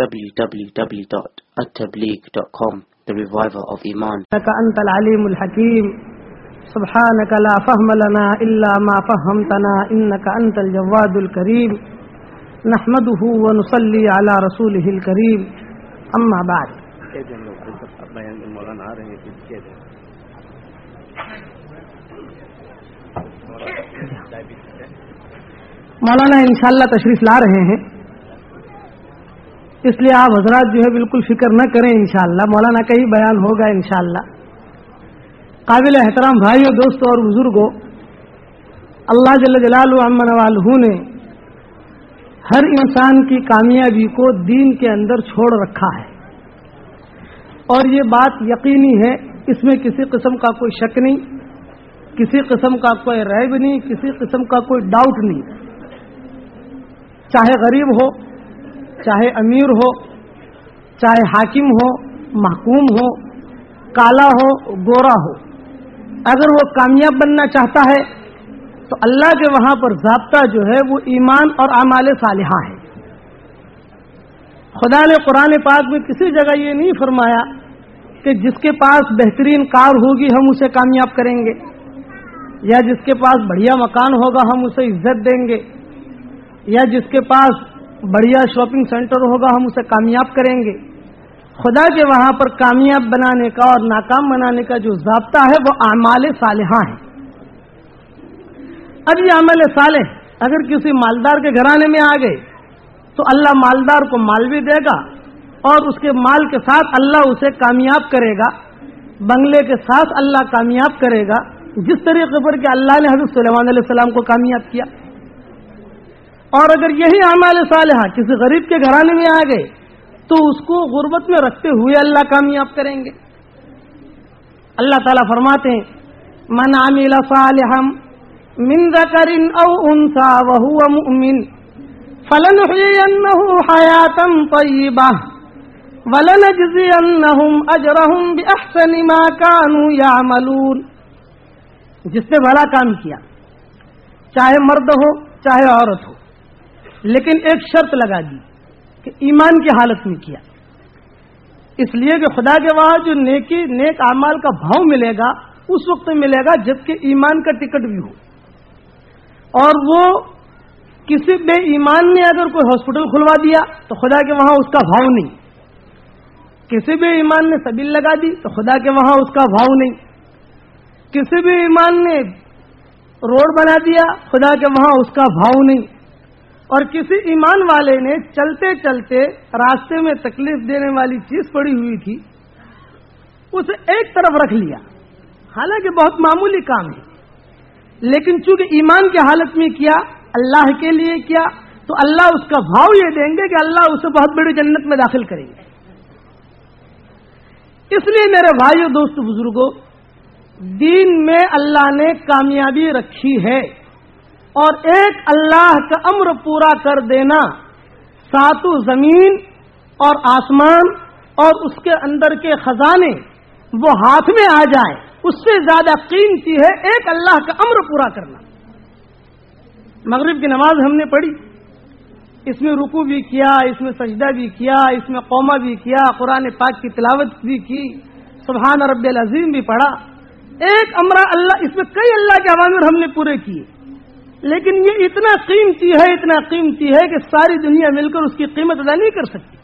www.attableek.com The Reviver of Iman. إنك أنت العليم الحكيم. سبحانك لا فهم لنا إلا ما فهمتنا. إنك أنت الجواد الكريم. نحمده ونصلي على رسوله الكريم. أما بعد. مولانا انشاءاللہ تشریف لا رہے ہیں. اس لیے آپ حضرات جو ہے بالکل فکر نہ کریں انشاءاللہ۔ مولانا کا ہی بیان ہوگا انشاءاللہ۔ قابل احترام بھائیوں دوستوں اور بزرگوں اللہ جل جلال امن والہ نے ہر انسان کی کامیابی کو دین کے اندر چھوڑ رکھا ہے۔ اور یہ بات یقینی ہے، اس میں کسی قسم کا کوئی شک نہیں، کسی قسم کا کوئی ریب نہیں، کسی قسم کا کوئی ڈاؤٹ نہیں۔ چاہے غریب ہو چاہے امیر ہو، چاہے حاکم ہو، محکوم ہو، کالا ہو، گورا ہو۔ اگر وہ کامیاب بننا چاہتا ہے، تو اللہ کے وہاں پر ضابطہ جو ہے وہ ایمان اور اعمال صالحہ ہے۔ خدا نے قرآن پاک میں کسی جگہ یہ نہیں فرمایا کہ جس کے پاس بہترین کار ہوگی ہم اسے کامیاب کریں گے، یا جس کے پاس بڑھیا مکان ہوگا ہم اسے عزت دیں گے، یا جس کے پاس بڑھیا شاپنگ سینٹر ہوگا، ہم اسے کامیاب کریں گے۔ خدا کے وہاں پر کامیاب بنانے کا اور ناکام بنانے کا جو ضابطہ ہے، وہ اعمال صالحہ ہے۔ اب یہ عمل صالح، اگر کسی مالدار کے گھرانے میں آ گئے، تو اللہ مالدار کو مال بھی دے گا اور اس کے مال کے ساتھ اللہ اسے کامیاب کرے گا۔ بنگلے کے ساتھ اللہ کامیاب کرے گا۔ جس طریقے پر کہ اللہ نے حضرت سلیمان علیہ السلام کو کامیاب کیا۔ اور اگر یہی اعمال صالحہ کسی غریب کے گھرانے میں آ گئے، تو اس کو غربت میں رکھتے ہوئے اللہ کامیاب کریں گے۔ اللہ تعالیٰ فرماتے ہیں، من عمل صالحا من ذکر او انسا وهو مؤمن فلنحيينه حياة طيبة ولنجزينهم أجرهم بأحسن ما كانوا يعملون جس نے بڑا کام کیا، چاہے مرد ہو، چاہے عورت ہو۔ لیکن ایک شرط لگا دی کہ ایمان کی حالت میں کیا۔ اس لیے کہ خدا کے وہاں جو نیکی، نیک اعمال کا بھاؤ ملے گا، اس وقت ملے گا جبکہ ایمان کا ٹکٹ بھی ہو۔ اور وہ کسی بے ایمان نے اگر کوئی ہاسپٹل کھلوا دیا تو خدا کے وہاں اس کا بھاؤ نہیں۔ کسی بھی ایمان نے سبیل لگا دی تو خدا کے وہاں اس کا بھاؤ نہیں۔ کسی بھی ایمان نے روڈ بنا دیا، خدا کے وہاں اس کا بھاؤ نہیں۔ اور کسی ایمان والے نے چلتے چلتے راستے میں تکلیف دینے والی چیز پڑی ہوئی تھی، اسے ایک طرف رکھ لیا۔ حالانکہ بہت معمولی کام ہے۔ لیکن چونکہ ایمان کی حالت میں کیا، اللہ کے لیے کیا، تو اللہ اس کا بھاؤ یہ دیں گے کہ اللہ اسے بہت بڑی جنت میں داخل کریں گے اس لیے میرے بھائیوں دوست بزرگوں، دین میں اللہ نے کامیابی رکھی ہے۔ اور ایک اللہ کا امر پورا کر دینا ساتو زمین اور آسمان اور اس کے اندر کے خزانے، وہ ہاتھ میں آ جائیں۔ اس سے زیادہ قیمتی ہے ایک اللہ کا امر پورا کرنا۔ مغرب کی نماز ہم نے پڑھی۔ اس میں رکو بھی کیا، اس میں سجدہ بھی کیا، اس میں قومہ بھی کیا، قرآن پاک کی تلاوت بھی کی۔ سبحان رب العظیم بھی پڑھا۔ ایک امرا اللہ، اس میں کئی اللہ کے عوامر ہم نے پورے کیے۔ لیکن یہ اتنا قیمتی ہے، اتنا قیمتی ہے کہ ساری دنیا مل کر اس کی قیمت ادا نہیں کر سکتی۔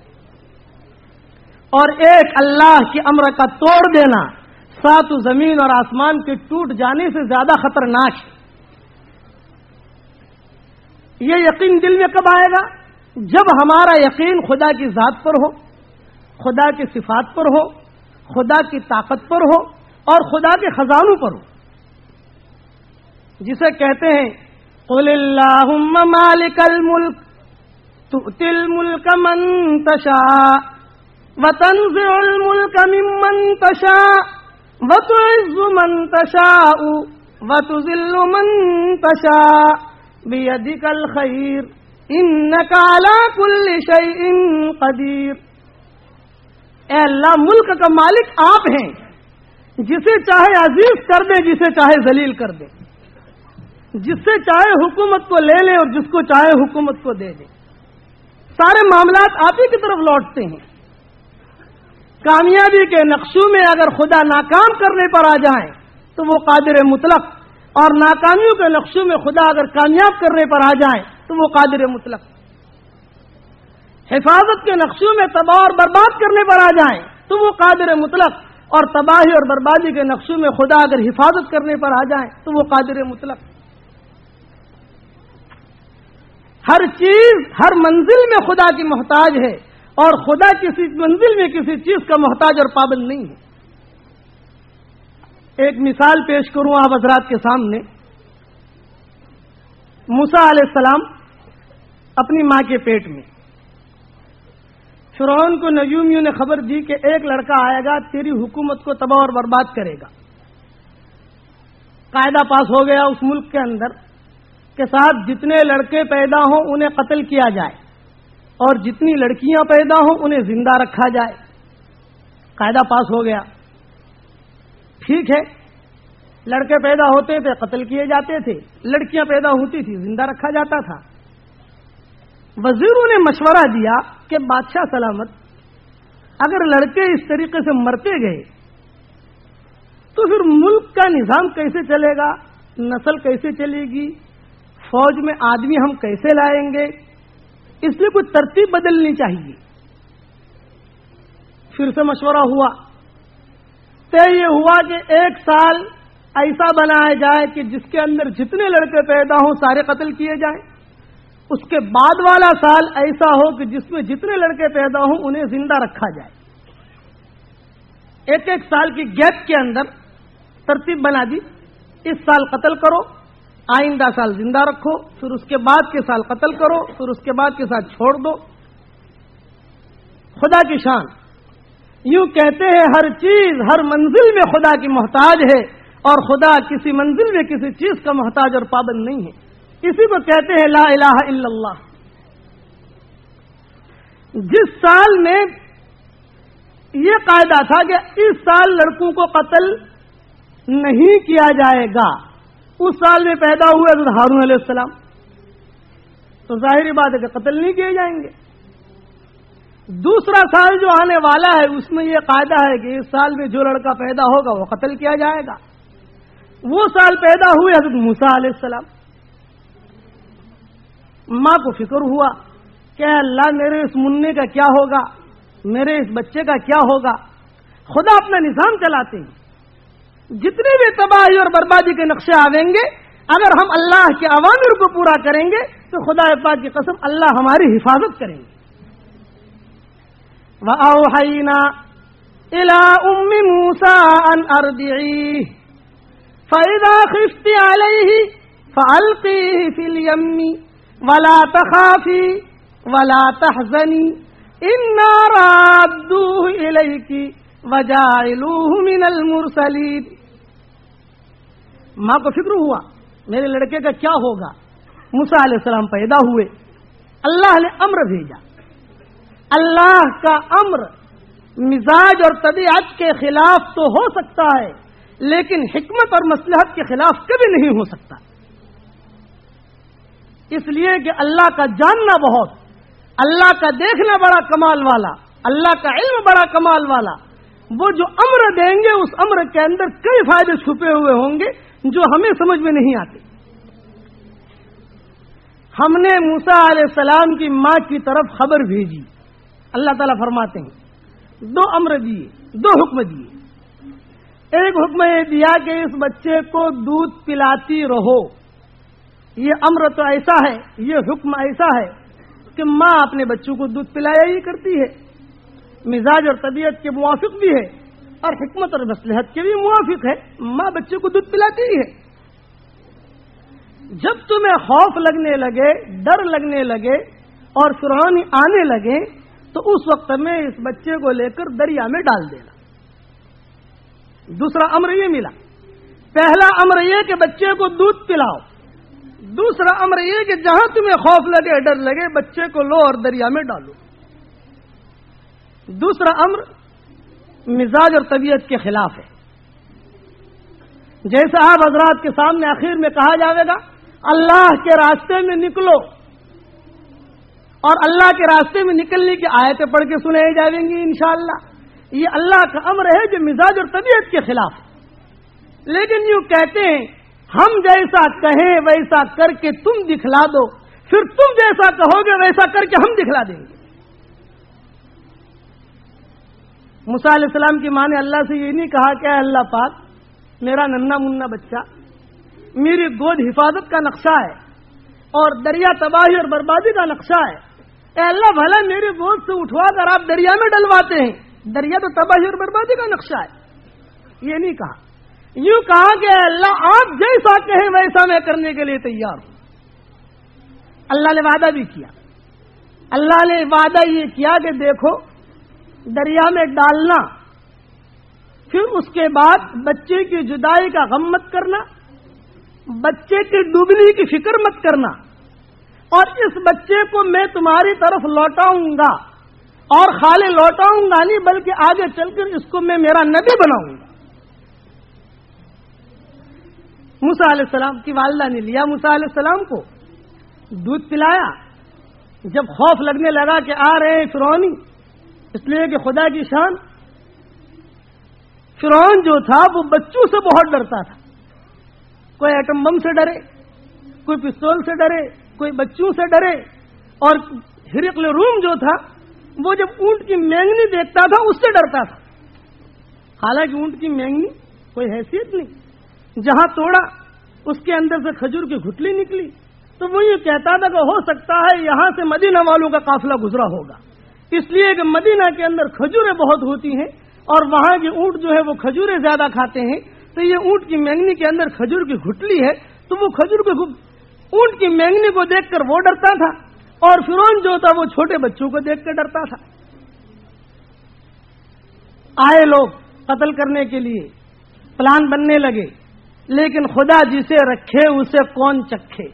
اور ایک اللہ کے امر کا توڑ دینا سات زمین اور آسمان کے ٹوٹ جانے سے زیادہ خطرناک ہے۔ یہ یقین دل میں کب آئے گا؟ جب ہمارا یقین خدا کی ذات پر ہو، خدا کی صفات پر ہو، خدا کی طاقت پر ہو اور خدا کے خزانوں پر ہو۔ جسے کہتے ہیں قل اللہم مالک الملک تؤتی الملک من تشاء وتنزع الملک ممن تشاء وتعز من تشاء وتذل من تشاء بیدک الخیر انکا علا کل شیء قدیر اے اللہ ملک کا مالک آپ ہیں جسے چاہے عزیز کر دے، جسے چاہے ذلیل کر دے۔ جس سے چاہے حکومت کو لے لے اور جس کو چاہے حکومت کو دے دے۔ سارے معاملات آپ ہی کی طرف لوٹتے ہیں۔ کامیابی کے نقشوں میں اگر خدا ناکام کرنے پر آ جائیں تو وہ قادر مطلق، اور ناکامیوں کے نقشوں میں خدا اگر کامیاب کرنے پر آ جائیں تو وہ قادر مطلق۔ حفاظت کے نقشوں میں تباہ اور برباد کرنے پر آ جائیں تو وہ قادر مطلق، اور تباہی اور بربادی کے نقشوں میں خدا اگر حفاظت کرنے پر آ جائیں تو وہ قادر مطلق۔ ہر چیز ہر منزل میں خدا کی محتاج ہے اور خدا کسی منزل میں کسی چیز کا محتاج اور پابند نہیں ہے۔ ایک مثال پیش کروں آپ حضرات کے سامنے۔ موسا علیہ السلام اپنی ماں کے پیٹ میں۔ فرعون کو نجومیوں نے خبر دی کہ ایک لڑکا آئے گا، تیری حکومت کو تباہ اور برباد کرے گا۔ قاعدہ پاس ہو گیا اس ملک کے اندر۔ کے ساتھ جتنے لڑکے پیدا ہوں انہیں قتل کیا جائے اور جتنی لڑکیاں پیدا ہوں انہیں زندہ رکھا جائے۔ قاعدہ پاس ہو گیا۔ ٹھیک ہے۔ لڑکے پیدا ہوتے تھے، قتل کیے جاتے تھے۔ لڑکیاں پیدا ہوتی تھی زندہ رکھا جاتا تھا۔ وزیروں نے مشورہ دیا کہ بادشاہ سلامت، اگر لڑکے اس طریقے سے مرتے گئے تو پھر ملک کا نظام کیسے چلے گا؟ نسل کیسے چلے گی؟ فوج میں آدمی ہم کیسے لائیں گے؟ اس لیے کوئی ترتیب بدلنی چاہیے۔ پھر سے مشورہ ہوا۔ طے یہ ہوا کہ ایک سال ایسا بنایا جائے کہ جس کے اندر جتنے لڑکے پیدا ہوں سارے قتل کیے جائیں۔ اس کے بعد والا سال ایسا ہو کہ جس میں جتنے لڑکے پیدا ہوں انہیں زندہ رکھا جائے۔ ایک ایک سال کی گیپ کے اندر ترتیب بنا دی۔ اس سال قتل کرو۔ آئندہ سال زندہ رکھو، پھر اس کے بعد کے سال قتل کرو، پھر اس کے بعد کے ساتھ چھوڑ دو۔ خدا کی شان۔ یوں کہتے ہیں ہر چیز ہر منزل میں خدا کی محتاج ہے اور خدا کسی منزل میں کسی چیز کا محتاج اور پابند نہیں ہے۔ اسی کو کہتے ہیں لا الہ الا اللہ۔ جس سال میں یہ قاعدہ تھا کہ اس سال لڑکوں کو قتل نہیں کیا جائے گا۔ اس سال میں پیدا ہوئے حضرت ہارون علیہ السلام۔ تو ظاہری بات ہے کہ قتل نہیں کیے جائیں گے۔ دوسرا سال جو آنے والا ہے، اس میں یہ قاعدہ ہے کہ اس سال میں جو لڑکا پیدا ہوگا، وہ قتل کیا جائے گا۔ وہ سال پیدا ہوئے حضرت موسا علیہ السلام۔ ماں کو فکر ہوا کہ اللہ میرے اس منع کا کیا ہوگا، میرے اس بچے کا کیا ہوگا۔ خدا اپنا نظام چلاتے ہیں۔ جتنے بھی تباہی اور بربادی کے نقشے آئیں گے، اگر ہم اللہ کے عوامر کو پورا کریں گے، تو خدا پاک کی قسم اللہ ہماری حفاظت کریں گے۔ وأوحينا إلى أم موسى أن أرضعيه فإذا خفت عليه فألقيه في اليم ولا تخافي ولا تحزني، إنا رادوه إليك وجاعلوه من المرسلين۔ ماں کو فکر ہوا، میرے لڑکے کا کیا ہوگا؟ موسا علیہ السلام پیدا ہوئے، اللہ نے امر بھیجا۔ اللہ کا امر مزاج اور طبیعت کے خلاف تو ہو سکتا ہے، لیکن حکمت اور مسلحت کے خلاف کبھی نہیں ہو سکتا۔ اس لیے کہ اللہ کا جاننا بہت، اللہ کا دیکھنا بڑا کمال والا، اللہ کا علم بڑا کمال والا۔ وہ جو امر دیں گے، اس امر کے اندر کئی فائدے چھپے ہوئے ہوں گے۔ جو ہمیں سمجھ میں نہیں آتے ہم نے موسا علیہ السلام کی ماں کی طرف خبر بھیجی۔ اللہ تعالیٰ فرماتے ہیں، دو امر دیے، دو حکم دیے۔ ایک حکم یہ دیا کہ اس بچے کو دودھ پلاتی رہو۔ یہ امر تو ایسا ہے، یہ حکم ایسا ہے کہ ماں اپنے بچوں کو دودھ پلایا ہی کرتی ہے۔ مزاج اور طبیعت کے موافق بھی ہے۔ اور حکمت اور مصلحت کے بھی موافق ہے ماں بچے کو دودھ پلاتی ہی ہے۔ جب تمہیں خوف لگنے لگے، ڈر لگنے لگے اور فرحانی آنے لگے، تو اس وقت میں اس بچے کو لے کر دریا میں ڈال دینا۔ دوسرا امر یہ ملا، پہلا امر یہ کہ بچے کو دودھ پلاؤ۔ دوسرا امر یہ کہ جہاں تمہیں خوف لگے، ڈر لگے، بچے کو لو اور دریا میں ڈالو۔ دوسرا امر مزاج اور طبیعت کے خلاف ہے۔ جیسے آپ حضرات کے سامنے آخر میں کہا جائے گا، اللہ کے راستے میں نکلو۔ اور اللہ کے راستے میں نکلنے کی آیتیں پڑھ کے سنائی جائیں گی انشاءاللہ۔ یہ اللہ کا امر ہے جو مزاج اور طبیعت کے خلاف لیکن یوں کہتے ہیں، ہم جیسا کہیں ویسا کر کے تم دکھلا دو، پھر تم جیسا کہو گے ویسا کر کے ہم دکھلا دیں گے۔ علیہ السلام کی ماں نے اللہ سے یہ نہیں کہا کہ اللہ پاک، میرا ننا منا بچہ، میری گود حفاظت کا نقشہ ہے اور دریا تباہی اور بربادی کا نقشہ ہے۔ اے اللہ، بھلا میری گود سے اٹھوا کر آپ دریا میں ڈلواتے ہیں، دریا تو تباہی اور بربادی کا نقشہ ہے۔ یہ نہیں کہا۔ یوں کہا کہ اللہ، آپ جیسا کہیں ویسا میں کرنے کے لیے تیار ہوں۔ اللہ نے وعدہ بھی کیا۔ اللہ نے وعدہ یہ کیا کہ دیکھو دریا میں ڈالنا، پھر اس کے بعد بچے کی جدائی کا غم مت کرنا، بچے کے ڈوبنے کی فکر مت کرنا، اور اس بچے کو میں تمہاری طرف لوٹاؤں گا، اور خالی لوٹاؤں گا نہیں، بلکہ آگے چل کر اس کو میں میرا نبی بناؤں گا۔ مسا علیہ السلام کی والدہ نے لیا مسا علیہ السلام کو، دودھ پلایا، جب خوف لگنے لگا کہ آ رہے ہیں فرونی اس لیے کہ خدا کی شان فرعون جو تھا وہ بچوں سے بہت ڈرتا تھا۔ کوئی ایٹم بم سے ڈرے، کوئی پستول سے ڈرے، کوئی بچوں سے ڈرے۔ اور ہرکل روم جو تھا، وہ جب اونٹ کی مینگنی دیکھتا تھا، اس سے ڈرتا تھا۔ حالانکہ اونٹ کی مینگنی کوئی حیثیت نہیں۔ جہاں توڑا، اس کے اندر سے کھجور کی گھٹلی نکلی۔ تو وہ یہ کہتا تھا کہ ہو سکتا ہے یہاں سے مدینہ والوں کا قافلہ گزرا ہوگا۔ اس لیے کہ مدینہ کے اندر کھجوریں بہت ہوتی ہیں اور وہاں کے اونٹ جو ہے وہ کھجوریں زیادہ کھاتے ہیں، تو یہ اونٹ کی مینگنی کے اندر کھجور کی گھٹلی ہے، تو وہ کھجور کے اونٹ کی مینگنی کو دیکھ کر وہ ڈرتا تھا اور فرون جو تھا وہ چھوٹے بچوں کو دیکھ کر ڈرتا تھا۔ آئے لوگ قتل کرنے کے لیے، پلان بننے لگے، لیکن خدا جسے رکھے اسے کون چکھے؟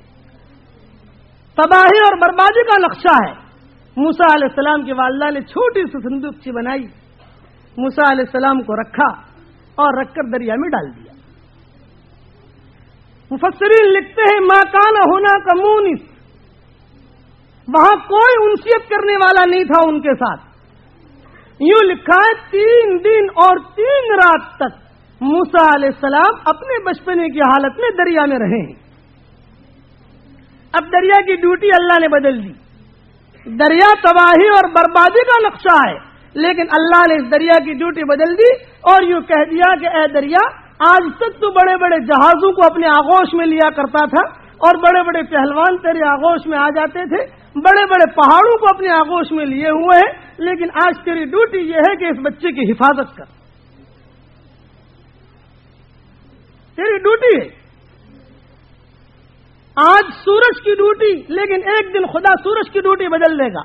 تباہی اور بربادی کا نقشہ ہے۔ موسا علیہ السلام کی والدہ نے چھوٹی سی صندوق سی بنائی موسا علیہ السلام کو رکھا اور رکھ کر دریا میں ڈال دیا۔ مفسرین لکھتے ہیں ماں کان ہونا کا مونس۔ وہاں کوئی انسیت کرنے والا نہیں تھا ان کے ساتھ۔ یوں لکھا ہے، تین دن اور تین رات تک موسا علیہ السلام اپنے بچپنے کی حالت میں دریا میں رہے ہیں۔ اب دریا کی ڈیوٹی اللہ نے بدل دی۔ دریا تباہی اور بربادی کا نقشہ ہے۔ لیکن اللہ نے اس دریا کی ڈیوٹی بدل دی اور یوں کہہ دیا کہ اے دریا، آج تک تو بڑے بڑے جہازوں کو اپنے آغوش میں لیا کرتا تھا اور بڑے بڑے پہلوان تیرے آغوش میں آ جاتے تھے۔ بڑے بڑے پہاڑوں کو اپنے آغوش میں لیے ہوئے ہیں۔ لیکن آج تیری ڈیوٹی یہ ہے کہ اس بچے کی حفاظت کر۔ تیری ڈیوٹی ہے۔ آج سورج کی ڈیوٹی، لیکن ایک دن خدا سورج کی ڈیوٹی بدل دے گا۔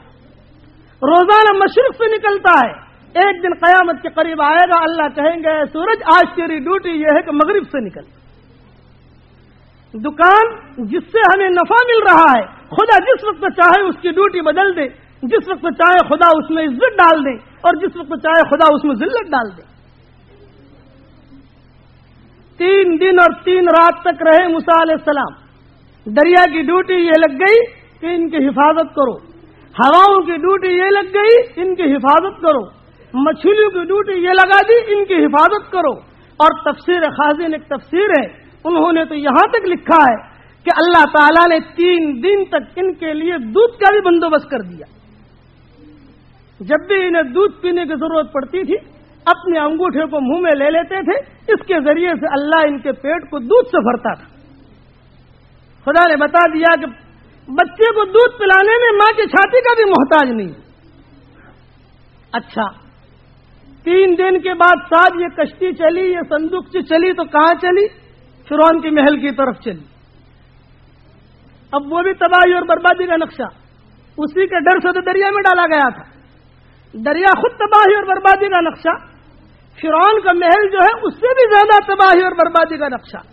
روزانہ مشرق سے نکلتا ہے۔ ایک دن قیامت کے قریب آئے گا، اللہ کہیں گے، سورج، آج تیری ڈیوٹی یہ ہے کہ مغرب سے نکل۔ دکان جس سے ہمیں نفع مل رہا ہے، خدا جس وقت چاہے اس کی ڈیوٹی بدل دے۔ جس وقت چاہے خدا اس میں عزت ڈال دے۔ اور جس وقت چاہے خدا اس میں ذلت ڈال دے۔ تین دن اور تین رات تک رہے علیہ السلام۔ دریا کی ڈیوٹی یہ لگ گئی کہ ان کی حفاظت کرو۔ ہواؤں کی ڈیوٹی یہ لگ گئی، ان کی حفاظت کرو۔ مچھلیوں کی ڈیوٹی یہ لگا دی، ان کی حفاظت کرو۔ اور تفسیر خاصین ایک تفسیر ہے، انہوں نے تو یہاں تک لکھا ہے کہ اللہ تعالیٰ نے تین دن تک ان کے لیے دودھ کا بھی بندوبست کر دیا۔ جب بھی انہیں دودھ پینے کی ضرورت پڑتی تھی، اپنے انگوٹھے کو منہ میں لے لیتے تھے، اس کے ذریعے سے اللہ ان کے پیٹ کو دودھ سے بھرتا تھا۔ خدا نے بتا دیا کہ بچے کو دودھ پلانے میں ماں کی چھاتی کا بھی محتاج نہیں۔ اچھا۔ تین دن کے بعد ساتھ یہ کشتی چلی، یہ صندوق سے چلی تو کہاں چلی؟ فرون کی محل کی طرف چلی۔ اب وہ بھی تباہی اور بربادی کا نقشہ۔ اسی کے ڈر سے تو دریا میں ڈالا گیا تھا۔ دریا خود تباہی اور بربادی کا نقشہ۔ فرون کا محل جو ہے، اس سے بھی زیادہ تباہی اور بربادی کا نقشہ۔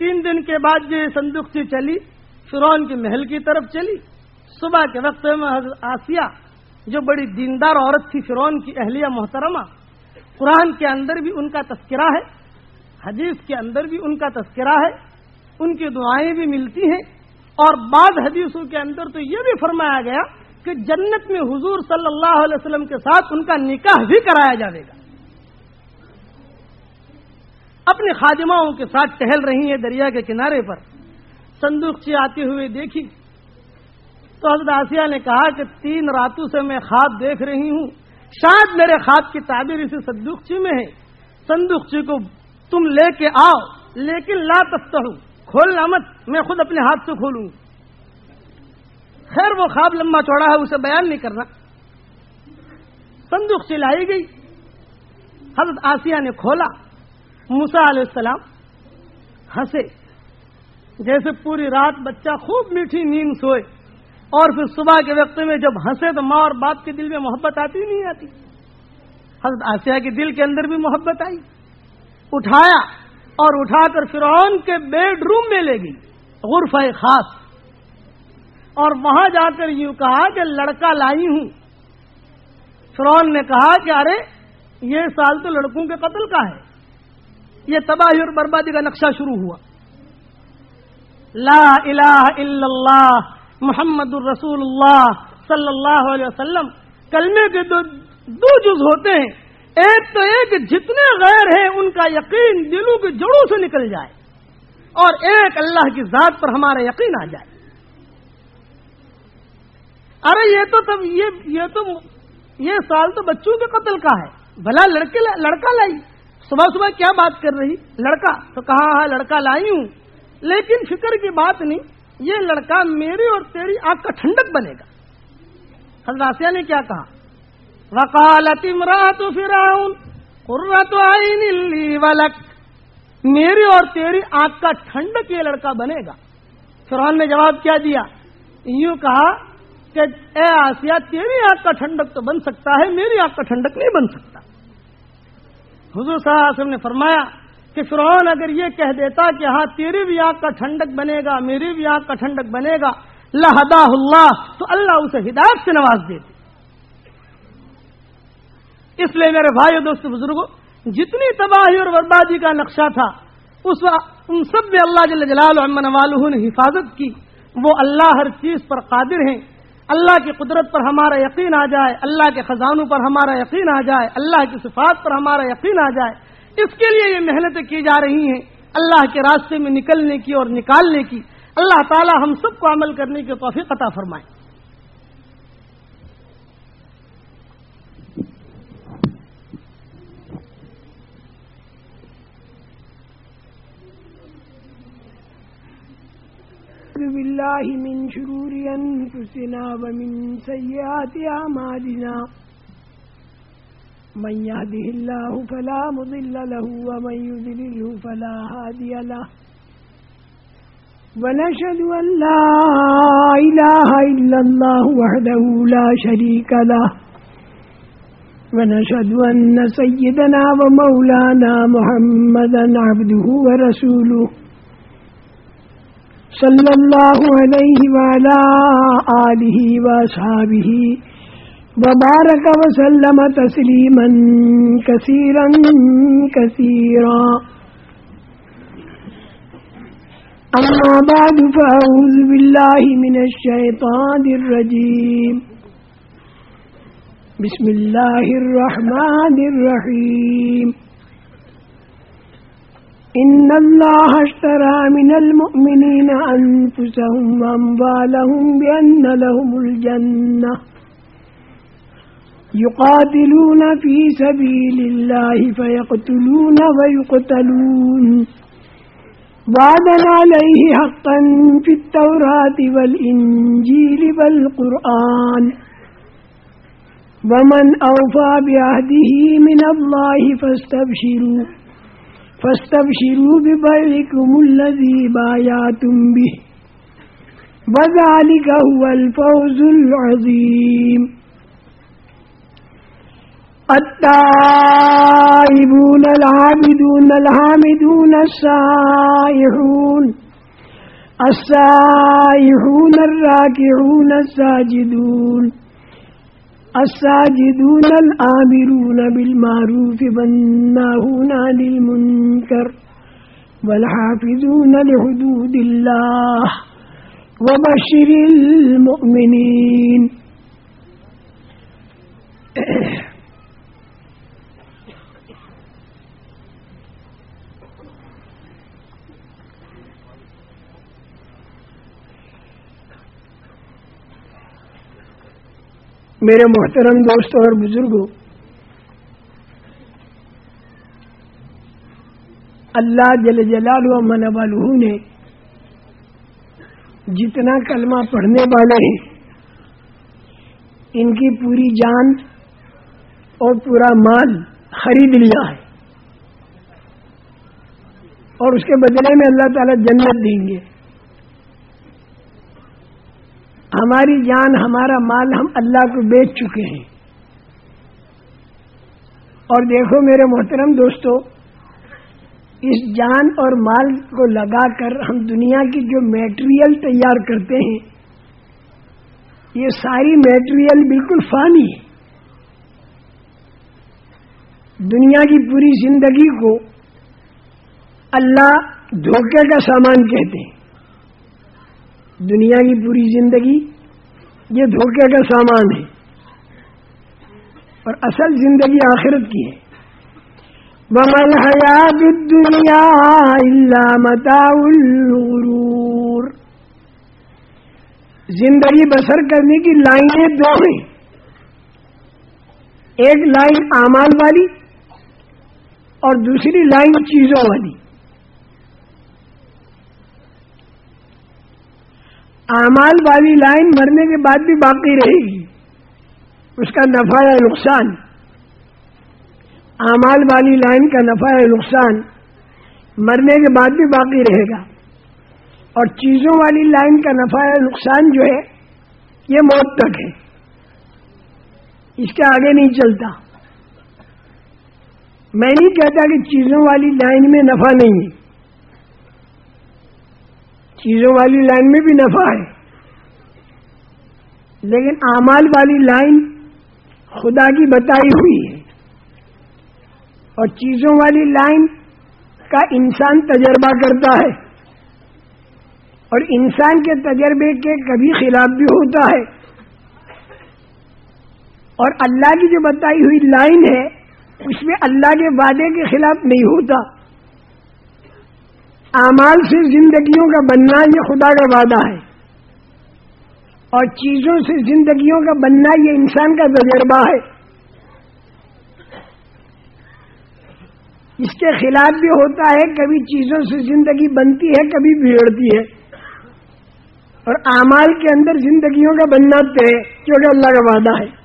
تین دن کے بعد یہ صندوقچی چلی فرون کے محل کی طرف چلی۔ صبح کے وقت میں حضرت آسیہ، جو بڑی دیندار عورت تھی فرون کی اہلیہ محترمہ، قرآن کے اندر بھی ان کا تذکرہ ہے، حدیث کے اندر بھی ان کا تذکرہ ہے، ان کی دعائیں بھی ملتی ہیں۔ اور بعض حدیثوں کے اندر تو یہ بھی فرمایا گیا کہ جنت میں حضور صلی اللہ علیہ وسلم کے ساتھ ان کا نکاح بھی کرایا جائے گا۔ اپنی خادماؤں کے ساتھ ٹہل رہی ہیں دریا کے کنارے پر۔ صندوق سے آتے ہوئے دیکھی۔ تو حضرت آسیہ نے کہا کہ تین راتوں سے میں خواب دیکھ رہی ہوں۔ شاید میرے خواب کی تعبیر اسی صندوقچی میں ہے۔ صندوقچی کو تم لے کے آؤ، لیکن لا تفتحو۔ کھولنا مت، میں خود اپنے ہاتھ سے کھولوں۔ خیر، وہ خواب لمبا چوڑا ہے، اسے بیان نہیں کرنا۔ صندوق سے لائی گئی۔ حضرت آسیہ نے کھولا۔ موسا علیہ السلام ہنسے۔ جیسے پوری رات بچہ خوب میٹھی نیند سوئے اور پھر صبح کے وقت میں جب ہنسے تو ماں اور باپ کے دل میں محبت آتی نہیں آتی۔ حضرت آسیہ کے دل کے اندر بھی محبت آئی۔ اٹھایا اور اٹھا کر فرعون کے بیڈ روم میں لے گئی غرف خاص۔ اور وہاں جا کر یوں کہا کہ لڑکا لائی ہوں۔ فرعون نے کہا کہ ارے، یہ سال تو لڑکوں کے قتل کا ہے۔ یہ تباہی اور بربادی کا نقشہ شروع ہوا۔ لا الہ الا اللہ محمد الرسول اللہ صلی اللہ علیہ وسلم۔ کلمے کے دو دو جز ہوتے ہیں۔ ایک تو ایک جتنے غیر ہیں، ان کا یقین دلوں کی جڑوں سے نکل جائے۔ اور ایک اللہ کی ذات پر ہمارا یقین آ جائے۔ ارے، یہ تو تب یہ یہ تو یہ سال تو بچوں کے قتل کا ہے۔ بھلا لڑکے لڑکا لائی۔ صبح صبح کیا بات کر رہی؟ لڑکا۔ تو کہا ہاں لڑکا لائی ہوں۔ لیکن فکر کی بات نہیں، یہ لڑکا میری اور تیری آگ کا ٹھنڈک بنے گا۔ حضراسیہ نے کیا کہا؟ وکالت امرات فراؤن قرۃ عین لی ولک۔ میری اور تیری آگ کا ٹھنڈک یہ لڑکا بنے گا۔ فرعون نے جواب کیا دیا، یوں کہا کہ اے آسیہ، تیری آگ کا ٹھنڈک تو بن سکتا ہے، میری آگ کا ٹھنڈک نہیں بن سکتا۔ حضور صلی اللہ علیہ وسلم نے فرمایا کہ فرعون اگر یہ کہہ دیتا کہ ہاں تیری بھی آگ کا ٹھنڈک بنے گا، میری بھی آگ کا ٹھنڈک بنے گا لہدا اللہ، تو اللہ اسے ہدایت سے نواز دیتے اس لیے میرے بھائی اور دوست بزرگوں جتنی تباہی اور بربادی کا نقشہ تھا، اس ان سب میں اللہ جل جلال والہ نے حفاظت کی۔ وہ اللہ ہر چیز پر قادر ہیں۔ اللہ کی قدرت پر ہمارا یقین آ جائے، اللہ کے خزانوں پر ہمارا یقین آ جائے، اللہ کی صفات پر ہمارا یقین آ جائے۔ اس کے لیے یہ محنتیں کی جا رہی ہیں، اللہ کے راستے میں نکلنے کی اور نکالنے کی۔ اللہ تعالی ہم سب کو عمل کرنے کی توفیق عطا فرمائے۔ بالله من شرور أنفسنا ومن سيئات أعمالنا من يهده الله فلا مضل له ومن يذلله فلا هادي له. ونشهد أن لا إله إلا الله وحده لا شريك له. ونشهد أن سيدنا ومولانا محمدا عبده ورسوله. صلى الله عليه وعلى آله وأصحابه وبارك وسلم تسليما كثيرا كثيرا. أما بعد، فأعوذ بالله من الشيطان الرجيم. بسم الله الرحمن الرحيم. إن الله اشترى من المؤمنين أنفسهم وأموالهم بأن لهم الجنة يقاتلون في سبيل الله فيقتلون ويقتلون وعدا عليه حقا في التوراة والإنجيل والقرآن ومن أوفى بعهده من الله فاستبشروا فاستبشروا ببيعكم الذي بايعتم به. وذلك هو الفوز العظيم. التائبون العابدون الحامدون السائحون. السائحون الراكعون الساجدون. الساجدون الآمرون بالمعروف والناهون عن المنكر والحافظون لحدود الله وبشر المؤمنين. میرے محترم دوستوں اور بزرگوں، اللہ جل جلال و من نے جتنا کلمہ پڑھنے والے ہیں، ان کی پوری جان اور پورا مال خرید لیا ہے۔ اور اس کے بدلے میں اللہ تعالی جنت دیں گے۔ ہماری جان، ہمارا مال ہم اللہ کو بیچ چکے ہیں۔ اور دیکھو میرے محترم دوستو، اس جان اور مال کو لگا کر ہم دنیا کی جو میٹریل تیار کرتے ہیں، یہ ساری میٹریل بالکل فانی ہے۔ دنیا کی پوری زندگی کو اللہ دھوکے کا سامان کہتے ہیں۔ دنیا کی پوری زندگی یہ دھوکے کا سامان ہے۔ اور اصل زندگی آخرت کی ہے۔ بمل حیات دنیا اللہ الغرور۔ زندگی بسر کرنے کی لائنیں دو ہیں۔ ایک لائن اعمال والی اور دوسری لائن چیزوں والی۔ اعمال والی لائن مرنے کے بعد بھی باقی رہے گی۔ اس کا نفع یا نقصان؟ اعمال والی لائن کا نفع یا نقصان مرنے کے بعد بھی باقی رہے گا۔ اور چیزوں والی لائن کا نفع یا نقصان جو ہے، یہ موت تک ہے۔ اس کے آگے نہیں چلتا۔ میں نہیں کہتا کہ چیزوں والی لائن میں نفع نہیں ہے۔ چیزوں والی لائن میں بھی نفع ہے۔ لیکن اعمال والی لائن خدا کی بتائی ہوئی ہے۔ اور چیزوں والی لائن کا انسان تجربہ کرتا ہے۔ اور انسان کے تجربے کے کبھی خلاف بھی ہوتا ہے۔ اور اللہ کی جو بتائی ہوئی لائن ہے، اس میں اللہ کے وعدے کے خلاف نہیں ہوتا۔ اعمال سے زندگیوں کا بننا یہ خدا کا وعدہ ہے۔ اور چیزوں سے زندگیوں کا بننا یہ انسان کا تجربہ ہے۔ اس کے خلاف بھی ہوتا ہے، کبھی چیزوں سے زندگی بنتی ہے، کبھی بگڑتی ہے۔ اور اعمال کے اندر زندگیوں کا بننا طے کیونکہ اللہ کا وعدہ ہے۔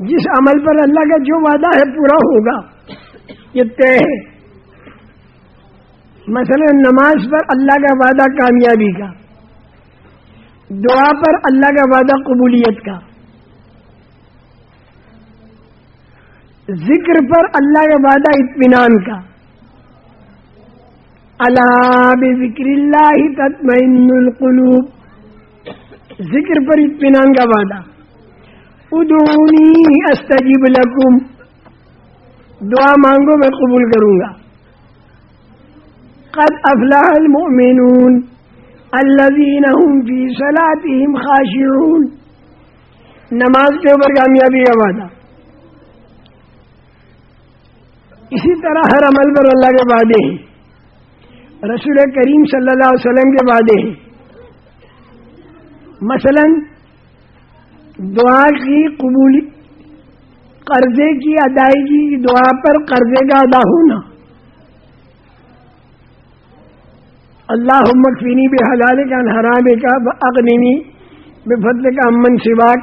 جس عمل پر اللہ کا جو وعدہ ہے، پورا ہوگا، یہ طے ہے۔ مثلا نماز پر اللہ کا وعدہ کامیابی کا، دعا پر اللہ کا وعدہ قبولیت کا، ذکر پر اللہ کا وعدہ اطمینان کا۔ اللہ ذکر اللہ تطمئن القلوب۔ ذکر پر اطمینان کا وعدہ۔ ادونی استجیب لکم۔ دعا مانگو، میں قبول کروں گا۔ قد افلح المؤمنون الذين هم في صلاتهم خاشعون. نماز کے اوپر کامیابی کا وعدہ. اسی طرح ہر عمل پر اللہ کے وعدے ہیں. رسول کریم صلی اللہ علیہ وسلم کے وعدے ہیں. مثلا دعا کی قبولی قرضے کی ادائیگی دعا پر قرضے کا ادا ہونا. اللہ مکفینی بے حلال کا حرام کا اغنینی بے فضل کا امن سواق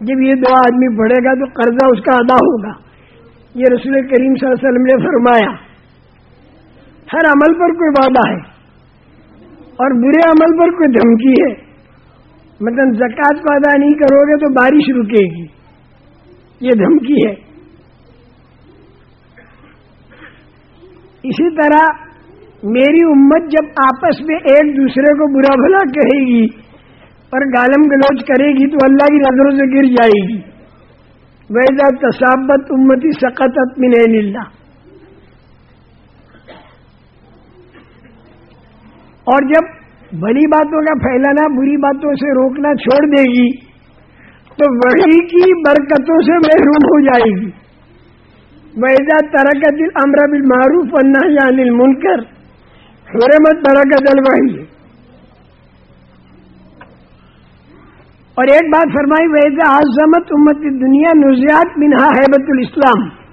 جب یہ دعا آدمی پڑھے گا تو قرضہ اس کا ادا ہوگا۔ یہ رسول کریم صلی اللہ علیہ وسلم نے فرمایا، ہر عمل پر کوئی وعدہ ہے اور برے عمل پر کوئی دھمکی ہے۔ مطلب زکات کو ادا نہیں کرو گے تو بارش رکے گی۔ یہ دھمکی ہے۔ اسی طرح میری امت جب آپس میں ایک دوسرے کو برا بھلا کہے گی اور گالم گلوچ کرے گی تو اللہ کی نظروں سے گر جائے گی۔ ویزا تصابت امتی سقطت من اللہ اور جب بڑی باتوں کا پھیلانا، بری باتوں سے روکنا چھوڑ دے گی، تو وہی کی برکتوں سے محروم ہو جائے گی۔ ویزا ترکت امر بل معروف اللہ یا منکر حرمت برکت الوحی ہے۔ اور ایک بات فرمائی ویز آزمت امت دنیا نزیات منہا حیبت الاسلام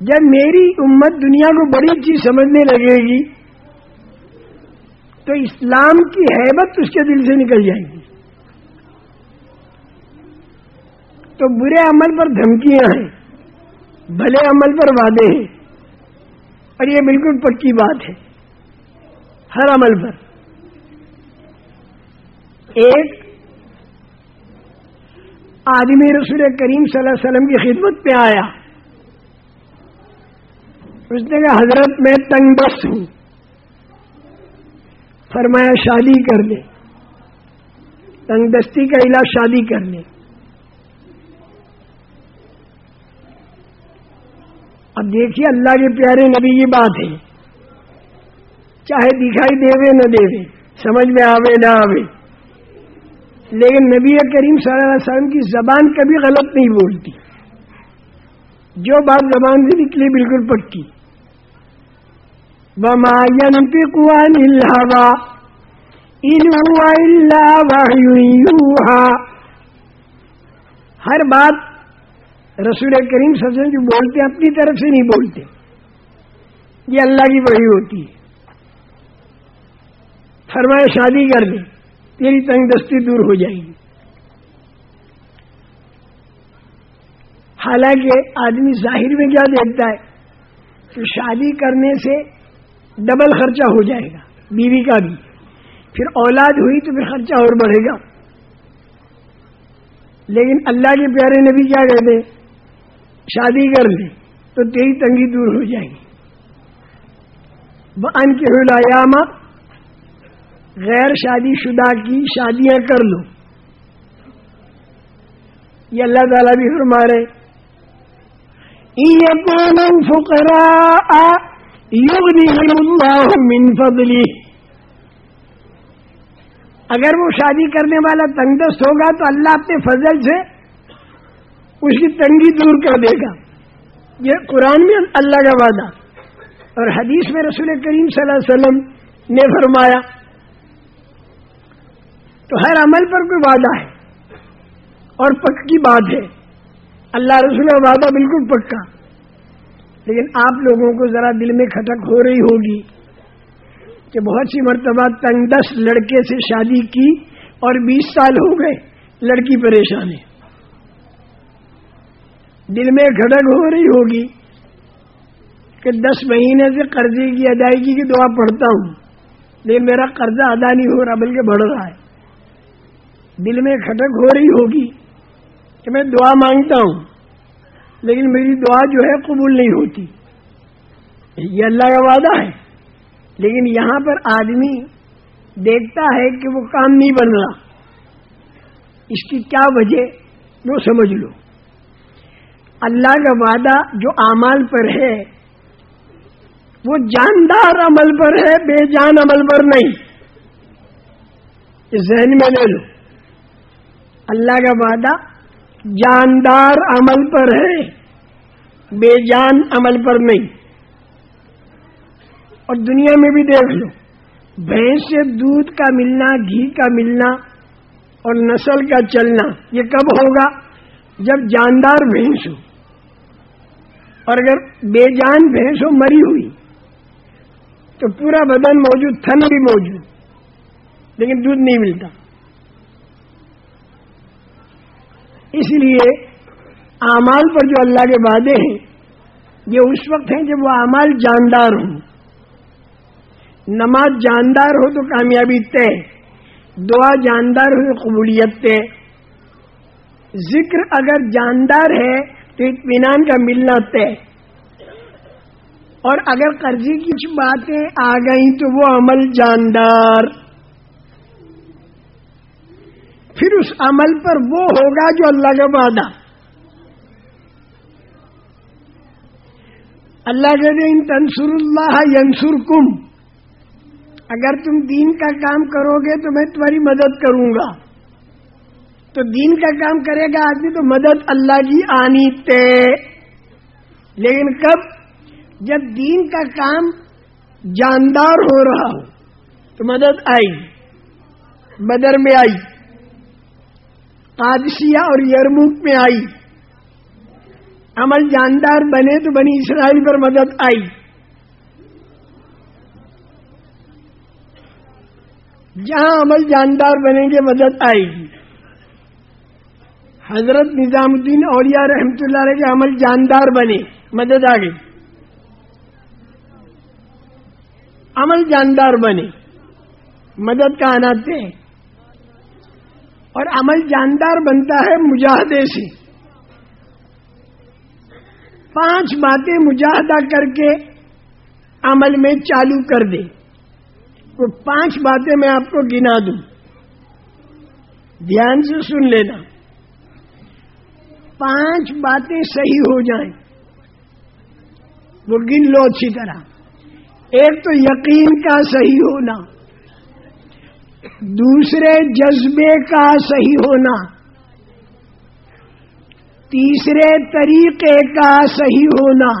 جب میری امت دنیا کو بڑی چیز سمجھنے لگے گی، تو اسلام کی حیبت اس کے دل سے نکل جائے گی۔ تو برے عمل پر دھمکیاں ہیں، بھلے عمل پر وعدے ہیں۔ اور یہ بالکل پکی بات ہے، ہر عمل پر۔ ایک آدمی رسول کریم صلی اللہ علیہ وسلم کی خدمت پہ آیا۔ اس نے کہا، حضرت، میں تنگ بست ہوں۔ فرمایا، شادی کر لے۔ تنگ دستی کا علاج شادی کر لے۔ اب دیکھیے اللہ کے پیارے نبی کی بات ہے۔ چاہے دکھائی دے نہ دے سمجھ میں آوے نہ آوے۔ لیکن نبی کریم صلی اللہ علیہ وسلم کی زبان کبھی غلط نہیں بولتی۔ جو بات زبان سے نکلی بالکل پکی۔ ہر بات رسول کریم صلی اللہ علیہ وسلم جو بولتے ہیں، اپنی طرف سے نہیں بولتے۔ یہ اللہ کی بڑی ہوتی ہے۔ فرمائے شادی کر دیں تیری تنگ دستی دور ہو جائے گی۔ حالانکہ آدمی ظاہر میں کیا دیکھتا ہے؟ کہ شادی کرنے سے ڈبل خرچہ ہو جائے گا، بیوی کا بھی۔ پھر اولاد ہوئی تو پھر خرچہ اور بڑھے گا۔ لیکن اللہ کے پیارے نبی کیا کہتے ہیں؟ شادی کر لے تو تیری تنگی دور ہو جائے گی۔ ان کے ہوما غیر شادی شدہ کی شادیاں کر لو۔ یہ اللہ تعالیٰ بھی فرما رہے فکرا من فضلی اگر وہ شادی کرنے والا تنگدست ہوگا تو اللہ اپنے فضل سے اس کی تنگی دور کر دے گا۔ یہ قرآن میں اللہ کا وعدہ۔ اور حدیث میں رسول کریم صلی اللہ علیہ وسلم نے فرمایا، تو ہر عمل پر کوئی وعدہ ہے اور پکی بات ہے۔ اللہ رسول کا وعدہ بالکل پکا۔ لیکن آپ لوگوں کو ذرا دل میں کھٹک ہو رہی ہوگی کہ بہت سی مرتبہ تنگ دس لڑکے سے شادی کی اور بیس سال ہو گئے لڑکی پریشان ہے۔ دل میں کھڑک ہو رہی ہوگی کہ دس مہینے سے قرضے کی ادائیگی کی دعا پڑھتا ہوں۔ لیکن میرا قرضہ ادا نہیں ہو رہا، بلکہ بڑھ رہا ہے۔ دل میں کھٹک ہو رہی ہوگی کہ میں دعا مانگتا ہوں، لیکن میری دعا جو ہے قبول نہیں ہوتی۔ یہ اللہ کا وعدہ ہے، لیکن یہاں پر آدمی دیکھتا ہے کہ وہ کام نہیں بن رہا۔ اس کی کیا وجہ وہ سمجھ لو۔ اللہ کا وعدہ جو اعمال پر ہے، وہ جاندار عمل پر ہے، بے جان عمل پر نہیں۔ اس ذہن میں لے لو۔ اللہ کا وعدہ جاندار عمل پر ہے، بے جان عمل پر نہیں۔ اور دنیا میں بھی دیکھ لو، بھینس سے دودھ کا ملنا، گھی کا ملنا اور نسل کا چلنا، یہ کب ہوگا؟ جب جاندار بھینس ہو۔ اور اگر بے جان بھینس ہو مری ہوئی، تو پورا بدن موجود، تھن بھی موجود، لیکن دودھ نہیں ملتا۔ اس لیے اعمال پر جو اللہ کے وعدے ہیں، یہ اس وقت ہیں جب وہ اعمال جاندار ہوں۔ نماز جاندار ہو تو کامیابی طے، دعا جاندار ہو تو قبولیت طے۔ ذکر اگر جاندار ہے تو اطمینان کا ملنا طے۔ اور اگر قرضے کی کچھ باتیں آ گئیں تو وہ عمل جاندار۔ پھر اس عمل پر وہ ہوگا جو اللہ کا وعدہ۔ اللہ کہتے ان تنسر اللہ ینسر کم اگر تم دین کا کام کرو گے تو میں تمہاری مدد کروں گا۔ تو دین کا کام کرے گا آدمی تو مدد اللہ کی آنی تے۔ لیکن کب؟ جب دین کا کام جاندار ہو رہا ہو، تو مدد آئی، بدر میں آئی قادسیہ اور یرموک میں آئی۔ عمل جاندار بنے تو بنی اسرائیل پر مدد آئی۔ جہاں عمل جاندار بنیں گے، مدد آئے گی۔ حضرت نظام الدین اولیاء رحمت اللہ علیہ کے عمل جاندار بنے۔ مدد آ گئی۔ عمل جاندار بنے۔ مدد کا آنا ہے اور عمل جاندار بنتا ہے مجاہدے سے۔ پانچ باتیں مجاہدہ کر کے عمل میں چالو کر دے۔ وہ پانچ باتیں میں آپ کو گنا دوں۔ دھیان سے سن لینا۔ پانچ باتیں صحیح ہو جائیں وہ گن لو اچھی طرح۔ ایک تو یقین کا صحیح ہونا، دوسرے جذبے کا صحیح ہونا، تیسرے طریقے کا صحیح ہونا،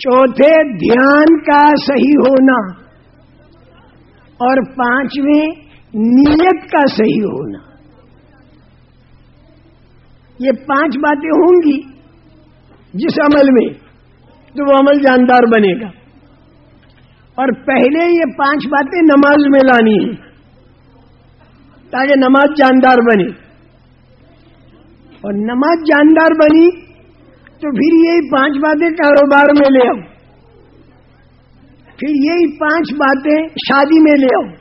چوتھے دھیان کا صحیح ہونا، اور پانچویں نیت کا صحیح ہونا۔ یہ پانچ باتیں ہوں گی جس عمل میں، تو وہ عمل جاندار بنے گا۔ اور پہلے یہ پانچ باتیں نماز میں لانی ہیں، تاکہ نماز جاندار بنے۔ اور نماز جاندار بنی تو پھر یہی پانچ باتیں کاروبار میں لے آؤ۔ پھر یہی پانچ باتیں شادی میں لے آؤ۔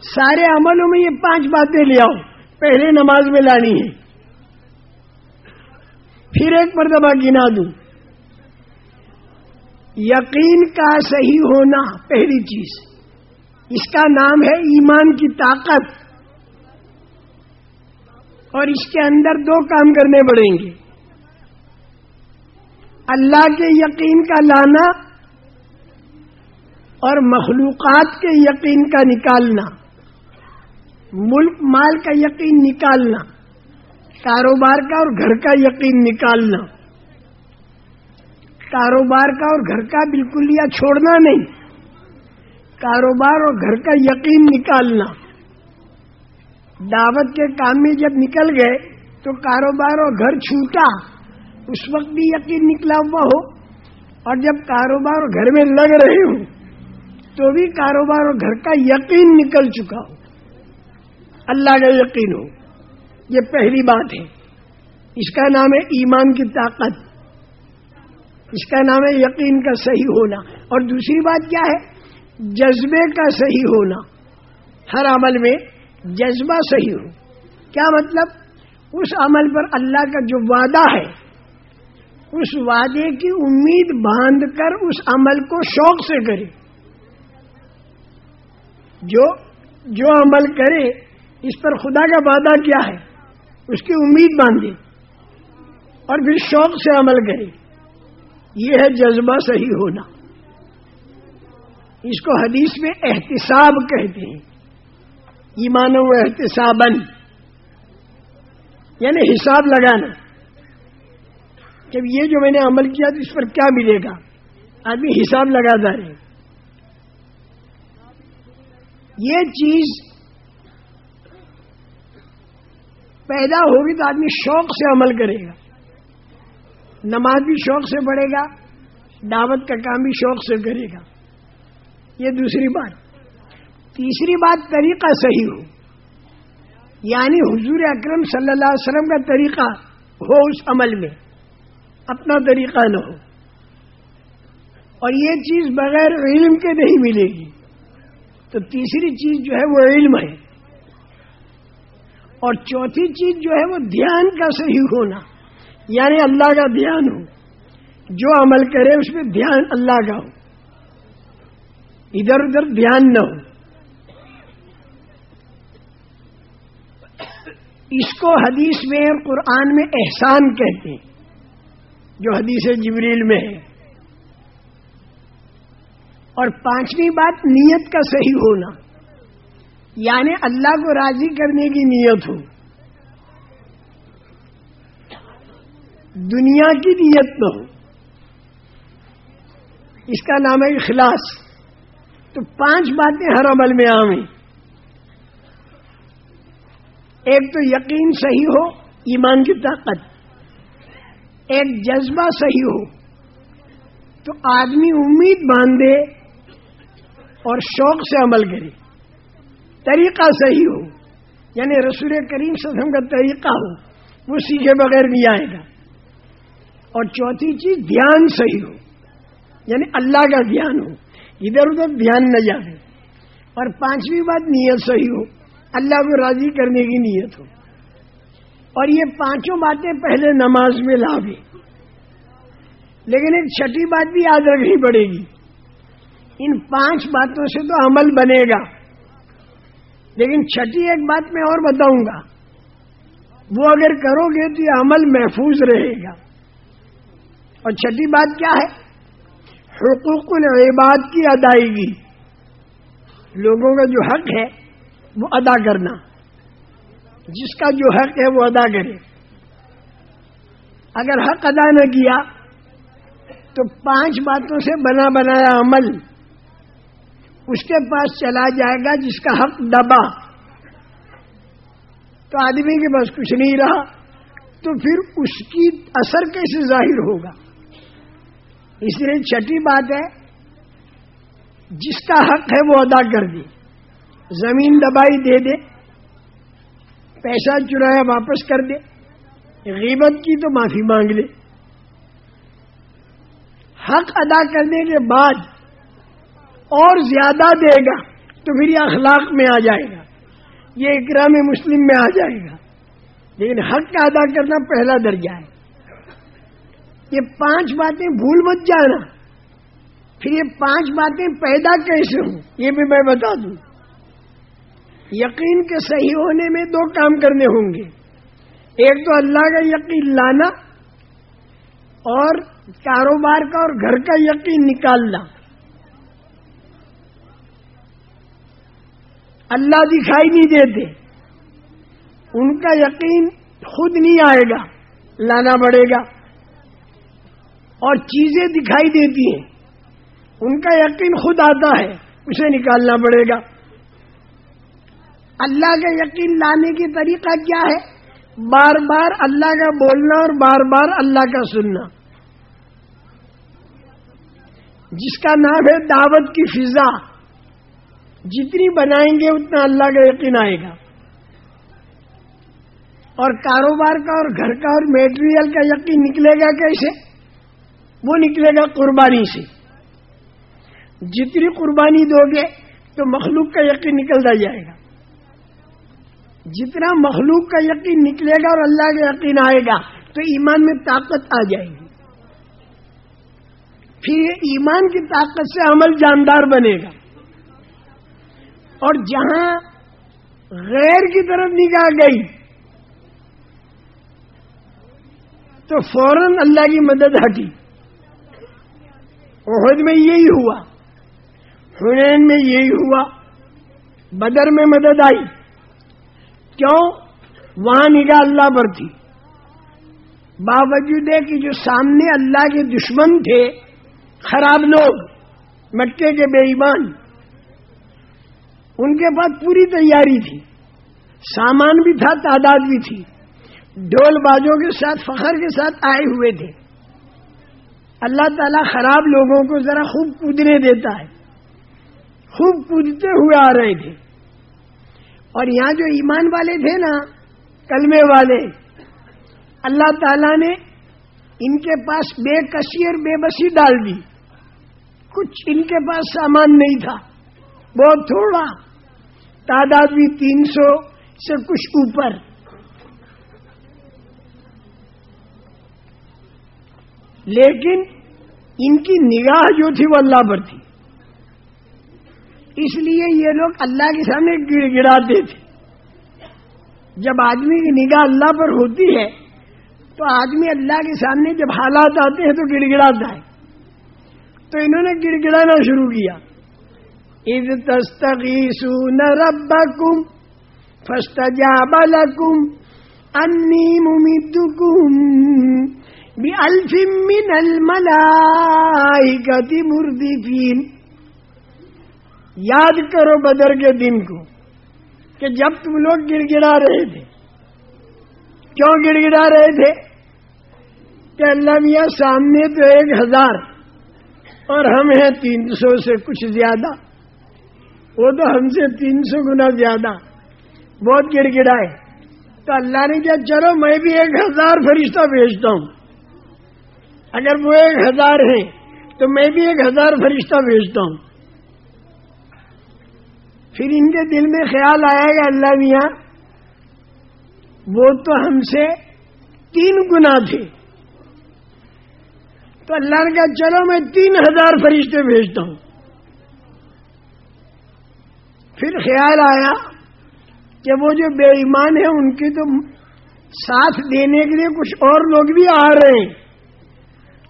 سارے عملوں میں یہ پانچ باتیں لے آؤ۔ پہلے نماز میں لانی ہے۔ پھر ایک مرتبہ گنا دوں۔ یقین کا صحیح ہونا پہلی چیز۔ اس کا نام ہے ایمان کی طاقت۔ اور اس کے اندر دو کام کرنے پڑیں گے۔ اللہ کے یقین کا لانا اور مخلوقات کے یقین کا نکالنا۔ ملک مال کا یقین نکالنا، کاروبار کا اور گھر کا یقین نکالنا۔ کاروبار کا اور گھر کا بالکل یا چھوڑنا نہیں، کاروبار اور گھر کا یقین نکالنا۔ دعوت کے کام میں جب نکل گئے تو کاروبار اور گھر چھوٹا، اس وقت بھی یقین نکلا ہوا ہو۔ اور جب کاروبار اور گھر میں لگ رہے ہوں تو بھی کاروبار اور گھر کا یقین نکل چکا ہو۔ اللہ کا یقین ہو۔ یہ پہلی بات ہے۔ اس کا نام ہے ایمان کی طاقت۔ اس کا نام ہے یقین کا صحیح ہونا۔ اور دوسری بات کیا ہے؟ جذبے کا صحیح ہونا۔ ہر عمل میں جذبہ صحیح ہو۔ کیا مطلب؟ اس عمل پر اللہ کا جو وعدہ ہے، اس وعدے کی امید باندھ کر اس عمل کو شوق سے کرے۔ جو جو عمل کرے اس پر خدا کا وعدہ کیا ہے؟ اس کی امید باندھے اور پھر شوق سے عمل کرے یہ ہے جذبہ صحیح ہونا۔ اس کو حدیث میں احتساب کہتے ہیں۔ ایمان و احتسابن یعنی حساب لگانا۔ کہ یہ جو میں نے عمل کیا تو اس پر کیا ملے گا؟ آدمی حساب لگاتا رہے۔ یہ چیز پیدا ہوگی تو آدمی شوق سے عمل کرے گا۔ نماز بھی شوق سے پڑھے گا، دعوت کا کام بھی شوق سے کرے گا۔ یہ دوسری بات۔ تیسری بات، طریقہ صحیح ہو۔ یعنی حضور اکرم صلی اللہ علیہ وسلم کا طریقہ ہو اس عمل میں۔ اپنا طریقہ نہ ہو۔ اور یہ چیز بغیر علم کے نہیں ملے گی۔ تو تیسری چیز جو ہے وہ علم ہے۔ اور چوتھی چیز جو ہے وہ دھیان کا صحیح ہونا یعنی اللہ کا دھیان ہو۔ جو عمل کرے اس میں دھیان اللہ کا ہو۔ ادھر ادھر دھیان نہ ہو۔ اس کو حدیث میں اور قرآن میں احسان کہتے ہیں، جو حدیث جبریل میں ہے۔ اور پانچویں بات، نیت کا صحیح ہونا۔ یعنی اللہ کو راضی کرنے کی نیت ہو۔ دنیا کی نیت نہ ہو۔ اس کا نام ہے اخلاص۔ تو پانچ باتیں ہر عمل میں عام ہیں۔ ایک تو یقین صحیح ہو، ایمان کی طاقت۔ ایک جذبہ صحیح ہو، تو آدمی امید باندھے اور شوق سے عمل کرے۔ طریقہ صحیح ہو یعنی رسول کریم وسلم کا طریقہ ہو وہ سیکھے بغیر نہیں آئے گا۔ اور چوتھی چیز، دھیان صحیح ہو یعنی اللہ کا دھیان ہو۔ ادھر ادھر دھیان نہ جائے۔ اور پانچویں بات، نیت صحیح ہو۔ اللہ کو راضی کرنے کی نیت ہو۔ اور یہ پانچوں باتیں پہلے نماز میں لا بھی لیکن ایک چھٹی بات بھی یاد رکھنی پڑے گی۔ ان پانچ باتوں سے تو عمل بنے گا۔ لیکن چھٹی ایک بات میں اور بتاؤں گا۔ وہ اگر کرو گے تو یہ عمل محفوظ رہے گا۔ اور چھٹی بات کیا ہے؟ حقوق العباد کی ادائیگی۔ لوگوں کا جو حق ہے، وہ ادا کرنا۔ جس کا جو حق ہے، وہ ادا کرے۔ اگر حق ادا نہ کیا، تو پانچ باتوں سے بنا بنایا عمل۔ اس کے پاس چلا جائے گا جس کا حق دبا۔ تو آدمی کے پاس کچھ نہیں رہا، تو پھر اس کی اثر کیسے ظاہر ہوگا؟ اس لیے چھٹی بات ہے، جس کا حق ہے وہ ادا کر دی زمین دبائی دے دے، پیسہ چرایا واپس کر دے، غیبت کی تو معافی مانگ لے۔ حق ادا کرنے کے بعد اور زیادہ دے گا تو پھر یہ اخلاق میں آ جائے گا، یہ اکرام مسلم میں آ جائے گا۔ لیکن حق کا ادا کرنا پہلا درجہ ہے۔ یہ پانچ باتیں بھول مت جانا۔ پھر یہ پانچ باتیں پیدا کیسے ہوں؟ یہ بھی میں بتا دوں۔ یقین کے صحیح ہونے میں دو کام کرنے ہوں گے۔ ایک تو اللہ کا یقین لانا اور کاروبار کا اور گھر کا یقین نکالنا۔ اللہ دکھائی نہیں دیتے۔ ان کا یقین خود نہیں آئے گا، لانا پڑے گا۔ اور چیزیں دکھائی دیتی ہیں۔ ان کا یقین خود آتا ہے، اسے نکالنا پڑے گا۔ اللہ کا یقین لانے کی طریقہ کیا ہے؟ بار بار اللہ کا بولنا اور بار بار اللہ کا سننا۔ جس کا نام ہے دعوت کی فضا۔ جتنی بنائیں گے اتنا اللہ کا یقین آئے گا۔ اور کاروبار کا اور گھر کا اور میٹریل کا یقین نکلے گا کیسے؟ وہ نکلے گا قربانی سے۔ جتنی قربانی دو گے تو مخلوق کا یقین نکلتا جائے گا۔ جتنا مخلوق کا یقین نکلے گا اور اللہ کا یقین آئے گا تو ایمان میں طاقت آ جائے گی۔ پھر یہ ایمان کی طاقت سے عمل جاندار بنے گا۔ اور جہاں غیر کی طرف نگاہ گئی، تو فوراً اللہ کی مدد ہٹی۔ عہد میں یہی ہوا، حنین میں یہی ہوا، بدر میں مدد آئی۔ کیوں؟ وہاں نگاہ اللہ پر تھی۔ باوجود ہے کہ جو سامنے اللہ کے دشمن تھے، خراب لوگ مٹکے کے بے ایمان۔ ان کے پاس پوری تیاری تھی۔ سامان بھی تھا، تعداد بھی تھی۔ ڈھول بازوں کے ساتھ، فخر کے ساتھ آئے ہوئے تھے۔ اللہ تعالی خراب لوگوں کو ذرا خوب کودنے دیتا ہے۔ خوب کودتے ہوئے آ رہے تھے۔ اور یہاں جو ایمان والے تھے نا، کلمے والے، اللہ تعالی نے ان کے پاس بے کسی اور بے بسی ڈال دی۔ کچھ ان کے پاس سامان نہیں تھا۔ بہت تھوڑا۔ تعداد بھی تین سو سے کچھ اوپر۔ لیکن ان کی نگاہ جو تھی وہ اللہ پر تھی۔ اس لیے یہ لوگ اللہ کے سامنے گڑ گڑاتے تھے۔ جب آدمی کی نگاہ اللہ پر ہوتی ہے، تو آدمی اللہ کے سامنے جب حالات آتے ہیں تو گڑ گڑاتا ہے۔ تو انہوں نے گڑ گڑانا شروع کیا۔ عید تستگی سون رب کم فسٹ کم انی ممید من الملائکتی مردفین یاد کرو بدر کے دن کو کہ جب تم لوگ گڑ گڑا رہے تھے. کیوں گڑ گڑا رہے تھے؟ کہ اللہ میاں سامنے تو ایک ہزار اور ہم ہیں تین سو سے کچھ زیادہ. وہ تو ہم سے تین سو گنا زیادہ۔ بہت گڑ گڑائے تو اللہ نے کیا چلو میں بھی ایک ہزار فرشتہ بھیجتا ہوں۔ اگر وہ ایک ہزار ہیں، تو میں بھی ایک ہزار فرشتہ بھیجتا ہوں۔ پھر ان کے دل میں خیال آیا کہ اللہ میاں، وہ تو ہم سے تین گنا تھے۔ تو اللہ نے کہا، چلو میں تین ہزار فرشتے بھیجتا ہوں۔ پھر خیال آیا کہ وہ جو بے ایمان ہیں ان کی تو ساتھ دینے کے لیے کچھ اور لوگ بھی آ رہے ہیں۔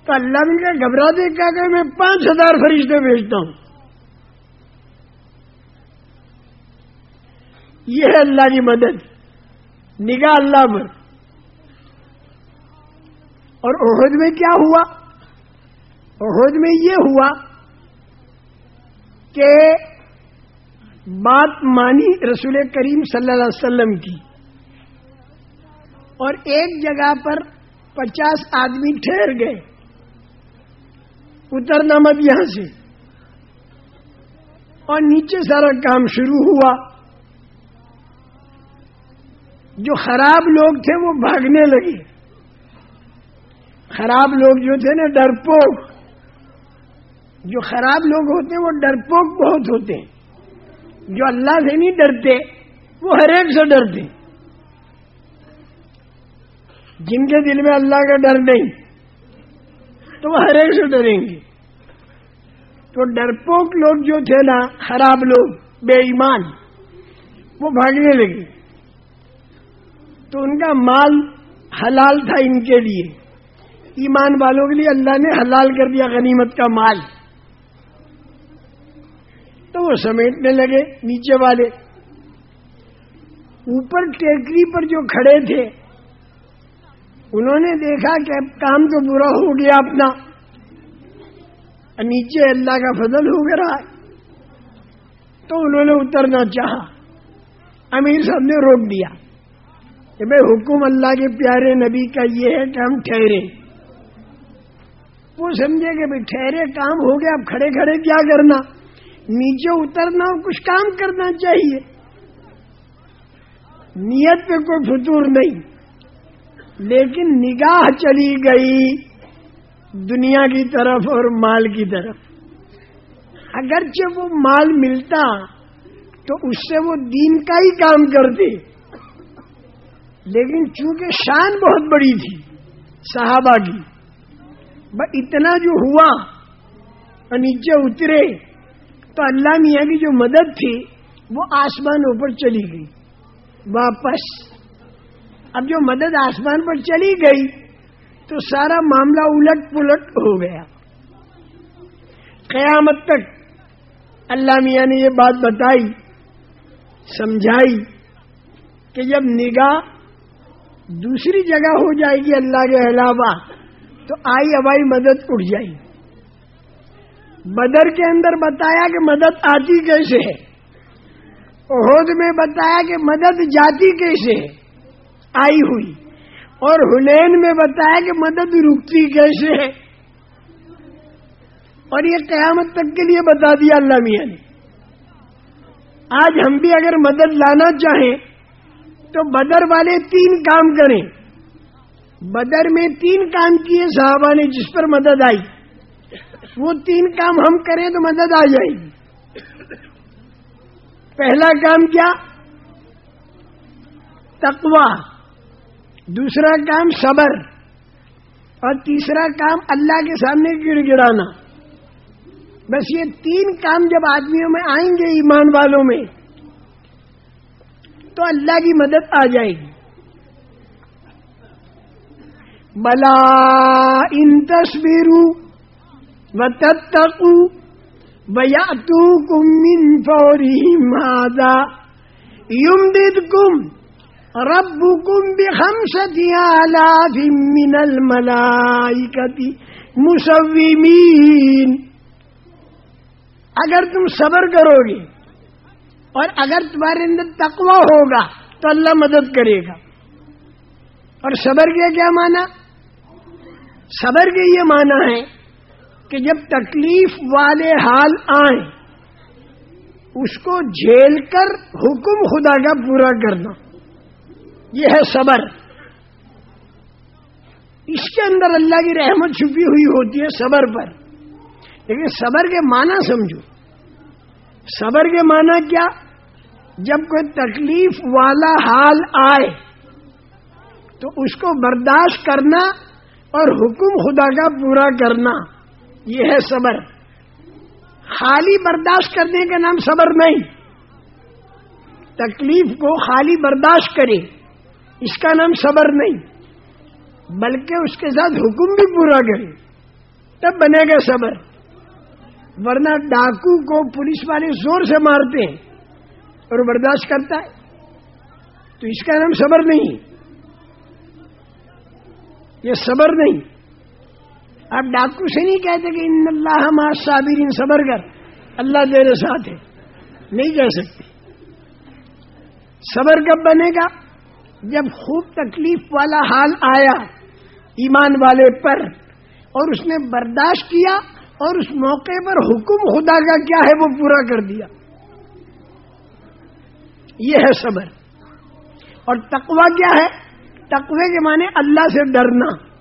تو اللہ نے کہا، گھبرا دے، کیا کہ میں پانچ ہزار فرشتے بھیجتا ہوں۔ یہ ہے اللہ کی مدد، نگاہ اللہ پر۔ اور عہد میں کیا ہوا؟ عہد میں یہ ہوا کہ بات مانی رسول کریم صلی اللہ علیہ وسلم کی۔ اور ایک جگہ پر پچاس آدمی ٹھہر گئے۔ اترنا مت یہاں سے۔ اور نیچے سارا کام شروع ہوا۔ جو خراب لوگ تھے وہ بھاگنے لگے۔ خراب لوگ جو تھے نا، ڈرپوک۔ جو خراب لوگ ہوتے ہیں وہ ڈرپوک بہت ہوتے ہیں۔ جو اللہ سے نہیں ڈرتے، وہ ہر ایک سے ڈرتے۔ جن کے دل میں اللہ کا ڈر نہیں، تو وہ ہر ایک سے ڈریں گے۔ تو ڈرپوک لوگ جو تھے نا، خراب لوگ، بے ایمان، وہ بھاگنے لگے۔ تو ان کا مال حلال تھا ان کے لیے۔ ایمان والوں کے لیے اللہ نے حلال کر دیا غنیمت کا مال۔ تو وہ سمیٹنے لگے نیچے والے۔ اوپر ٹیکری پر جو کھڑے تھے، انہوں نے دیکھا کہ اب کام تو برا ہو گیا اپنا۔ نیچے اللہ کا فضل ہو گیا۔ تو انہوں نے اترنا چاہا۔ امیر صاحب نے روک دیا۔ کہ بھائی حکم اللہ کے پیارے نبی کا یہ ہے کہ ہم ٹھہرے۔ وہ سمجھے کہ بھائی ٹھہرے کام ہو گیا، اب کھڑے کھڑے کیا کرنا؟ نیچے اترنا اور کچھ کام کرنا چاہیے۔ نیت پہ کوئی فطور نہیں۔ لیکن نگاہ چلی گئی دنیا کی طرف اور مال کی طرف۔ اگرچہ وہ مال ملتا تو اس سے وہ دین کا ہی کام کرتے۔ لیکن چونکہ شان بہت بڑی تھی صحابہ کی اتنا جو ہوا نیچے اترے۔ تو اللہ میاں کی جو مدد تھی وہ آسمانوں پر چلی گئی، واپس۔ اب جو مدد آسمان پر چلی گئی تو سارا معاملہ الٹ پلٹ ہو گیا۔ قیامت تک اللہ میاں نے یہ بات بتائی، سمجھائی کہ جب نگاہ دوسری جگہ ہو جائے گی اللہ کے علاوہ، تو آئی ہوائی مدد اٹھ جائے گی۔ بدر کے اندر بتایا کہ مدد آتی کیسے ہے؟ عہد میں بتایا کہ مدد جاتی کیسے ہے؟ آئی ہوئی۔ اور ہنین میں بتایا کہ مدد رکتی کیسے ہے؟ اور یہ قیامت تک کے لیے بتا دیا اللہ میاں نے۔ آج ہم بھی اگر مدد لانا چاہیں تو بدر والے تین کام کریں۔ بدر میں تین کام کیے صحابہ نے جس پر مدد آئی۔ وہ تین کام ہم کریں تو مدد آ جائے گی۔ پہلا کام کیا؟ تقوا دوسرا کام صبر۔ اور تیسرا کام اللہ کے سامنے گڑ گڑانا۔ بس یہ تین کام جب آدمیوں میں آئیں گے ایمان والوں میں، تو اللہ کی مدد آ جائے گی۔ بلا ان تصویروں و تتقو من فورہم آدھا یمددکم ربکم بخمسط آلاف من الملائکت مسومین اگر تم صبر کرو گے اور اگر تمہارے اندر تقوی ہوگا تو اللہ مدد کرے گا۔ اور صبر کے کیا مانا صبر کے یہ مانا ہے کہ جب تکلیف والے حال آئیں، اس کو جھیل کر حکم خدا کا پورا کرنا۔ یہ ہے صبر۔ اس کے اندر اللہ کی رحمت چھپی ہوئی ہوتی ہے صبر پر۔ لیکن صبر کے معنی سمجھو۔ صبر کے معنی کیا؟ جب کوئی تکلیف والا حال آئے، تو اس کو برداشت کرنا اور حکم خدا کا پورا کرنا۔ یہ ہے صبر۔ خالی برداشت کرنے کا نام صبر نہیں۔ تکلیف کو خالی برداشت کرے، اس کا نام صبر نہیں۔ بلکہ اس کے ساتھ حکم بھی پورا کرے۔ تب بنے گا صبر۔ ورنہ ڈاکو کو پولیس والے زور سے مارتے ہیں اور برداشت کرتا ہے۔ تو اس کا نام صبر نہیں۔ یہ صبر نہیں۔ آپ ڈاکو سے نہیں کہتے کہ ان اللہ ہم صابرین صبر کر۔ اللہ تیرے ساتھ ہے۔ نہیں کہہ سکتے۔ صبر کب بنے گا؟ جب خوب تکلیف والا حال آیا ایمان والے پر اور اس نے برداشت کیا اور اس موقع پر حکم خدا کا کیا ہے وہ پورا کر دیا۔ یہ ہے صبر۔ اور تقوی کیا ہے؟ تقوی کے معنی اللہ سے ڈرنا۔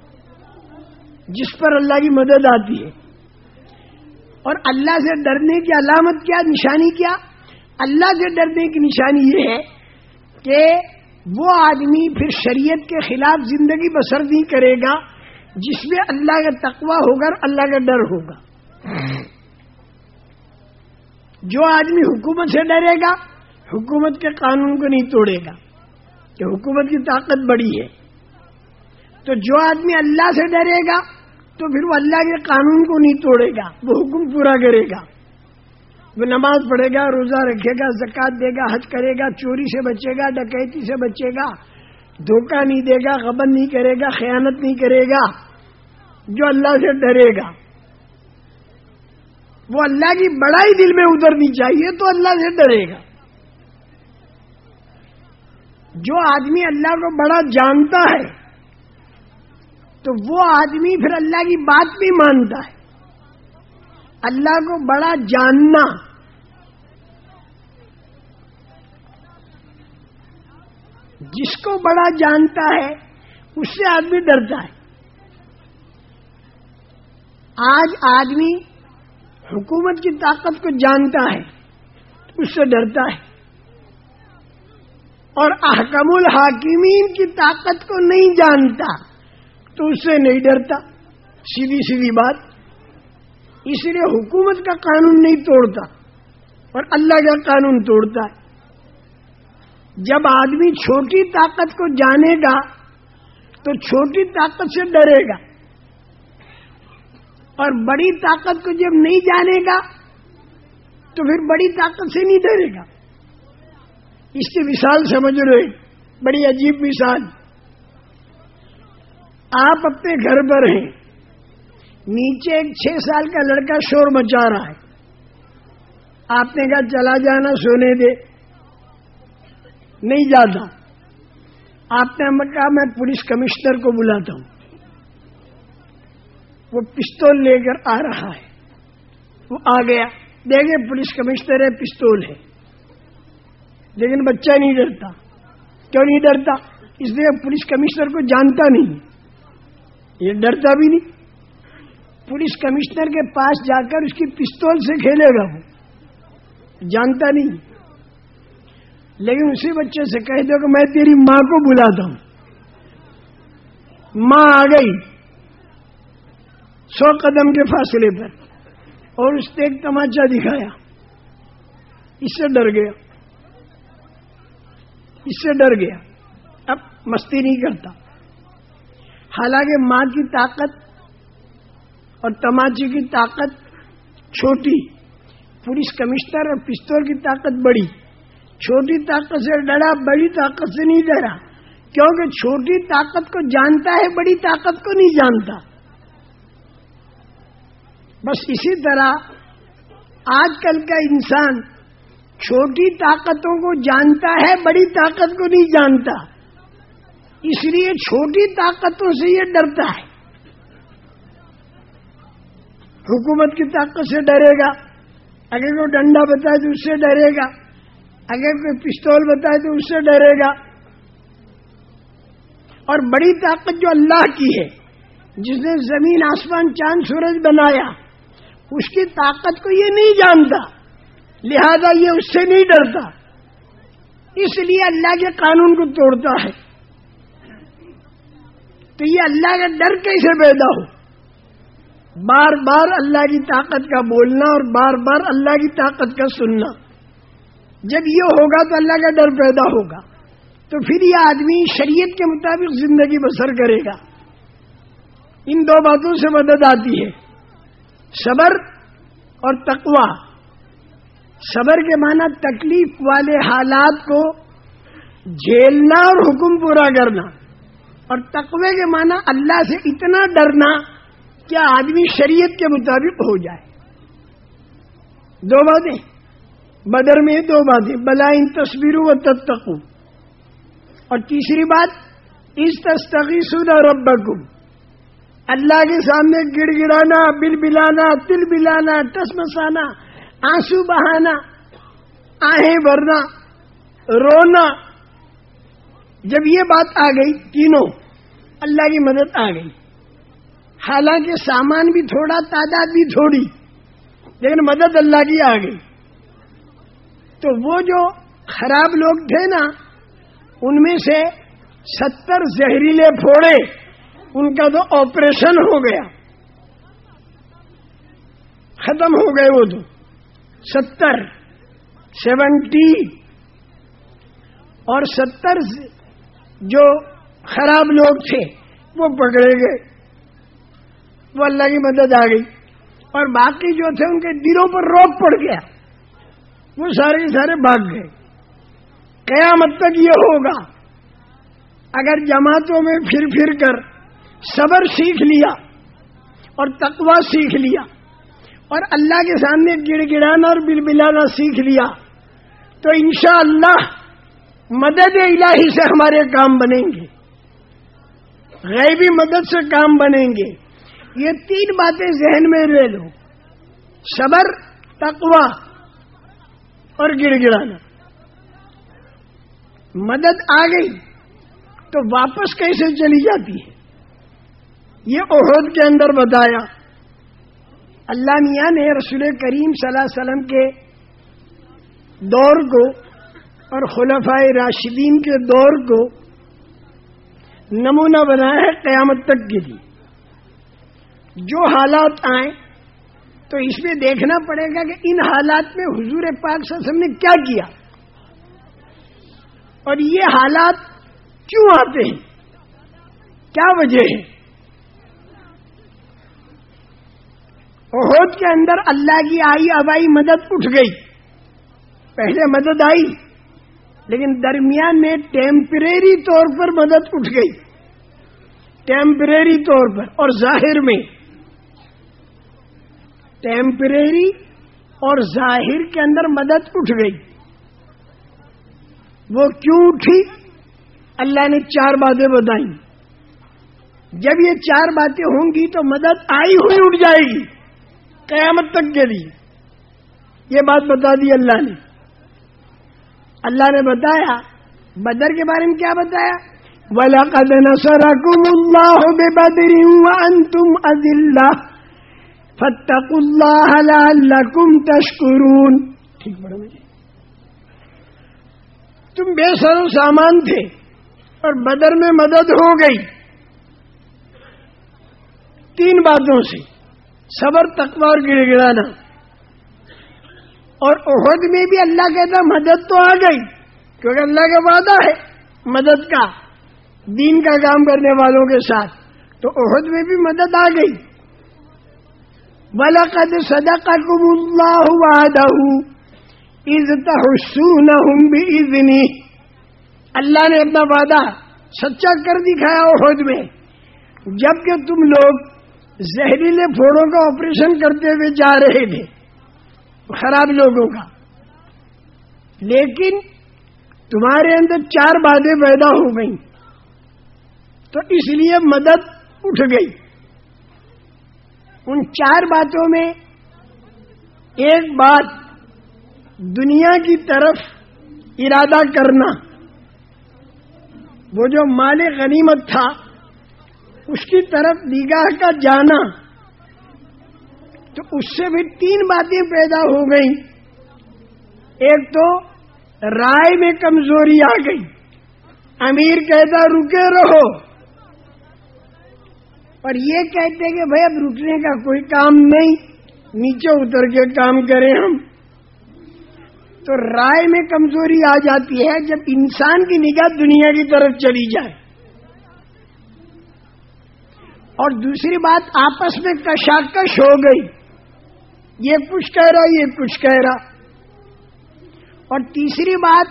جس پر اللہ کی مدد آتی ہے۔ اور اللہ سے ڈرنے کی علامت کیا، نشانی کیا؟ اللہ سے ڈرنے کی نشانی یہ ہے کہ وہ آدمی پھر شریعت کے خلاف زندگی بسر نہیں کرے گا، جس میں اللہ کا تقوی ہوگا اور اللہ کا ڈر ہوگا۔ جو آدمی حکومت سے ڈرے گا، حکومت کے قانون کو نہیں توڑے گا، کہ حکومت کی طاقت بڑی ہے۔ تو جو آدمی اللہ سے ڈرے گا، تو پھر وہ اللہ کے قانون کو نہیں توڑے گا، وہ حکم پورا کرے گا۔ وہ نماز پڑھے گا، روزہ رکھے گا، زکات دے گا، حج کرے گا، چوری سے بچے گا، ڈکیتی سے بچے گا، دھوکہ نہیں دے گا، غبن نہیں کرے گا، خیانت نہیں کرے گا۔ جو اللہ سے ڈرے گا۔ وہ اللہ کی بڑائی دل میں اترنی چاہیے تو اللہ سے ڈرے گا۔ جو آدمی اللہ کو بڑا جانتا ہے تو وہ آدمی پھر اللہ کی بات بھی مانتا ہے۔ اللہ کو بڑا جاننا۔ جس کو بڑا جانتا ہے، اس سے آدمی ڈرتا ہے۔ آج آدمی حکومت کی طاقت کو جانتا ہے، اس سے ڈرتا ہے۔ اور احکم الحاکمین کی طاقت کو نہیں جانتا۔ تو اس سے نہیں ڈرتا۔ سیدھی سیدھی بات۔ اس لیے حکومت کا قانون نہیں توڑتا، اور اللہ کا قانون توڑتا ہے۔ جب آدمی چھوٹی طاقت کو جانے گا، تو چھوٹی طاقت سے ڈرے گا۔ اور بڑی طاقت کو جب نہیں جانے گا، تو پھر بڑی طاقت سے نہیں ڈرے گا۔ اس کی مثال سمجھ رہے بڑی عجیب مثال۔ آپ اپنے گھر پر ہیں۔ نیچے ایک چھ سال کا لڑکا شور مچا رہا ہے۔ آپ نے کہا، چلا جانا، سونے دے۔ نہیں جاتا۔ آپ نے کہا، میں پولیس کمشنر کو بلاتا ہوں۔ وہ پستول لے کر آ رہا ہے۔ وہ آ گیا۔ دیکھے پولیس کمشنر ہے، پستول ہے۔ لیکن بچہ نہیں ڈرتا۔ کیوں نہیں ڈرتا؟ اس لیے پولیس کمشنر کو جانتا نہیں۔ یہ ڈرتا بھی نہیں۔ پولیس کمشنر کے پاس جا کر اس کی پستول سے کھیلے گا وہ۔ جانتا نہیں۔ لیکن اسی بچے سے کہہ دو کہ میں تیری ماں کو بلاتا ہوں۔ ماں آ گئی۔ سو قدم کے فاصلے پر۔ اور اس نے ایک تماچا دکھایا۔ اس سے ڈر گیا۔ اس سے ڈر گیا۔ اب مستی نہیں کرتا۔ حالانکہ ماں کی طاقت اور تماچے کی طاقت چھوٹی، پولیس کمشنر اور پستول کی طاقت بڑی۔ چھوٹی طاقت سے ڈرا، بڑی طاقت سے نہیں ڈرا۔ کیونکہ چھوٹی طاقت کو جانتا ہے، بڑی طاقت کو نہیں جانتا۔ بس اسی طرح آج کل کا انسان چھوٹی طاقتوں کو جانتا ہے، بڑی طاقت کو نہیں جانتا۔ اس لیے چھوٹی طاقتوں سے یہ ڈرتا ہے۔ حکومت کی طاقت سے ڈرے گا۔ اگر کوئی ڈنڈا بتائے تو اس سے ڈرے گا۔ اگر کوئی پستول بتائے تو اس سے ڈرے گا۔ اور بڑی طاقت جو اللہ کی ہے، جس نے زمین، آسمان، چاند، سورج بنایا، اس کی طاقت کو یہ نہیں جانتا۔ لہذا یہ اس سے نہیں ڈرتا۔ اس لیے اللہ کے قانون کو توڑتا ہے۔ تو یہ اللہ کا ڈر کیسے پیدا ہو؟ بار بار اللہ کی طاقت کا بولنا اور بار بار اللہ کی طاقت کا سننا۔ جب یہ ہوگا تو اللہ کا ڈر پیدا ہوگا۔ تو پھر یہ آدمی شریعت کے مطابق زندگی بسر کرے گا۔ ان دو باتوں سے مدد آتی ہے۔ صبر اور تقوا صبر کے معنی تکلیف والے حالات کو جھیلنا اور حکم پورا کرنا۔ اور تقوی کے معنی اللہ سے اتنا ڈرنا کہ آدمی شریعت کے مطابق ہو جائے۔ دو باتیں۔ بدر میں دو باتیں۔ بلا ان تصویروں و تتقو اور تیسری بات اس تستغیثون اور اللہ کے سامنے گڑ گڑانا بل بلانا تل بلانا ٹسمسانا آنسو بہانا، آہیں بھرنا، رونا جب یہ بات آ گئی تینوں، اللہ کی مدد آ گئی۔ حالانکہ سامان بھی تھوڑا، تعداد بھی تھوڑی، لیکن مدد اللہ کی آ گئی۔ تو وہ جو خراب لوگ تھے نا، ان میں سے ستر زہریلے پھوڑے، ان کا تو آپریشن ہو گیا۔ ختم ہو گئے وہ تو۔ ستر سیونٹی اور ستر جو خراب لوگ تھے، وہ پکڑے گئے۔ وہ اللہ کی مدد آ گئی۔ اور باقی جو تھے، ان کے دلوں پر روک پڑ گیا۔ وہ سارے سارے بھاگ گئے۔ قیامت تک یہ ہوگا۔ اگر جماعتوں میں پھر پھر کر صبر سیکھ لیا اور تقوا سیکھ لیا اور اللہ کے سامنے گڑ گڑانا اور بل بلانا سیکھ لیا، تو انشاءاللہ اللہ مدد الہی سے ہمارے کام بنیں گے۔ غیبی مدد سے کام بنیں گے۔ یہ تین باتیں ذہن میں لے لو۔ صبر تقوا اور گڑ گڑانا مدد آ گئی تو واپس کیسے چلی جاتی ہے؟ یہ عہد کے اندر بتایا۔ اللہ میاں نے رسول کریم صلی اللہ علیہ وسلم کے دور کو اور خلفۂ راشدین کے دور کو نمونہ بنایا ہے قیامت تک کے لیے۔ جو حالات آئیں تو اس میں دیکھنا پڑے گا کہ ان حالات میں حضور پاک صلی اللہ علیہ وسلم نے کیا کیا۔ اور یہ حالات کیوں آتے ہیں؟ کیا وجہ ہے؟ عہد کے اندر اللہ کی آئی ابائی مدد اٹھ گئی۔ پہلے مدد آئی۔ لیکن درمیان میں ٹیمپریری طور پر مدد اٹھ گئی۔ ٹیمپریری طور پر اور ظاہر میں۔ ٹیمپریری اور ظاہر کے اندر مدد اٹھ گئی۔ وہ کیوں اٹھی؟ اللہ نے چار باتیں بتائیں۔ جب یہ چار باتیں ہوں گی تو مدد آئی ہوئی اٹھ جائے گی۔ قیامت تک کے لیے۔ یہ بات بتا دی اللہ نے۔ اللہ نے بتایا، بدر کے بارے میں کیا بتایا؟ وَلَقَدْ نَصَرَكُمُ اللَّهُ بِبَدْرٍ وَأَنْتُمْ أَذِلَّةٌ اللہ اللَّهَ لَعَلَّكُمْ تَشْكُرُونَ۔ ٹھیک پڑھو جی تم بے سر سامان تھے اور بدر میں مدد ہو گئی۔ تین باتوں سے، صبر، تقوی گڑ گڑانا اور عہد میں بھی اللہ کہتا مدد تو آ گئی، کیونکہ اللہ کا وعدہ ہے مدد کا، دین کا کام کرنے والوں کے ساتھ۔ تو عہد میں بھی مدد آ گئی۔ بلقد صدقكم الله وعده اذ تحسونهم باذنه اللہ نے اپنا وعدہ سچا کر دکھایا عہد میں۔ جبکہ تم لوگ زہریلے پھوڑوں کا آپریشن کرتے ہوئے جا رہے تھے۔ خراب لوگوں کا۔ لیکن تمہارے اندر چار باتیں پیدا ہو گئیں۔ تو اس لیے مدد اٹھ گئی۔ ان چار باتوں میں ایک بات، دنیا کی طرف ارادہ کرنا۔ وہ جو مال غنیمت تھا، اس کی طرف نگاہ کا جانا۔ تو اس سے بھی تین باتیں پیدا ہو گئیں۔ ایک تو رائے میں کمزوری آ گئی۔ امیر کہتا رکے رہو۔ اور یہ کہتے کہ بھائی اب رکنے کا کوئی کام نہیں، نیچے اتر کے کام کریں ہم۔ تو رائے میں کمزوری آ جاتی ہے جب انسان کی نگاہ دنیا کی طرف چلی جائے۔ اور دوسری بات، آپس میں کشاکش ہو گئی۔ یہ کچھ کہہ رہا یہ کچھ کہہ رہا۔ اور تیسری بات،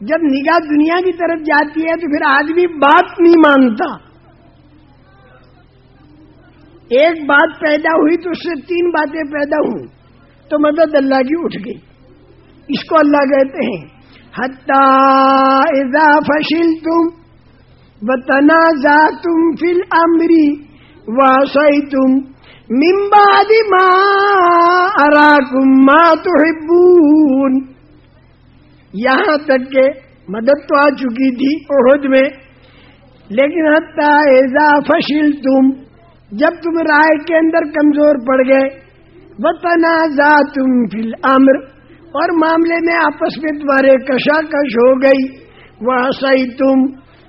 جب نگاہ دنیا کی طرف جاتی ہے تو پھر آدمی بات نہیں مانتا۔ ایک بات پیدا ہوئی تو اس سے تین باتیں پیدا ہوئی تو مدد اللہ کی اٹھ گئی۔ اس کو اللہ کہتے ہیں اذا فشل تم بتنا جا تم فل امری واسی تم ممباد ما تحبون یہاں تک کہ مدد تو آ چکی تھی عہد میں لیکن حتیٰ ایزا فشل تم جب تم رائے کے اندر کمزور پڑ گئے وہ تنازع تم فل امر اور معاملے میں آپس میں تمہارے کشاکش ہو گئی وہ صحیح تم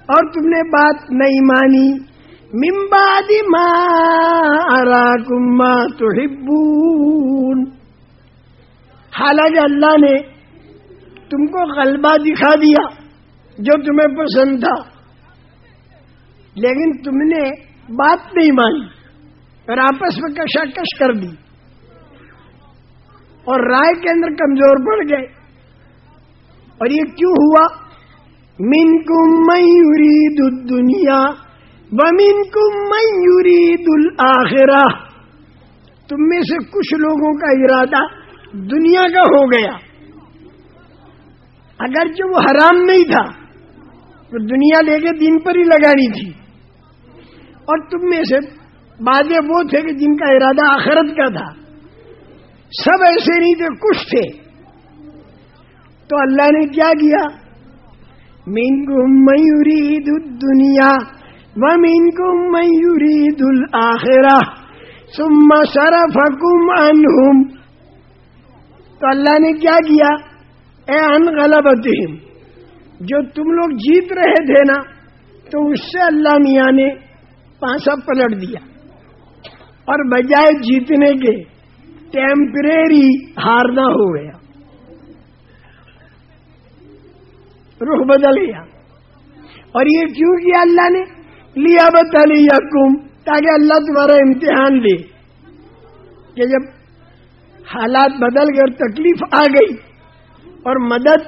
اور تم نے بات نہیں مانی ممباد ما تحبون حالانکہ اللہ نے تم کو غلبہ دکھا دیا جو تمہیں پسند تھا لیکن تم نے بات نہیں مانی اور آپس میں کشاکش کر دی اور رائے کے اندر کمزور پڑ گئے اور یہ کیوں ہوا من کم میوری دنیا بمین کم میوری دل تم میں سے کچھ لوگوں کا ارادہ دنیا کا ہو گیا۔ اگرچہ وہ حرام نہیں تھا تو دنیا لے کے دن پر ہی لگانی تھی۔ اور تم میں سے بادے وہ تھے کہ جن کا ارادہ آخرت کا تھا۔ سب ایسے نہیں تھے، کچھ تھے۔ تو اللہ نے کیا کیا؟ مین گم میوری دنیا ومنكم من يريد الآخرة ثم صرفكم عنهم. تو اللہ نے کیا کیا؟ اے ان غلبتہم، جو تم لوگ جیت رہے تھے نا، تو اس سے اللہ میاں نے پانسا پلٹ دیا۔ اور بجائے جیتنے کے ٹیمپریری ہارنا ہو گیا۔ رخ بدل گیا۔ اور یہ کیوں کیا اللہ نے؟ لیا بتالی تاکہ اللہ تمہارا امتحان لے کہ جب حالات بدل گئے اور تکلیف آ گئی اور مدد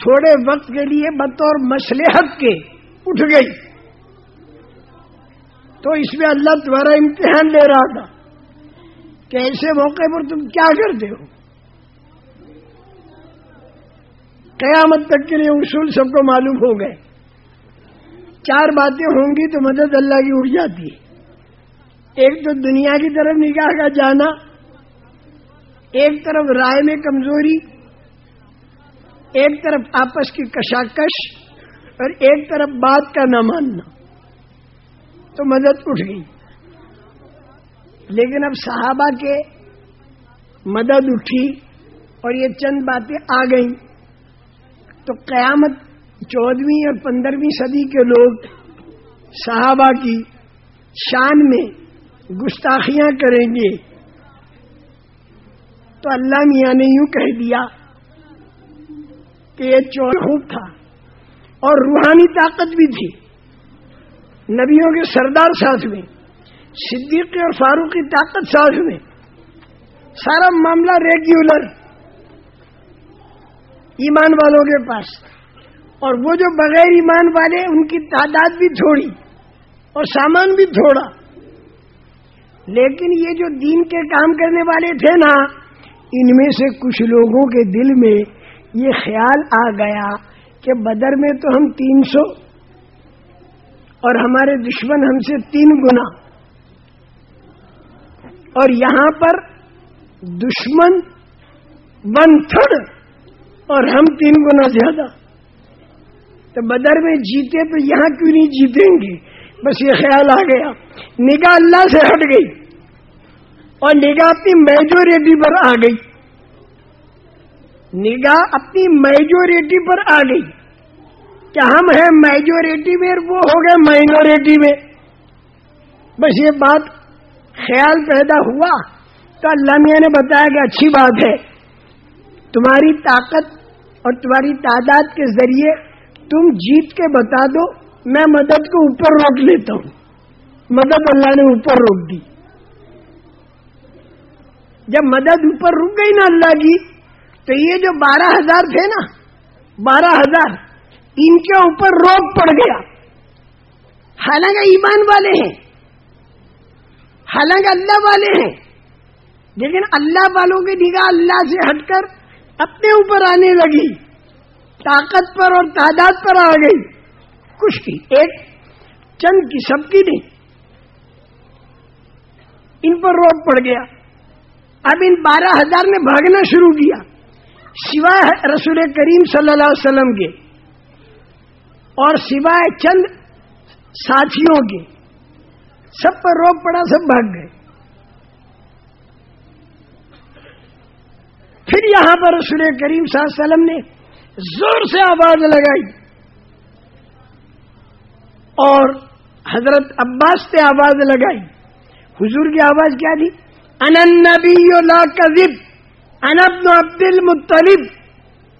تھوڑے وقت کے لیے بطور مسلحت کے اٹھ گئی، تو اس میں اللہ تمہارا امتحان لے رہا تھا کہ ایسے موقع پر تم کیا کرتے ہو؟ قیامت تک کے لیے اصول سب کو معلوم ہو گئے۔ چار باتیں ہوں گی تو مدد اللہ کی اٹھ جاتی ہے۔ ایک تو دنیا کی طرف نکاح کا جانا، ایک طرف رائے میں کمزوری، ایک طرف آپس کی کشاکش اور ایک طرف بات کا نہ ماننا۔ تو مدد اٹھ گئی۔ لیکن اب صحابہ کے مدد اٹھی اور یہ چند باتیں آ گئیں۔ تو قیامت چودہویں اور پندرہویں صدی کے لوگ صحابہ کی شان میں گستاخیاں کریں گے۔ تو اللہ میاں نے یوں کہہ دیا کہ یہ چور خوب تھا اور روحانی طاقت بھی تھی۔ نبیوں کے سردار ساتھ میں، صدیق اور فاروق کی طاقت ساتھ میں، سارا معاملہ ریگولر ایمان والوں کے پاس۔ اور وہ جو بغیر ایمان والے ان کی تعداد بھی تھوڑی اور سامان بھی تھوڑا۔ لیکن یہ جو دین کے کام کرنے والے تھے نا، ان میں سے کچھ لوگوں کے دل میں یہ خیال آ گیا کہ بدر میں تو ہم تین سو اور ہمارے دشمن ہم سے تین گنا۔ اور یہاں پر دشمن ون تھرڈ اور ہم تین گنا زیادہ۔ تو بدر میں جیتے تو یہاں کیوں نہیں جیتیں گے؟ بس یہ خیال آ گیا۔ نگاہ اللہ سے ہٹ گئی اور نگاہ اپنی میجورٹی پر آ گئی۔ نگاہ اپنی میجورٹی پر آ گئی۔ کیا ہم ہیں میجورٹی میں وہ ہو گئے مائنورٹی میں۔ بس یہ بات خیال پیدا ہوا تو اللہ میاں نے بتایا کہ اچھی بات ہے۔ تمہاری طاقت اور تمہاری تعداد کے ذریعے تم جیت کے بتا دو، میں مدد کو اوپر روک لیتا ہوں۔ مدد اللہ نے اوپر روک دی۔ جب مدد اوپر رک گئی نا اللہ کی، تو یہ جو بارہ ہزار تھے نا، بارہ ہزار، ان کے اوپر روک پڑ گیا۔ حالانکہ ایمان والے ہیں۔ حالانکہ اللہ والے ہیں۔ لیکن اللہ والوں کی نگاہ اللہ سے ہٹ کر اپنے اوپر آنے لگی۔ طاقت پر اور تعداد پر آ گئی۔ کچھ کی۔ ایک، چند کی، سب کی نہیں۔ ان پر روک پڑ گیا۔ اب ان بارہ ہزار نے بھاگنا شروع کیا۔ سوائے رسول کریم صلی اللہ علیہ وسلم کے۔ اور سوائے چند ساتھیوں کے۔ سب پر روک پڑا، سب بھاگ گئے۔ پھر یہاں پر رسول کریم صلی اللہ علیہ وسلم نے زور سے آواز لگائی اور حضرت عباس نے آواز لگائی حضور کی آواز کیا تھی؟ انبی لا کذب انب عبد المطلب۔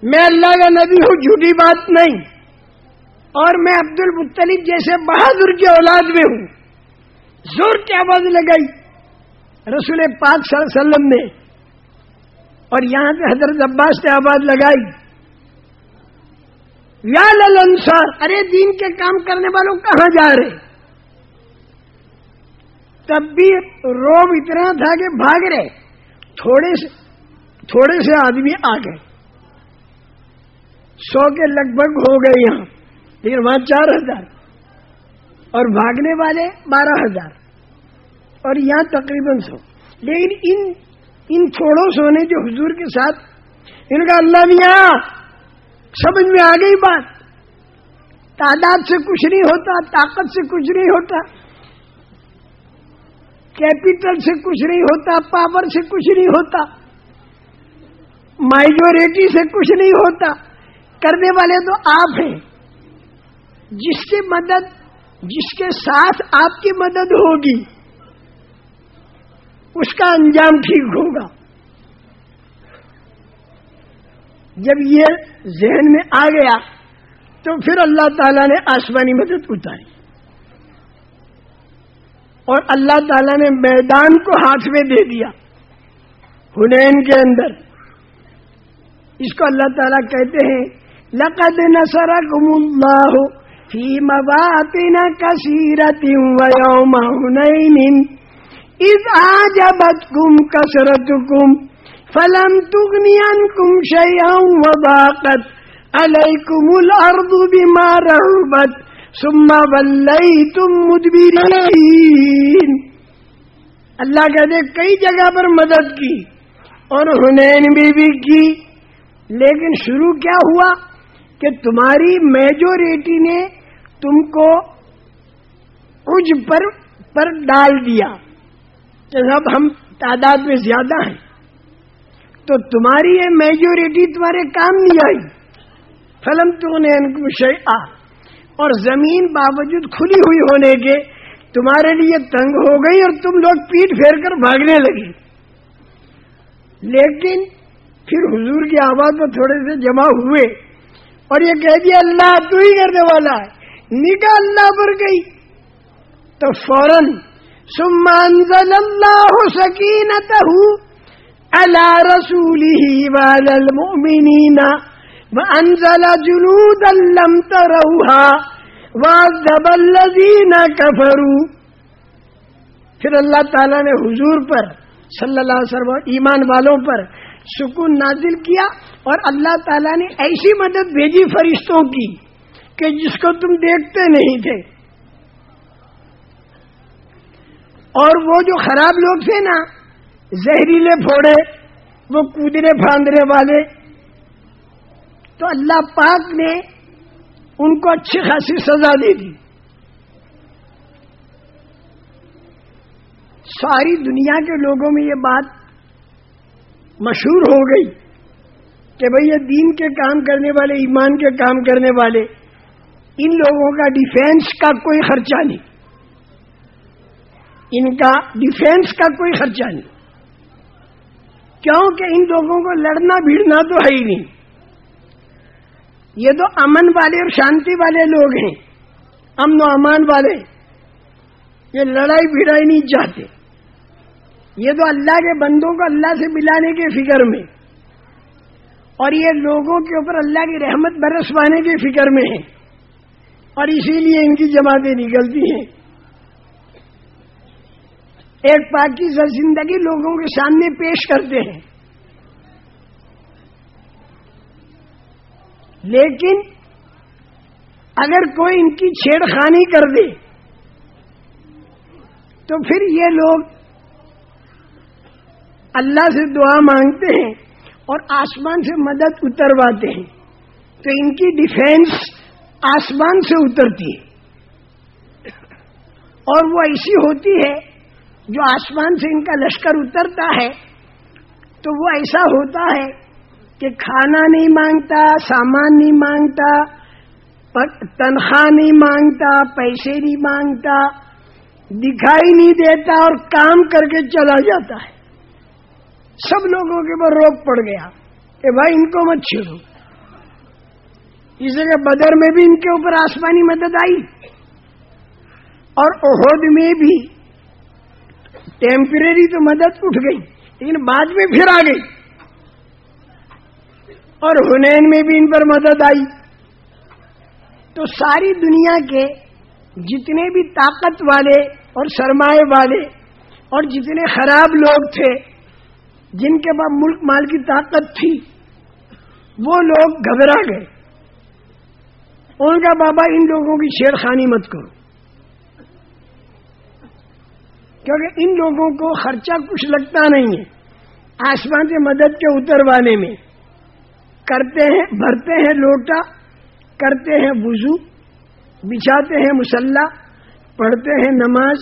میں اللہ کا نبی ہوں، جھوٹی بات نہیں۔ اور میں عبد المطلب جیسے بہادر کی اولاد میں ہوں۔ زور کی آواز لگائی۔ رسول پاک صلی اللہ علیہ وسلم نے اور یہاں پہ حضرت عباس نے آواز لگائی۔ یا للنسار ارے دین کے کام کرنے والوں کہاں جا رہے؟ تب بھی روب اتنا تھا کہ بھاگ رہے۔ تھوڑے سے تھوڑے سے آدمی آ گئے۔ سو کے لگ بھگ ہو گئے یہاں، لیکن وہاں چار ہزار۔ اور بھاگنے والے بارہ ہزار۔ اور یہاں تقریباً سو۔ لیکن ان ان تھوڑوں سو نے جو حضور کے ساتھ، ان کا اللہ میاں سمجھ میں آ گئی بات۔ تعداد سے کچھ نہیں ہوتا، طاقت سے کچھ نہیں ہوتا۔ کیپٹل سے کچھ نہیں ہوتا، پاور سے کچھ نہیں ہوتا۔ مائجورٹی سے کچھ نہیں ہوتا۔ کرنے والے تو آپ ہیں۔ جس کی مدد، جس کے ساتھ آپ کی مدد ہوگی، اس کا انجام ٹھیک ہوگا۔ جب یہ ذہن میں آ گیا تو پھر اللہ تعالیٰ نے آسمانی مدد اتاری اور اللہ تعالیٰ نے میدان کو ہاتھ میں دے دیا ہنین کے اندر۔ اس کو اللہ تعالیٰ کہتے ہیں، لقد نصرکم اللہ في مواطن كثيرة ويوم هنين إذ أعجبتكم كثرتكم فلم تغن عنكم شيئا وضاقت عليكم الأرض بما رهبت ثم وليتم مدبرين. اللہ کہتے کئی جگہ پر مدد کی اور ہنین بھی بھی کی. لیکن شروع کیا ہوا کہ تمہاری میجورٹی نے تم کو کچھ پر پر ڈال دیا. کہ اب ہم تعداد میں زیادہ ہیں تو تمہاری یہ میجورٹی تمہارے کام نہیں آئی۔ فلم تو نے آ اور زمین باوجود کھلی ہوئی ہونے کے تمہارے لیے تنگ ہو گئی اور تم لوگ پیٹ پھیر کر بھاگنے لگے۔ لیکن پھر حضور کی آواز میں تھوڑے سے جمع ہوئے اور یہ کہہ دیا، اللہ تو ہی کرنے والا ہے۔ نکاح اللہ پر گئی۔ تو فوراً سمانزل اللہ سکینت اللہ رسولی والمؤمنین وانزل جنودا لم تروها وعذب الذین کفروا پھر اللہ تعالیٰ نے حضور پر صلی اللہ علیہ وسلم ایمان والوں پر سکون نازل کیا اور اللہ تعالیٰ نے ایسی مدد بھیجی فرشتوں کی کہ جس کو تم دیکھتے نہیں تھے۔ اور وہ جو خراب لوگ تھے نا زہریلے پھوڑے، وہ کودنے پھاندنے والے۔ تو اللہ پاک نے ان کو اچھی خاصی سزا دے دی۔ ساری دنیا کے لوگوں میں یہ بات مشہور ہو گئی کہ بھئی یہ دین کے کام کرنے والے، ایمان کے کام کرنے والے، ان لوگوں کا ڈیفینس کا کوئی خرچہ نہیں۔ ان کا ڈیفینس کا کوئی خرچہ نہیں۔ کیونکہ ان لوگوں کو لڑنا بھیڑنا تو ہے ہی نہیں۔ یہ تو امن والے اور شانتی والے لوگ ہیں، امن و امان والے۔ یہ لڑائی بھیڑائی نہیں چاہتے۔ یہ تو اللہ کے بندوں کو اللہ سے ملانے کے فکر میں۔ اور یہ لوگوں کے اوپر اللہ کی رحمت برس پانے کے فکر میں ہے اور اسی لیے ان کی جماعتیں نکلتی ہیں۔ ایک پاکی زندگی لوگوں کے سامنے پیش کرتے ہیں۔ لیکن اگر کوئی ان کی چھیڑخانی کر دے، تو پھر یہ لوگ اللہ سے دعا مانگتے ہیں اور آسمان سے مدد اترواتے ہیں۔ تو ان کی ڈیفینس آسمان سے اترتی ہے۔ اور وہ ایسی ہوتی ہے جو آسمان سے ان کا لشکر اترتا ہے، تو وہ ایسا ہوتا ہے کہ کھانا نہیں مانگتا، سامان نہیں مانگتا تنخواہ نہیں مانگتا، پیسے نہیں مانگتا، دکھائی نہیں دیتا اور کام کر کے چلا جاتا ہے۔ سب لوگوں کے اوپر روک پڑ گیا۔ کہ بھائی، ان کو مت چھوڑو۔ اس جگہ بدر میں بھی ان کے اوپر آسمانی مدد آئی۔ اور عہد میں بھی ٹیمپریری تو مدد اٹھ گئی، لیکن بعد میں پھر آ گئی۔ اور ہنین میں بھی ان پر مدد آئی۔ تو ساری دنیا کے جتنے بھی طاقت والے اور سرمایہ والے اور جتنے خراب لوگ تھے، جن کے پاس ملک مال کی طاقت تھی، وہ لوگ گھبرا گئے۔ ان کا بابا ان لوگوں کی شیر خانی مت کرو۔ کیونکہ ان لوگوں کو خرچہ کچھ لگتا نہیں ہے۔ آسمان سے مدد کے اتروانے میں۔ کرتے ہیں، بھرتے ہیں لوٹا، کرتے ہیں وضو، بچھاتے ہیں مسلح، پڑھتے ہیں نماز،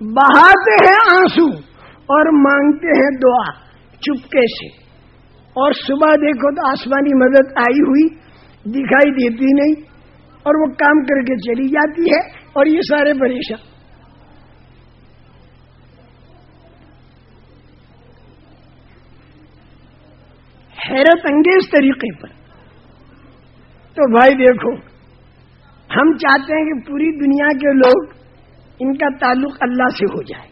بہاتے ہیں آنسو اور مانگتے ہیں دعا چپکے سے۔ اور صبح دیکھو تو آسمانی مدد آئی ہوئی، دکھائی دیتی نہیں، اور وہ کام کر کے چلی جاتی ہے اور یہ سارے پریشان۔ حیرت انگیز طریقے پر۔ تو بھائی دیکھو، ہم چاہتے ہیں کہ پوری دنیا کے لوگ ان کا تعلق اللہ سے ہو جائے۔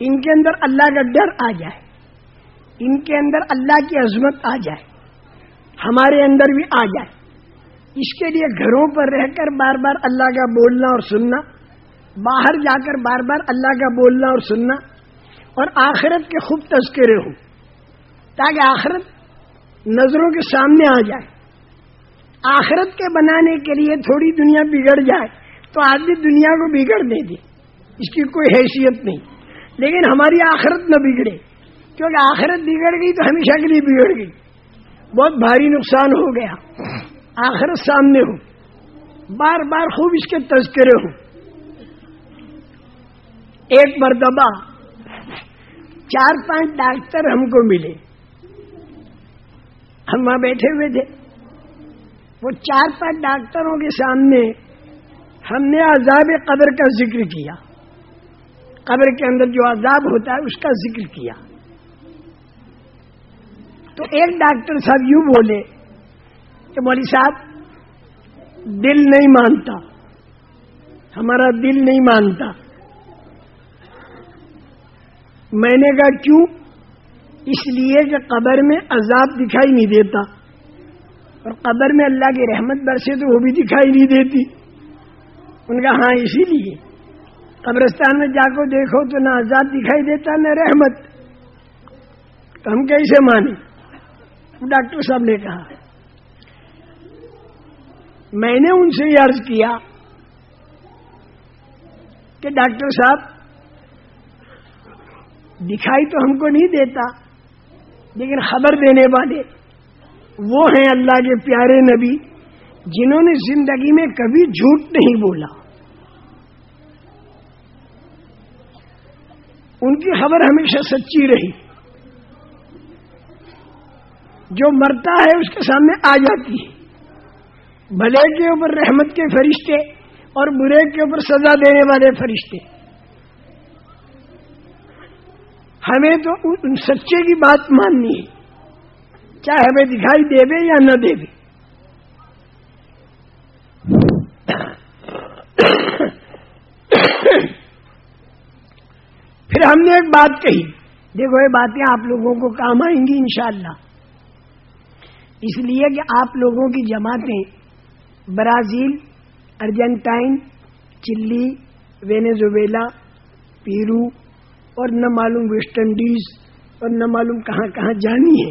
ان کے اندر اللہ کا ڈر آ جائے۔ ان کے اندر اللہ کی عظمت آ جائے۔ ہمارے اندر بھی آ جائے۔ اس کے لیے گھروں پر رہ کر بار بار اللہ کا بولنا اور سننا، باہر جا کر بار بار اللہ کا بولنا اور سننا، اور آخرت کے خوب تذکرے ہوں۔ تاکہ آخرت نظروں کے سامنے آ جائے۔ آخرت کے بنانے کے لیے تھوڑی دنیا بگڑ جائے تو آدمی دنیا کو بگڑ دے دی اس کی کوئی حیثیت نہیں۔ لیکن ہماری آخرت نہ بگڑے۔ کیونکہ آخرت بگڑ گئی تو ہمیشہ کے لیے بگڑ گئی۔ بہت بھاری نقصان ہو گیا۔ آخرت سامنے ہو۔ بار بار خوب اس کے تذکرے ہوں۔ ایک مرتبہ چار پانچ ڈاکٹر ہم کو ملے۔ ہم وہاں بیٹھے ہوئے تھے۔ وہ چار پانچ ڈاکٹروں کے سامنے ہم نے عذاب قبر کا ذکر کیا۔ قبر کے اندر جو عذاب ہوتا ہے اس کا ذکر کیا۔ تو ایک ڈاکٹر صاحب یوں بولے کہ مولی صاحب، دل نہیں مانتا۔ ہمارا دل نہیں مانتا۔ میں نے کہا، کیوں؟ اس لیے کہ قبر میں عذاب دکھائی نہیں دیتا اور قبر میں اللہ کی رحمت برسے تو وہ بھی دکھائی نہیں دیتی ان کا ہاں اسی لیے قبرستان میں جا کو دیکھو تو نہ عذاب دکھائی دیتا نہ رحمت تو ہم کیسے مانے ڈاکٹر صاحب نے کہا، میں نے ان سے یہ عرض کیا کہ ڈاکٹر صاحب، دکھائی تو ہم کو نہیں دیتا لیکن خبر دینے والے وہ ہیں اللہ کے پیارے نبی جنہوں نے زندگی میں کبھی جھوٹ نہیں بولا۔ ان کی خبر ہمیشہ سچی رہی۔ جو مرتا ہے اس کے سامنے آ جاتی ہے۔ بھلے کے اوپر رحمت کے فرشتے اور برے کے اوپر سزا دینے والے فرشتے۔ ہمیں تو ان سچے کی بات ماننی ہے۔ چاہے ہمیں دکھائی دے دے یا نہ دے دے۔ پھر ہم نے ایک بات کہی۔ دیکھو یہ باتیں آپ لوگوں کو کام آئیں گی انشاءاللہ۔ اس لیے کہ آپ لوگوں کی جماعتیں Brazil, Argentina, Chile, Venezuela, Peru اور نہ معلوم ویسٹ انڈیز اور نہ معلوم کہاں کہاں جانی ہے۔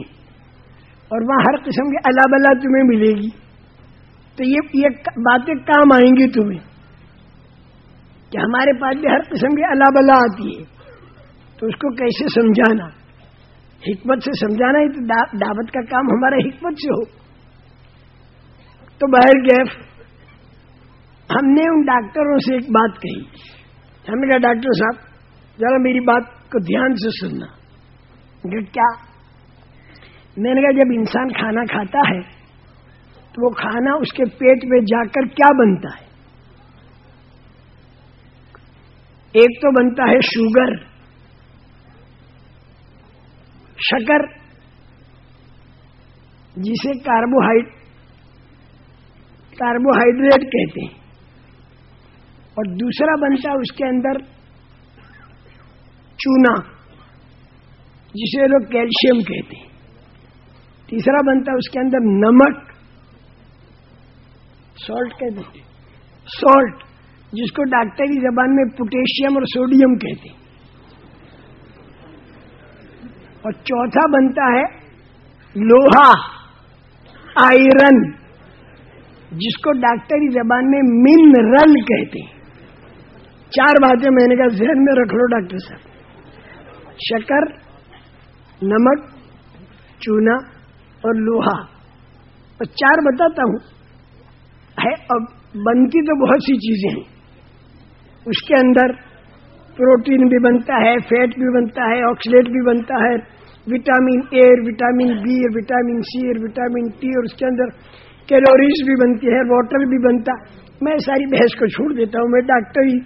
اور وہاں ہر قسم کے اللہ بلا تمہیں ملے گی۔ تو یہ یہ باتیں کام آئیں گی تمہیں۔ کہ ہمارے پاس بھی ہر قسم کی اللہ بلا آتی ہے۔ تو اس کو کیسے سمجھانا؟ حکمت سے سمجھانا ہی تو دعوت کا کام ہمارا حکمت سے ہو۔ تو باہر گیف ہم نے ان ڈاکٹروں سے ایک بات کہی۔ ہم نے کہا، ڈاکٹر صاحب ذرا میری بات کو دھیان سے سننا۔ کیا؟ میں نے کہا جب انسان کھانا کھاتا ہے، تو وہ کھانا اس کے پیٹ میں جا کر کیا بنتا ہے؟ ایک تو بنتا ہے شوگر، شکر، جسے کاربوہائڈ کاربوہائیڈریٹ کہتے ہیں۔ اور دوسرا بنتا ہے اس کے اندر چونا، جسے لوگ کیلشیم کہتے ہیں۔ تیسرا بنتا ہے اس کے اندر نمک، سالٹ کہتے ہیں۔ سالٹ، جس کو ڈاکٹری زبان میں پوٹیشیم اور سوڈیم کہتے ہیں۔ اور چوتھا بنتا ہے لوہا، آئرن، جس کو ڈاکٹری زبان میں منرل کہتے ہیں۔ چار باتیں میں نے کہا ذہن میں رکھ لو ڈاکٹر صاحب۔ شکر، نمک، چونا اور لوہا۔ اور چار بتاتا ہوں۔ ہے، اب بنتی تو بہت سی چیزیں ہیں۔ اس کے اندر پروٹین بھی بنتا ہے، فیٹ بھی بنتا ہے آکسیلیٹ بھی بنتا ہے۔ Vitamin A, vitamin B, vitamin C اور وٹامن ٹی، اور اس کے اندر کیلوریز بھی بنتی ہے، واٹر بھی بنتا۔ میں ساری بحث کو چھوڑ دیتا ہوں، میں ڈاکٹر ہی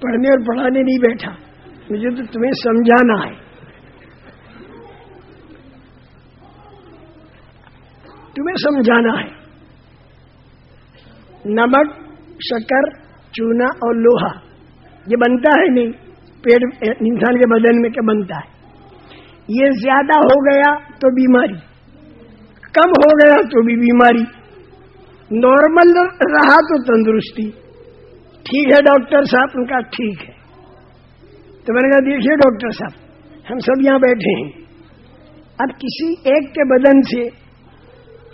پڑھنے اور پڑھانے نہیں بیٹھا۔ مجھے تو تمہیں سمجھانا ہے۔ تمہیں سمجھانا ہے۔ نمک، شکر، چونا اور لوہا، یہ بنتا ہے نہیں؟ پیڑ انسان کے بدن میں کیا بنتا ہے؟ یہ زیادہ ہو گیا تو بیماری۔ کم ہو گیا تو بھی بیماری۔ نارمل رہا تو تندرستی۔ ٹھیک ہے ڈاکٹر صاحب، ان کا ٹھیک ہے۔ تو میں نے کہا دیکھیے ڈاکٹر صاحب، ہم سب یہاں بیٹھے ہیں۔ اب کسی ایک کے بدن سے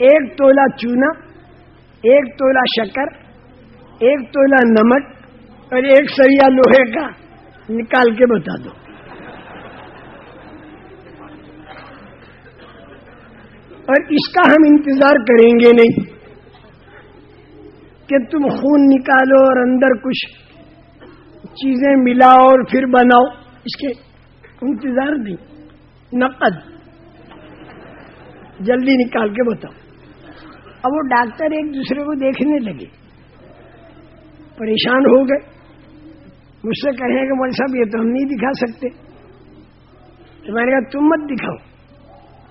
ایک تولا چونا، ایک تولا شکر، ایک تولا نمک اور ایک سریا لوہے کا نکال کے بتا دو۔ اور اس کا ہم انتظار کریں گے نہیں کہ تم خون نکالو اور اندر کچھ چیزیں ملاؤ اور پھر بناؤ، اس کے انتظار نہیں، نقد۔ جلدی نکال کے بتاؤ۔ اب وہ ڈاکٹر ایک دوسرے کو دیکھنے لگے۔ پریشان ہو گئے۔ مجھ سے کہیں کہ مول صاحب، یہ تو ہم نہیں دکھا سکتے۔ تو میں نے کہا، تم مت دکھاؤ۔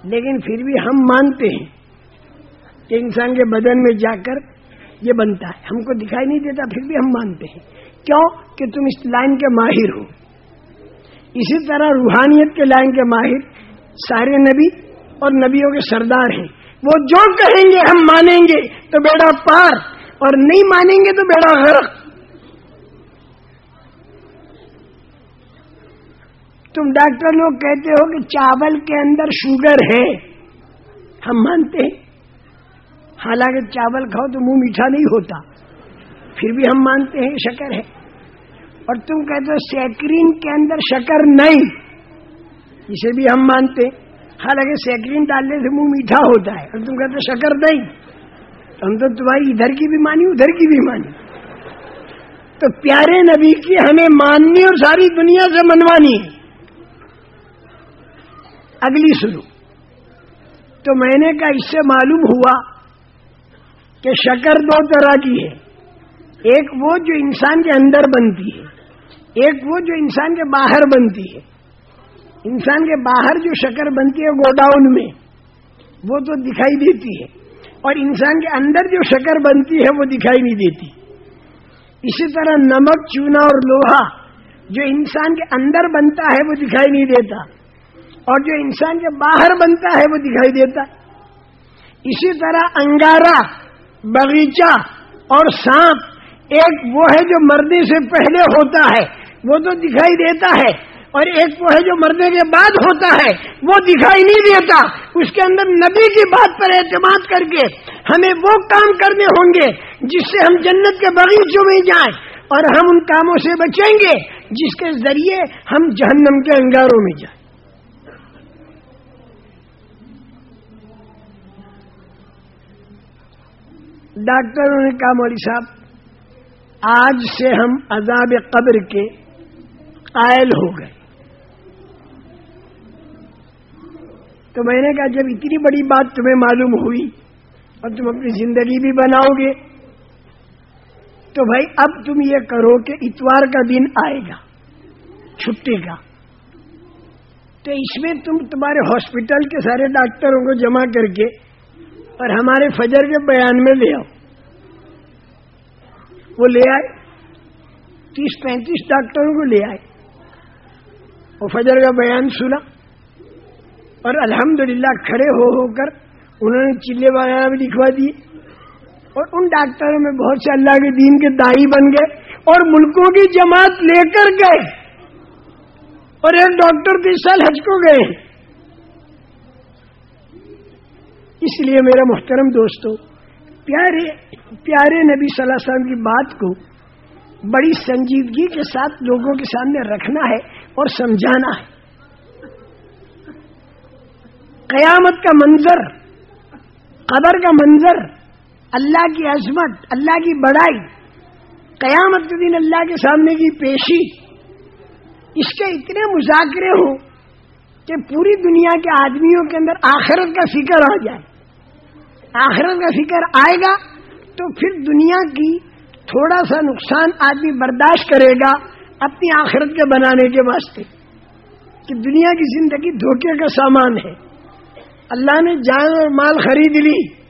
لیکن پھر بھی ہم مانتے ہیں کہ انسان کے بدن میں جا کر یہ بنتا ہے۔ ہم کو دکھائی نہیں دیتا، پھر بھی ہم مانتے ہیں۔ کیوں کہ تم اس لائن کے ماہر ہو؟ اسی طرح روحانیت کے لائن کے ماہر سارے نبی اور نبیوں کے سردار ہیں۔ وہ جو کہیں گے ہم مانیں گے تو بیڑا پار، اور نہیں مانیں گے تو بیڑا غرق۔ تم ڈاکٹر لوگ کہتے ہو کہ چاول کے اندر شوگر ہے۔ ہم مانتے ہیں۔ حالانکہ چاول کھاؤ تو منہ میٹھا نہیں ہوتا۔ پھر بھی ہم مانتے ہیں شکر ہے۔ اور تم کہتے ہو سیکرین کے اندر شکر نہیں۔ اسے بھی ہم مانتے حالانکہ سیکرین ڈالنے سے منہ میٹھا ہوتا ہے۔ اور تم کہتے شکر نہیں۔ ہم تو تمہاری ادھر کی بھی مانی، ادھر کی بھی مانی۔ تو پیارے نبی کی ہمیں ماننی اور ساری دنیا سے منوانی ہے۔ اگلی سنو تو میں نے کہا اس سے معلوم ہوا کہ شکر دو طرح کی ہے۔ ایک وہ جو انسان کے اندر بنتی ہے، ایک وہ جو انسان کے باہر بنتی ہے۔ انسان کے باہر جو شکر بنتی ہے گوڈاؤن میں، وہ تو دکھائی دیتی ہے۔ اور انسان کے اندر جو شکر بنتی ہے، وہ دکھائی نہیں دیتی۔ اسی طرح نمک، چونا اور لوہا، جو انسان کے اندر بنتا ہے، وہ دکھائی نہیں دیتا۔ اور جو انسان کے باہر بنتا ہے، وہ دکھائی دیتا۔ اسی طرح انگارا باغیچہ اور سانپ ایک وہ ہے جو مرنے سے پہلے ہوتا ہے، وہ تو دکھائی دیتا ہے۔ اور ایک وہ ہے جو مرنے کے بعد ہوتا ہے، وہ دکھائی نہیں دیتا۔ اس کے اندر نبی کی بات پر اعتماد کر کے ہمیں وہ کام کرنے ہوں گے جس سے ہم جنت کے باغیچوں میں جائیں اور ہم ان کاموں سے بچیں گے، جس کے ذریعے ہم جہنم کے انگاروں میں جائیں۔ ڈاکٹروں نے کہا مولی صاحب آج سے ہم عذاب قبر کے قائل ہو گئے۔ تو میں نے کہا جب اتنی بڑی بات تمہیں معلوم ہوئی اور تم اپنی زندگی بھی بناؤ گے، تو بھائی اب تم یہ کرو کہ اتوار کا دن آئے گا چھٹی کا تو اس میں تم تمہارے ہاسپٹل کے سارے ڈاکٹروں کو جمع کر کے اور ہمارے فجر کے بیان میں لے آؤ۔ وہ لے آئے۔ تیس پینتیس ڈاکٹروں کو لے آئے۔ وہ فجر کا بیان سنا۔ اور الحمدللہ کھڑے ہو ہو کر انہوں نے چلے وغیرہ بھی لکھوا دیے۔ اور ان ڈاکٹروں میں بہت سے اللہ کے دین کے دائی بن گئے۔ اور ملکوں کی جماعت لے کر گئے۔ اور ایک ڈاکٹر تو اس سال ہج کو گئے۔ اس لیے میرا محترم دوستو پیارے پیارے نبی صلی اللہ علیہ وسلم کی بات کو بڑی سنجیدگی کے ساتھ لوگوں کے سامنے رکھنا ہے اور سمجھانا ہے۔ قیامت کا منظر، قبر کا منظر، اللہ کی عظمت، اللہ کی بڑائی، قیامت کے دن اللہ کے سامنے کی پیشی، اس کے اتنے مذاکرے ہوں کہ پوری دنیا کے آدمیوں کے اندر آخرت کا فکر آ جائے۔ آخرت کا فکر آئے گا تو پھر دنیا کی تھوڑا سا نقصان آدمی برداشت کرے گا اپنی آخرت کے بنانے کے واسطے کہ دنیا کی زندگی دھوکے کا سامان ہے۔ اللہ نے جان اور مال خرید لی۔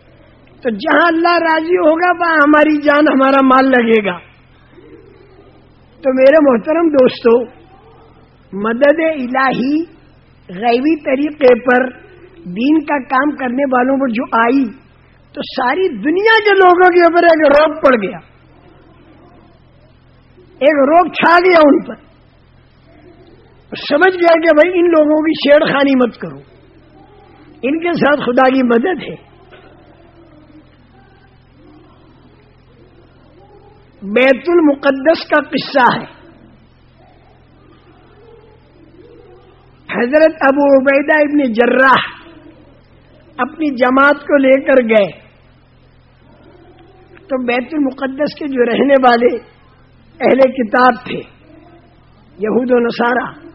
تو جہاں اللہ راضی ہوگا، وہاں ہماری جان، ہمارا مال لگے گا۔ تو میرے محترم دوستو، مدد الہی غیبی طریقے پر دین کا کام کرنے والوں پر جو آئی تو ساری دنیا کے لوگوں کے اوپر ایک روگ پڑ گیا۔ ایک روگ چھا گیا ان پر۔ سمجھ گیا کہ بھائی ان لوگوں کی چھیڑ خانی مت کرو۔ ان کے ساتھ خدا کی مدد ہے۔ بیت المقدس کا قصہ ہے۔ حضرت ابو عبیدہ ابن جراح اپنی جماعت کو لے کر گئے۔ تو بیت المقدس کے جو رہنے والے اہل کتاب تھے، یہود و نصارہ،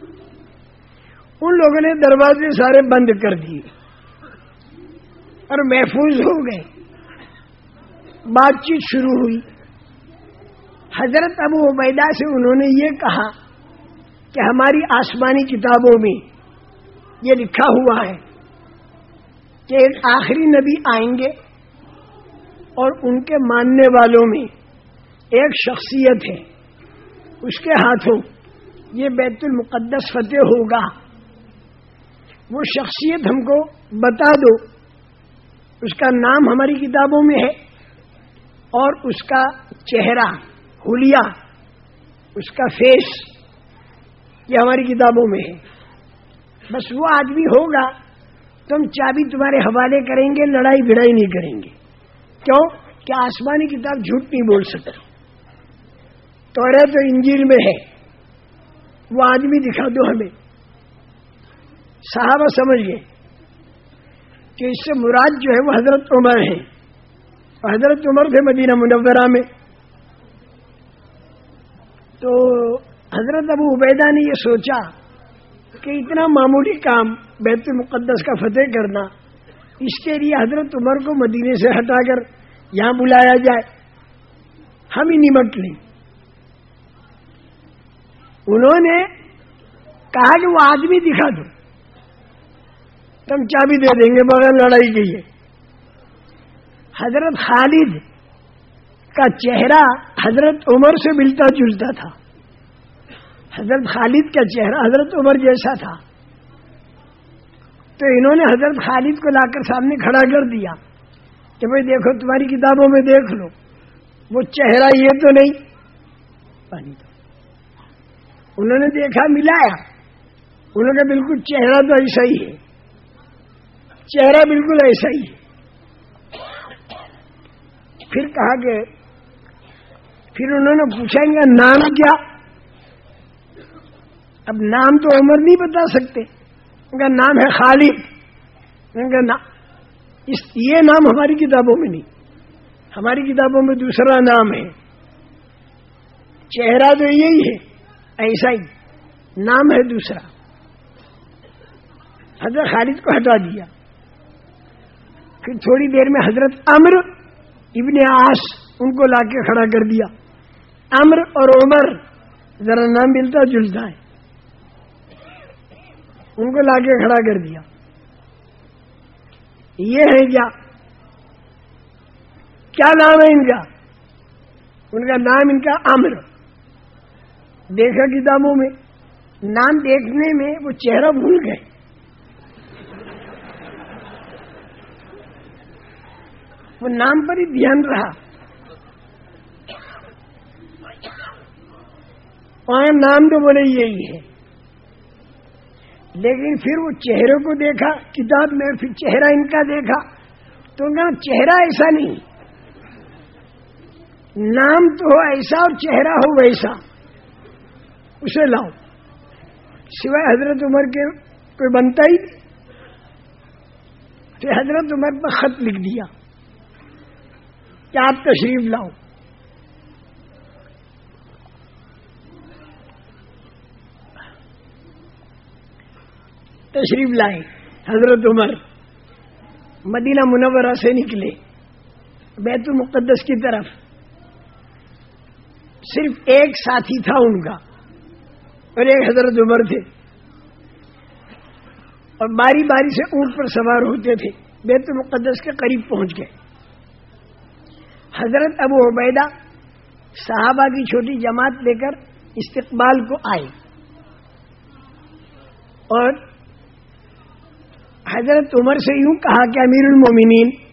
ان لوگوں نے دروازے سارے بند کر دیے اور محفوظ ہو گئے۔ بات چیت شروع ہوئی۔ حضرت ابو عبیدہ سے انہوں نے یہ کہا کہ ہماری آسمانی کتابوں میں یہ لکھا ہوا ہے کہ ایک آخری نبی آئیں گے۔ اور ان کے ماننے والوں میں ایک شخصیت ہے۔ اس کے ہاتھوں یہ بیت المقدس فتح ہوگا۔ وہ شخصیت ہم کو بتا دو۔ اس کا نام ہماری کتابوں میں ہے اور اس کا چہرہ ہولیا اس کا فیس یہ ہماری کتابوں میں ہے۔ بس وہ آدمی ہوگا، تو ہم چابی تمہارے حوالے کریں گے، لڑائی بھڑائی نہیں کریں گے۔ کیوں؟ کہ آسمانی کتاب جھوٹ نہیں بول سکتا۔ تو تو انجیل میں ہے۔ وہ آدمی دکھا دو ہمیں۔ صحابہ سمجھ گئے کہ اس سے مراد جو ہے وہ حضرت عمر ہے۔ حضرت عمر تھے مدینہ منورہ میں۔ تو حضرت ابو عبیدہ نے یہ سوچا کہ اتنا معمولی کام بیت المقدس کا فتح کرنا اس کے لیے حضرت عمر کو مدینے سے ہٹا کر یہاں بلایا جائے۔ ہم ہی نمٹ لیں۔ انہوں نے کہا کہ وہ آدمی دکھا دو۔ تم چابی دے دیں گے بغیر لڑائی کے ہے۔ حضرت خالد کا چہرہ حضرت عمر سے ملتا جلتا تھا۔ حضرت خالد کا چہرہ حضرت عمر جیسا تھا۔ تو انہوں نے حضرت خالد کو لا کر سامنے کھڑا کر دیا کہ بھائی دیکھو، تمہاری کتابوں میں دیکھ لو۔ وہ چہرہ یہ تو نہیں۔ پانی تو۔ انہوں نے دیکھا، ملایا۔ انہوں نے بالکل چہرہ تو ایسا ہی ہے۔ چہرہ بالکل ایسا ہی ہے۔ پھر کہا کہ، پھر انہوں نے پوچھا، ان کا نام کیا؟ اب نام تو عمر نہیں بتا سکتے۔ ان کا نام ہے خالد۔ ان کا نام اس، یہ نام ہماری کتابوں میں نہیں۔ ہماری کتابوں میں دوسرا نام ہے۔ چہرہ تو یہی ہے، ایسا ہی۔ نام ہے دوسرا۔ حضرت خالد کو ہٹا دیا۔ پھر تھوڑی دیر میں حضرت امر ابن آس ان کو لا کے کھڑا کر دیا۔ امر اور عمر، ذرا نام ملتا جلتا ہے۔ ان کو لا کے کھڑا کر دیا۔ یہ ہے کیا؟ کیا نام ہے ان کا؟ ان کا نام ان کا امر دیکھا کتابوں میں، نام دیکھنے میں وہ چہرہ بھول گئے۔ وہ نام پر ہی دھیان رہا۔ اور نام تو بولے یہی ہے۔ لیکن پھر وہ چہرے کو دیکھا، کتاب میں پھر چہرہ ان کا دیکھا۔ تو ان کا چہرہ ایسا نہیں۔ نام تو ہو ایسا اور چہرہ ہو ویسا۔ اسے لاؤ۔ سوائے حضرت عمر کے کوئی بنتا ہی نہیں۔ پھر حضرت عمر پر خط لکھ دیا۔ کہ آپ تشریف لاؤ۔ تشریف لائے۔ حضرت عمر مدینہ منورہ سے نکلے، بیت المقدس کی طرف۔ صرف ایک ساتھی تھا ان کا اور ایک حضرت عمر تھے۔ اور باری باری سے اونٹ پر سوار ہوتے تھے، بیت المقدس کے قریب پہنچ گئے۔ حضرت ابو عبیدہ صحابہ کی چھوٹی جماعت لے کر استقبال کو آئے۔ اور حضرت عمر سے یوں کہا کہ امیر المومنین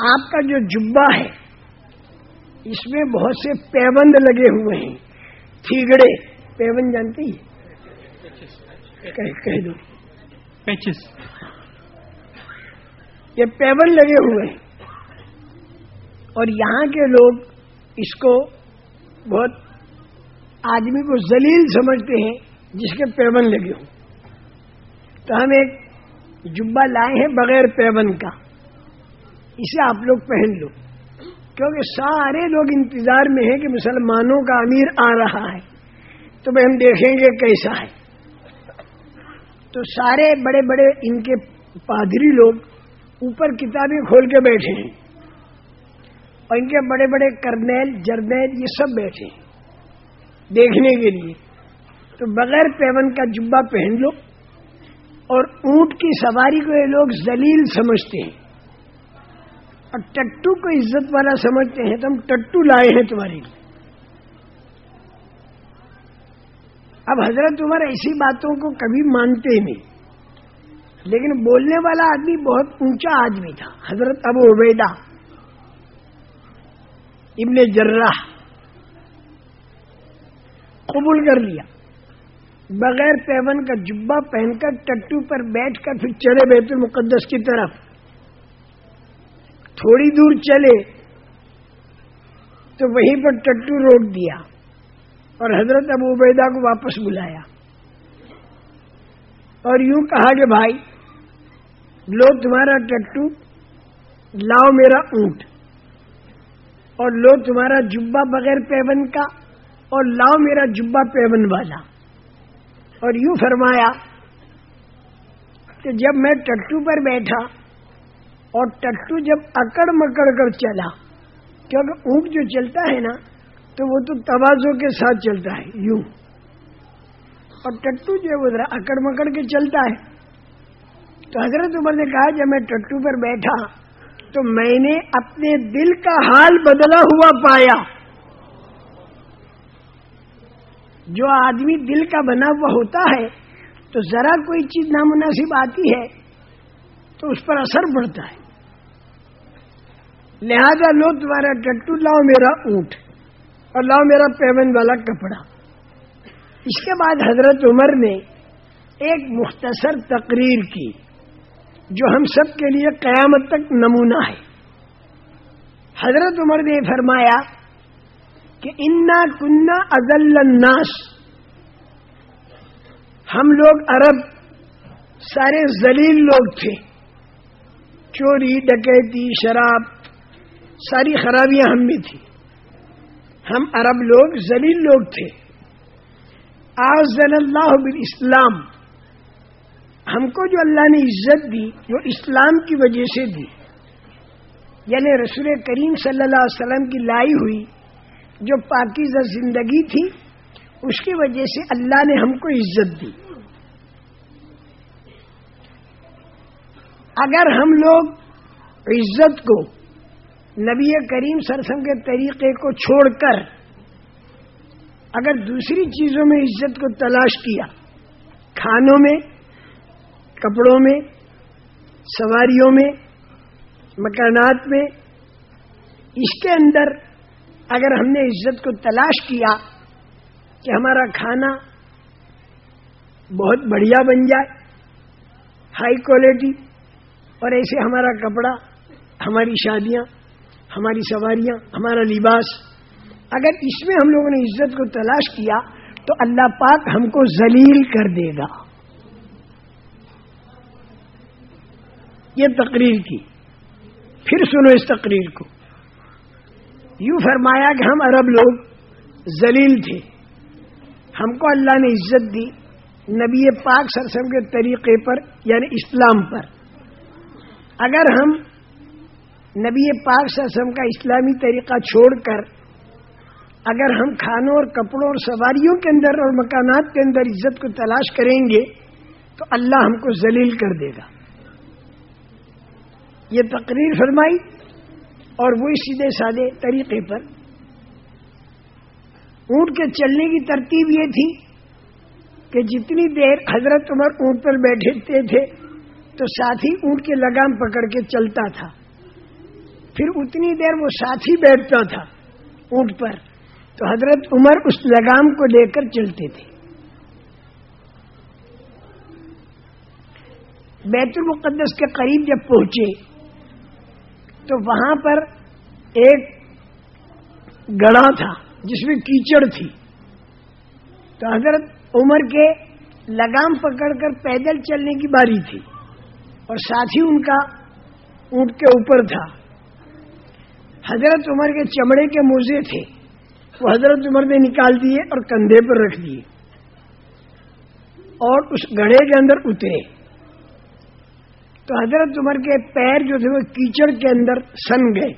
آپ کا جو جبا ہے اس میں بہت سے پیبند لگے ہوئے ہیں۔ تھیگڑے پیبند جانتی کہہ دو۔ پیچس یہ پیبند لگے ہوئے ہیں۔ اور یہاں کے لوگ اس کو بہت آدمی کو ذلیل سمجھتے ہیں جس کے پیون لگے ہوں۔ تو ہم ایک جبا لائے ہیں بغیر پیون کا، اسے آپ لوگ پہن لو۔ کیونکہ سارے لوگ انتظار میں ہیں کہ مسلمانوں کا امیر آ رہا ہے۔ تو بھائی ہم دیکھیں گے کیسا ہے۔ تو سارے بڑے بڑے ان کے پادری لوگ اوپر کتابیں کھول کے بیٹھے ہیں۔ اور ان کے بڑے بڑے کرنیل، جرنیل، یہ سب بیٹھے ہیں۔ دیکھنے کے لیے۔ تو بغیر پیون کا جبا پہن لو۔ اور اونٹ کی سواری کو یہ لوگ زلیل سمجھتے ہیں۔ اور ٹٹو کو عزت والا سمجھتے ہیں، تو ہم ٹٹو لائے ہیں تمہارے لیے۔ اب حضرت عمر ایسی باتوں کو کبھی مانتے نہیں۔ لیکن بولنے والا آدمی بہت اونچا آدمی تھا، حضرت ابو عبیدہ ابن جراح۔ قبول کر لیا۔ بغیر پیون کا جبا پہن کر ٹٹو پر بیٹھ کر پھر چلے بیت المقدس کی طرف۔ تھوڑی دور چلے تو وہیں پر ٹٹو روک دیا اور حضرت ابو عبیدہ کو واپس بلایا۔ اور یوں کہا کہ بھائی، لو تمہارا ٹٹو، لاؤ میرا اونٹ۔ اور لو تمہارا جبا بغیر پیون کا، اور لاؤ میرا جبا پیون والا۔ اور یوں فرمایا کہ جب میں ٹٹو پر بیٹھا اور ٹٹو جب اکڑ مکڑ کر چلا کیونکہ اونٹ جو چلتا ہے نا، تو وہ تو توازوں کے ساتھ چلتا ہے، یوں۔ اور ٹٹو جو ہے وہ ذرا اکڑ مکڑ کے چلتا ہے۔ تو حضرت عمر نے کہا، جب میں ٹٹو پر بیٹھا تو میں نے اپنے دل کا حال بدلا ہوا پایا۔ جو آدمی دل کا بنا ہوا ہوتا ہے، تو ذرا کوئی چیز نامناسب آتی ہے، تو اس پر اثر پڑتا ہے۔ لہذا لو تمہارا ٹٹو لاؤ میرا اونٹ اور لاؤ میرا پیمن والا کپڑا۔ اس کے بعد حضرت عمر نے ایک مختصر تقریر کی، جو ہم سب کے لیے قیامت تک نمونہ ہے۔ حضرت عمر نے فرمایا کہ انا کنہ ازل الناس۔ ہم لوگ عرب، سارے ذلیل لوگ تھے۔ چوری، ڈکیتی، شراب، ساری خرابیاں ہم میں تھی ہم عرب لوگ زلیل لوگ تھے۔ آزل اللہ اسلام ہم کو جو اللہ نے عزت دی وہ اسلام کی وجہ سے دی۔ یعنی رسول کریم صلی اللہ علیہ وسلم کی لائی ہوئی۔ جو پاکیزہ زندگی تھی، اس کی وجہ سے اللہ نے ہم کو عزت دی۔ اگر ہم لوگ عزت کو نبی کریم سرسم کے طریقے کو چھوڑ کر اگر دوسری چیزوں میں عزت کو تلاش کیا، کھانوں میں، کپڑوں میں، سواریوں میں، مکانات میں، اس کے اندر اگر ہم نے عزت کو تلاش کیا کہ ہمارا کھانا بہت بڑھیا بن جائے ہائی کوالٹی اور ایسے ہمارا کپڑا، ہماری شادیاں، ہماری سواریاں، ہمارا لباس۔ اگر اس میں ہم لوگوں نے عزت کو تلاش کیا تو اللہ پاک ہم کو ذلیل کر دے گا۔ یہ تقریر کی۔ پھر سنو اس تقریر کو۔ یوں فرمایا کہ ہم عرب لوگ ذلیل تھے۔ ہم کو اللہ نے عزت دی نبی پاک سرسم کے طریقے پر یعنی اسلام پر۔ اگر ہم نبی پاک سسم کا اسلامی طریقہ چھوڑ کر، اگر ہم کھانوں اور کپڑوں اور سواریوں کے اندر اور مکانات کے اندر عزت کو تلاش کریں گے، تو اللہ ہم کو ذلیل کر دے گا۔ یہ تقریر فرمائی۔ اور وہی سیدھے سادے طریقے پر۔ اونٹ کے چلنے کی ترتیب یہ تھی کہ جتنی دیر حضرت عمر اونٹ پر بیٹھے تھے، تو ساتھی اونٹ کے لگام پکڑ کے چلتا تھا۔ پھر اتنی دیر وہ ساتھی بیٹھتا تھا اونٹ پر، تو حضرت عمر اس لگام کو لے کر چلتے تھے۔ بیت المقدس کے قریب جب پہنچے تو وہاں پر ایک گڑا تھا، جس میں کیچڑ تھی۔ تو حضرت عمر کے لگام پکڑ کر پیدل چلنے کی باری تھی اور ساتھ ہی ان کا اونٹ کے اوپر تھا۔ حضرت عمر کے چمڑے کے موزے تھے، وہ حضرت عمر نے نکال دیے اور کندھے پر رکھ دیے اور اس گڑھے کے اندر اترے۔ تو حضرت عمر کے پیر جو تھے وہ کیچڑ کے اندر سن گئے،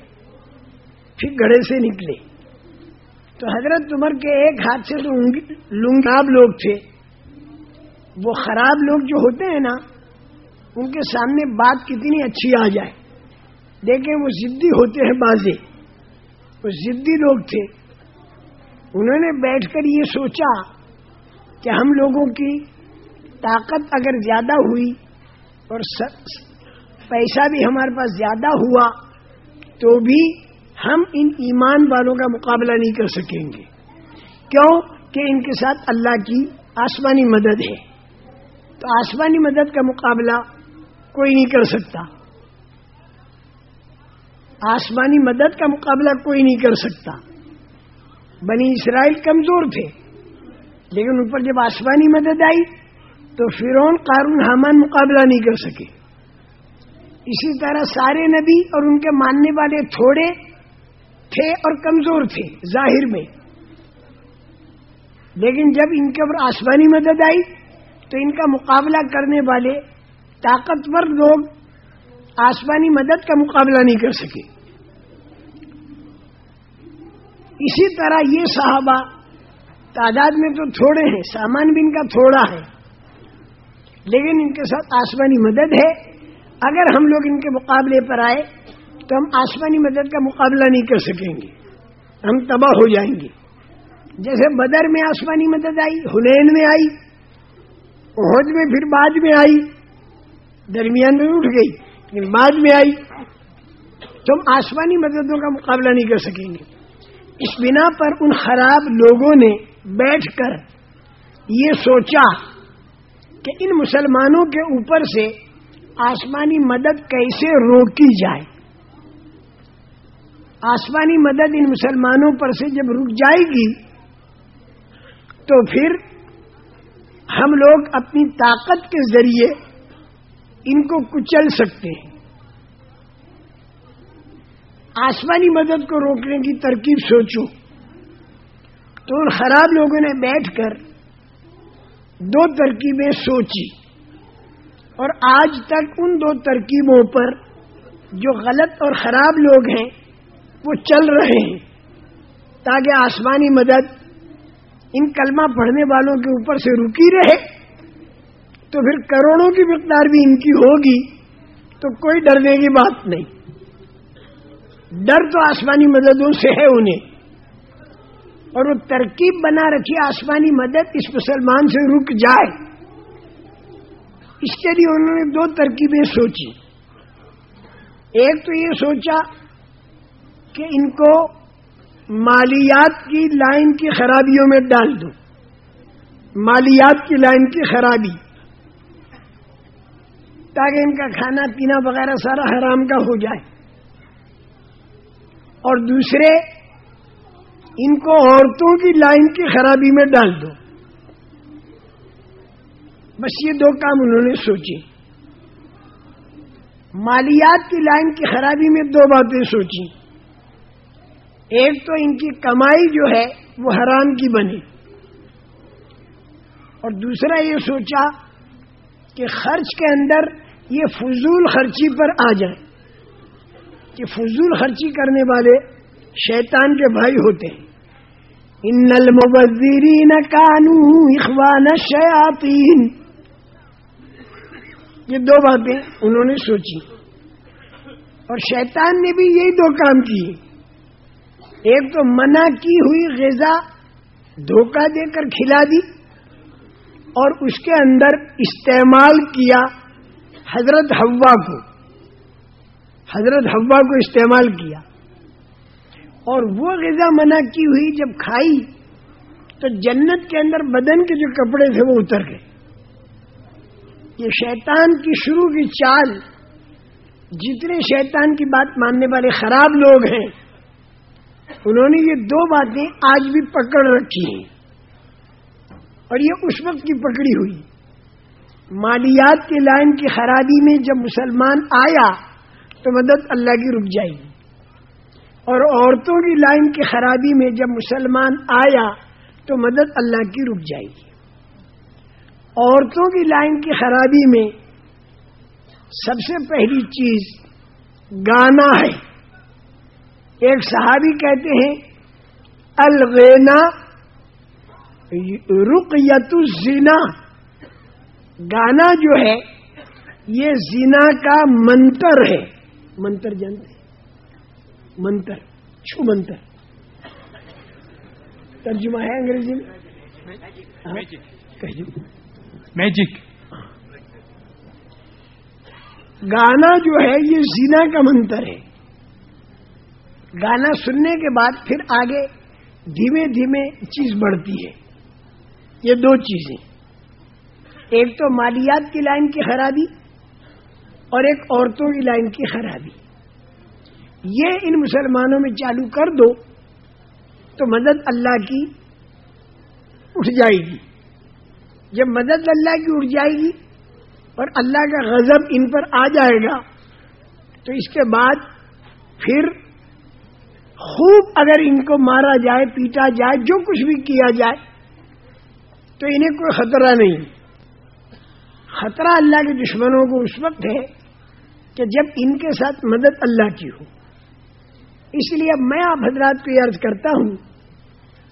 پھر گڑھے سے نکلے۔ تو حضرت عمر کے ایک ہاتھ سے تو لنگاب لوگ تھے۔ وہ خراب لوگ جو ہوتے ہیں نا، ان کے سامنے بات کتنی اچھی آ جائے۔ دیکھیں وہ ضدی ہوتے ہیں بازے۔ وہ ضدی لوگ تھے۔ انہوں نے بیٹھ کر یہ سوچا کہ ہم لوگوں کی طاقت اگر زیادہ ہوئی اور پیسہ بھی ہمارے پاس زیادہ ہوا تو بھی ہم ان ایمان والوں کا مقابلہ نہیں کر سکیں گے۔ کیوں؟ کہ ان کے ساتھ اللہ کی آسمانی مدد ہے۔ تو آسمانی مدد کا مقابلہ کوئی نہیں کر سکتا۔ آسمانی مدد کا مقابلہ کوئی نہیں کر سکتا۔ بنی اسرائیل کمزور تھے، لیکن اوپر جب آسمانی مدد آئی تو فرون قارون حامان مقابلہ نہیں کر سکے۔ اسی طرح سارے نبی اور ان کے ماننے والے تھوڑے تھے اور کمزور تھے ظاہر میں۔ لیکن جب ان کے اوپر آسمانی مدد آئی تو ان کا مقابلہ کرنے والے طاقتور لوگ آسمانی مدد کا مقابلہ نہیں کر سکے۔ اسی طرح یہ صحابہ تعداد میں تو تھوڑے ہیں، سامان بھی ان کا تھوڑا ہے۔ لیکن ان کے ساتھ آسمانی مدد ہے۔ اگر ہم لوگ ان کے مقابلے پر آئے، تو ہم آسمانی مدد کا مقابلہ نہیں کر سکیں گے۔ ہم تباہ ہو جائیں گے۔ جیسے بدر میں آسمانی مدد آئی ہنین میں آئی عہد میں پھر بعد میں آئی، درمیان میں اٹھ گئی لیکن بعد میں آئی۔ تو ہم آسمانی مددوں کا مقابلہ نہیں کر سکیں گے۔ اس بنا پر ان خراب لوگوں نے بیٹھ کر یہ سوچا کہ ان مسلمانوں کے اوپر سے آسمانی مدد کیسے روکی جائے؟ آسمانی مدد ان مسلمانوں پر سے جب رک جائے گی، تو پھر ہم لوگ اپنی طاقت کے ذریعے ان کو کچل سکتے ہیں۔ آسمانی مدد کو روکنے کی ترکیب سوچو۔ تو ان خراب لوگوں نے بیٹھ کر دو ترکیبیں سوچی۔ اور آج تک ان دو ترکیبوں پر جو غلط اور خراب لوگ ہیں، وہ چل رہے ہیں۔ تاکہ آسمانی مدد ان کلمہ پڑھنے والوں کے اوپر سے رکی رہے۔ تو پھر کروڑوں کی مقدار بھی ان کی ہوگی، تو کوئی ڈرنے کی بات نہیں۔ ڈر تو آسمانی مددوں سے ہے انہیں۔ اور وہ ترکیب بنا رکھی آسمانی مدد اس مسلمان سے رک جائے۔ اس کے لیے انہوں نے دو ترکیبیں سوچی ایک تو یہ سوچا کہ ان کو مالیات کی لائن کی خرابیوں میں ڈال دو۔ مالیات کی لائن کی خرابی۔ تاکہ ان کا کھانا پینا وغیرہ سارا حرام کا ہو جائے۔ اور دوسرے ان کو عورتوں کی لائن کی خرابی میں ڈال دو۔ بس یہ دو کام انہوں نے سوچے مالیات کی لائن کی خرابی میں دو باتیں سوچی۔ ایک تو ان کی کمائی جو ہے وہ حرام کی بنے اور دوسرا یہ سوچا کہ خرچ کے اندر یہ فضول خرچی پر آ جائے کہ فضول خرچی کرنے والے شیطان کے بھائی ہوتے ہیں۔ ان المبذرین کانو اخوان الشیاطین یہ دو باتیں انہوں نے سوچی۔ اور شیطان نے بھی یہی دو کام کیے۔ ایک تو منع کی ہوئی غذا دھوکہ دے کر کھلا دی اور اس کے اندر استعمال کیا حضرت ہوا کو۔ حضرت ہوا کو استعمال کیا۔ اور وہ غذا منع کی ہوئی جب کھائی، تو جنت کے اندر بدن کے جو کپڑے تھے وہ اتر گئے۔ یہ شیطان کی شروع کی چال، جتنے شیطان کی بات ماننے والے خراب لوگ ہیں، انہوں نے یہ دو باتیں آج بھی پکڑ رکھی ہیں۔ اور یہ اس وقت کی پکڑی ہوئی۔ مالیات کی لائن کی خرابی میں جب مسلمان آیا، تو مدد اللہ کی رک جائے گی۔ اور عورتوں کی لائن کی خرابی میں جب مسلمان آیا تو مدد اللہ کی رک جائے گی۔ عورتوں کی لائن کی خرابی میں سب سے پہلی چیز گانا ہے۔ ایک صحابی کہتے ہیں، الغینا رقیت الزنا۔ گانا جو ہے، یہ زنا کا منتر ہے۔ منتر جانتے منتر چھو منتر۔ ترجمہ ہے انگریزی میں؟ میجک۔ گانا جو ہے یہ زنا کا منتر ہے۔ گانا سننے کے بعد پھر آگے دھیمے دھیمے چیز بڑھتی ہے۔ یہ دو چیزیں۔ ایک تو مالیات کی لائن کی خرابی اور ایک عورتوں کی لائن کی خرابی۔ یہ ان مسلمانوں میں چالو کر دو تو مدد اللہ کی اٹھ جائے گی۔ جب مدد اللہ کی اٹھ جائے گی اور اللہ کا غضب ان پر آ جائے گا تو اس کے بعد پھر خوب اگر ان کو مارا جائے، پیٹا جائے، جو کچھ بھی کیا جائے، تو انہیں کوئی خطرہ نہیں۔ خطرہ اللہ کے دشمنوں کو اس وقت ہے کہ جب ان کے ساتھ مدد اللہ کی ہو۔ اس لیے اب میں آپ حضرات کو یہ عرض کرتا ہوں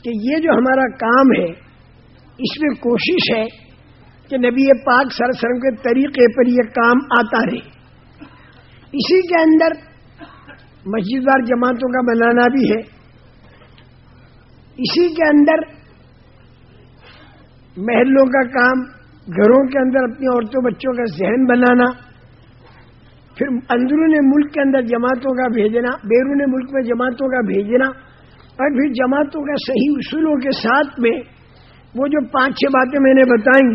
کہ یہ جو ہمارا کام ہے، اس میں کوشش ہے کہ نبی پاک سر سرم کے طریقے پر یہ کام آتا رہے۔ اسی کے اندر مسجد وار جماعتوں کا بنانا بھی ہے۔ اسی کے اندر محلوں کا کام، گھروں کے اندر اپنی عورتوں بچوں کا ذہن بنانا۔ پھر اندرون ملک کے اندر جماعتوں کا بھیجنا بیرون ملک میں جماعتوں کا بھیجنا، اور پھر جماعتوں کا صحیح اصولوں کے ساتھ میں وہ جو پانچ چھ باتیں میں نے بتائیں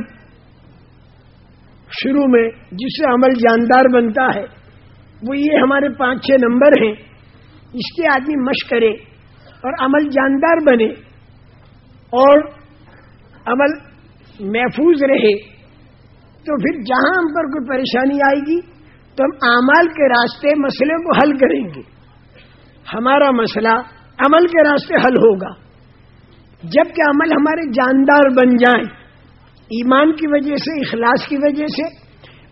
شروع میں، جس سے عمل جاندار بنتا ہے، وہ یہ ہمارے پانچ چھ نمبر ہیں۔ اس کے آدمی مشق کرے اور عمل جاندار بنے اور عمل محفوظ رہے، تو پھر جہاں ہم پر کوئی پریشانی آئے گی تو ہم اعمال کے راستے مسئلے کو حل کریں گے۔ ہمارا مسئلہ عمل کے راستے حل ہوگا۔ جبکہ عمل ہمارے جاندار بن جائیں، ایمان کی وجہ سے، اخلاص کی وجہ سے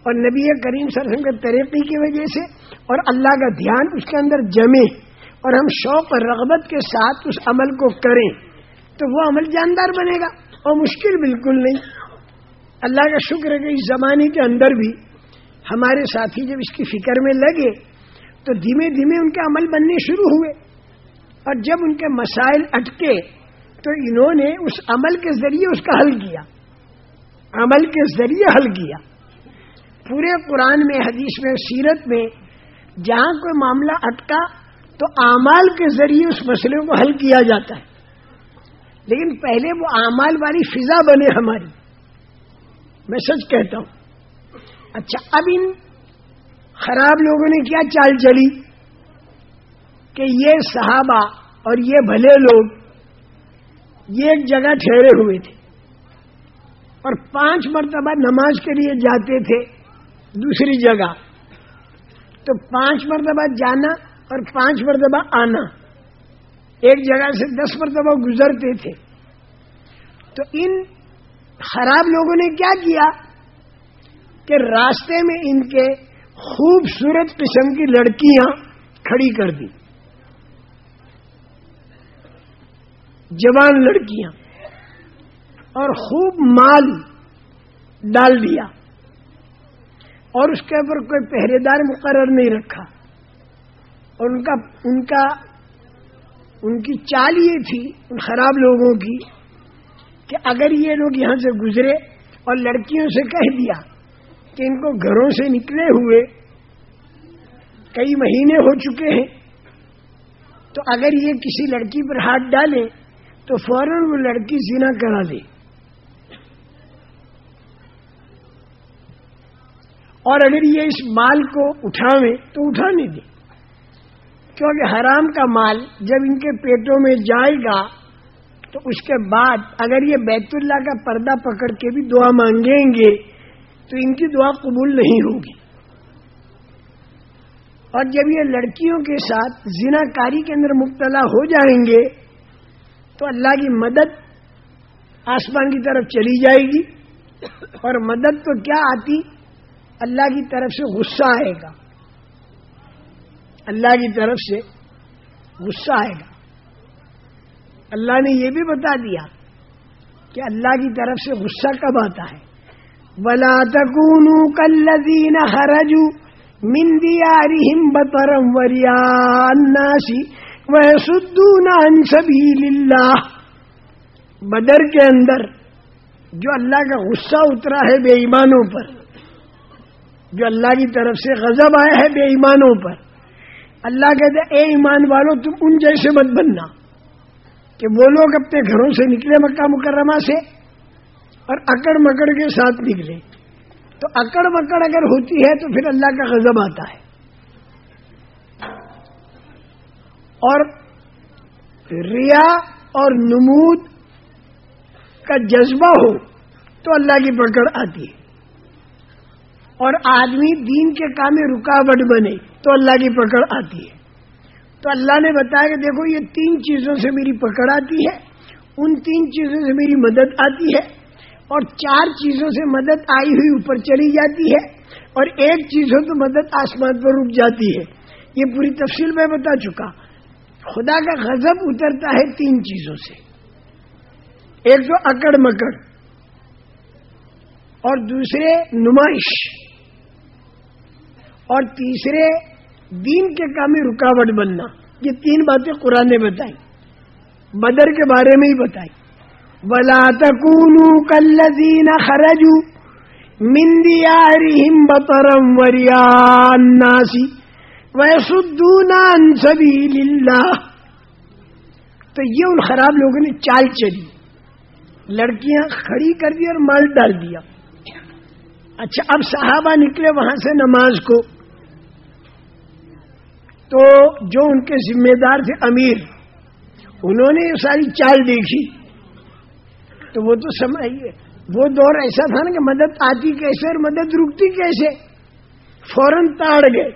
اور نبی کریم صلی اللہ علیہ وسلم کے طریقے کی وجہ سے اور اللہ کا دھیان اس کے اندر جمے اور ہم شوق اور رغبت کے ساتھ اس عمل کو کریں تو وہ عمل جاندار بنے گا اور مشکل بالکل نہیں۔ اللہ کا شکر ہے کہ اس زمانے کے اندر بھی ہمارے ساتھی جب اس کی فکر میں لگے تو دھیمے دھیمے ان کے عمل بننے شروع ہوئے اور جب ان کے مسائل اٹکے تو انہوں نے اس عمل کے ذریعے اس کا حل کیا۔ عمل کے ذریعے حل کیا۔ پورے قرآن میں، حدیث میں، سیرت میں جہاں کوئی معاملہ اٹکا تو اعمال کے ذریعے اس مسئلے کو حل کیا جاتا ہے۔ لیکن پہلے وہ اعمال والی فضا بنے ہماری۔ میں سچ کہتا ہوں۔ اچھا اب ان خراب لوگوں نے کیا چال چلی؟ کہ یہ صحابہ اور یہ بھلے لوگ یہ ایک جگہ ٹھہرے ہوئے تھے اور پانچ مرتبہ نماز کے لیے جاتے تھے دوسری جگہ۔ تو پانچ مرتبہ جانا اور پانچ مرتبہ آنا۔ ایک جگہ سے دس مرتبہ گزرتے تھے۔ تو ان خراب لوگوں نے کیا کیا؟ کہ راستے میں ان کے خوبصورت قسم کی لڑکیاں کھڑی کر دی جوان لڑکیاں۔ اور خوب مال ڈال دیا۔ اور اس کے اوپر کوئی پہرے دار مقرر نہیں رکھا۔ اور ان کا ان کا، ان کی چال یہ تھی، ان خراب لوگوں کی، کہ اگر یہ لوگ یہاں سے گزرے اور لڑکیوں سے کہہ دیا کہ ان کو گھروں سے نکلے ہوئے کئی مہینے ہو چکے ہیں، تو اگر یہ کسی لڑکی پر ہاتھ ڈالے تو فوراً وہ لڑکی زنا کرا دے۔ اور اگر یہ اس مال کو اٹھاویں تو اٹھانے دیں کیونکہ حرام کا مال جب ان کے پیٹوں میں جائے گا، تو اس کے بعد اگر یہ بیت اللہ کا پردہ پکڑ کے بھی دعا مانگیں گے تو ان کی دعا قبول نہیں ہوگی۔ اور جب یہ لڑکیوں کے ساتھ زنا کاری کے اندر مبتلا ہو جائیں گے، تو اللہ کی مدد آسمان کی طرف چلی جائے گی۔ اور مدد تو کیا آتی؟ اللہ کی طرف سے غصہ آئے گا۔ اللہ کی طرف سے غصہ آئے گا۔ اللہ نے یہ بھی بتا دیا کہ اللہ کی طرف سے غصہ کب آتا ہے؟ بلا تکون کلین ہرجو مندیا رحم بترم وریا وہ سبھی اللہ۔ بدر کے اندر جو اللہ کا غصہ اترا ہے بے ایمانوں پر، جو اللہ کی طرف سے غضب آیا ہے بے ایمانوں پر۔ اللہ کہتے اے ایمان والوں تم ان جیسے مت بننا کہ وہ لوگ اپنے گھروں سے نکلے مکہ مکرمہ سے اور اکڑ مکڑ کے ساتھ نکلے۔ تو اکڑ مکڑ اگر ہوتی ہے تو پھر اللہ کا غضب آتا ہے۔ اور ریا اور نمود کا جذبہ ہو تو اللہ کی پکڑ آتی ہے۔ اور آدمی دین کے کام میں رکاوٹ بنے تو اللہ کی پکڑ آتی ہے۔ تو اللہ نے بتایا کہ دیکھو یہ تین چیزوں سے میری پکڑ آتی ہے، ان تین چیزوں سے میری مدد آتی ہے۔ اور چار چیزوں سے مدد آئی ہوئی اوپر چلی جاتی ہے اور ایک چیز ہو تو مدد آسمان پر رک جاتی ہے۔ یہ پوری تفصیل میں بتا چکا۔ خدا کا غضب اترتا ہے تین چیزوں سے۔ ایک تو اکڑ مکڑ اور دوسرے نمائش۔ اور تیسرے دین کے کام میں رکاوٹ بننا۔ یہ تین باتیں قرآن نے بتائی۔ بدر کے بارے میں ہی بتائی۔ بلا تکون کلین خرجو مندیا رحم بطرم وریاناسی ویسدون سبیل اللہ۔ تو یہ ان خراب لوگوں نے چال چلی۔ لڑکیاں کھڑی کر دی اور مال ڈال دیا۔ اچھا اب صحابہ نکلے وہاں سے نماز کو۔ تو جو ان کے ذمہ دار تھے امیر، انہوں نے یہ ساری چال دیکھی۔ تو وہ تو سمجھئے وہ دور ایسا تھا نا کہ مدد آتی کیسے اور مدد رکتی کیسے؟ فوراً تاڑ گئے۔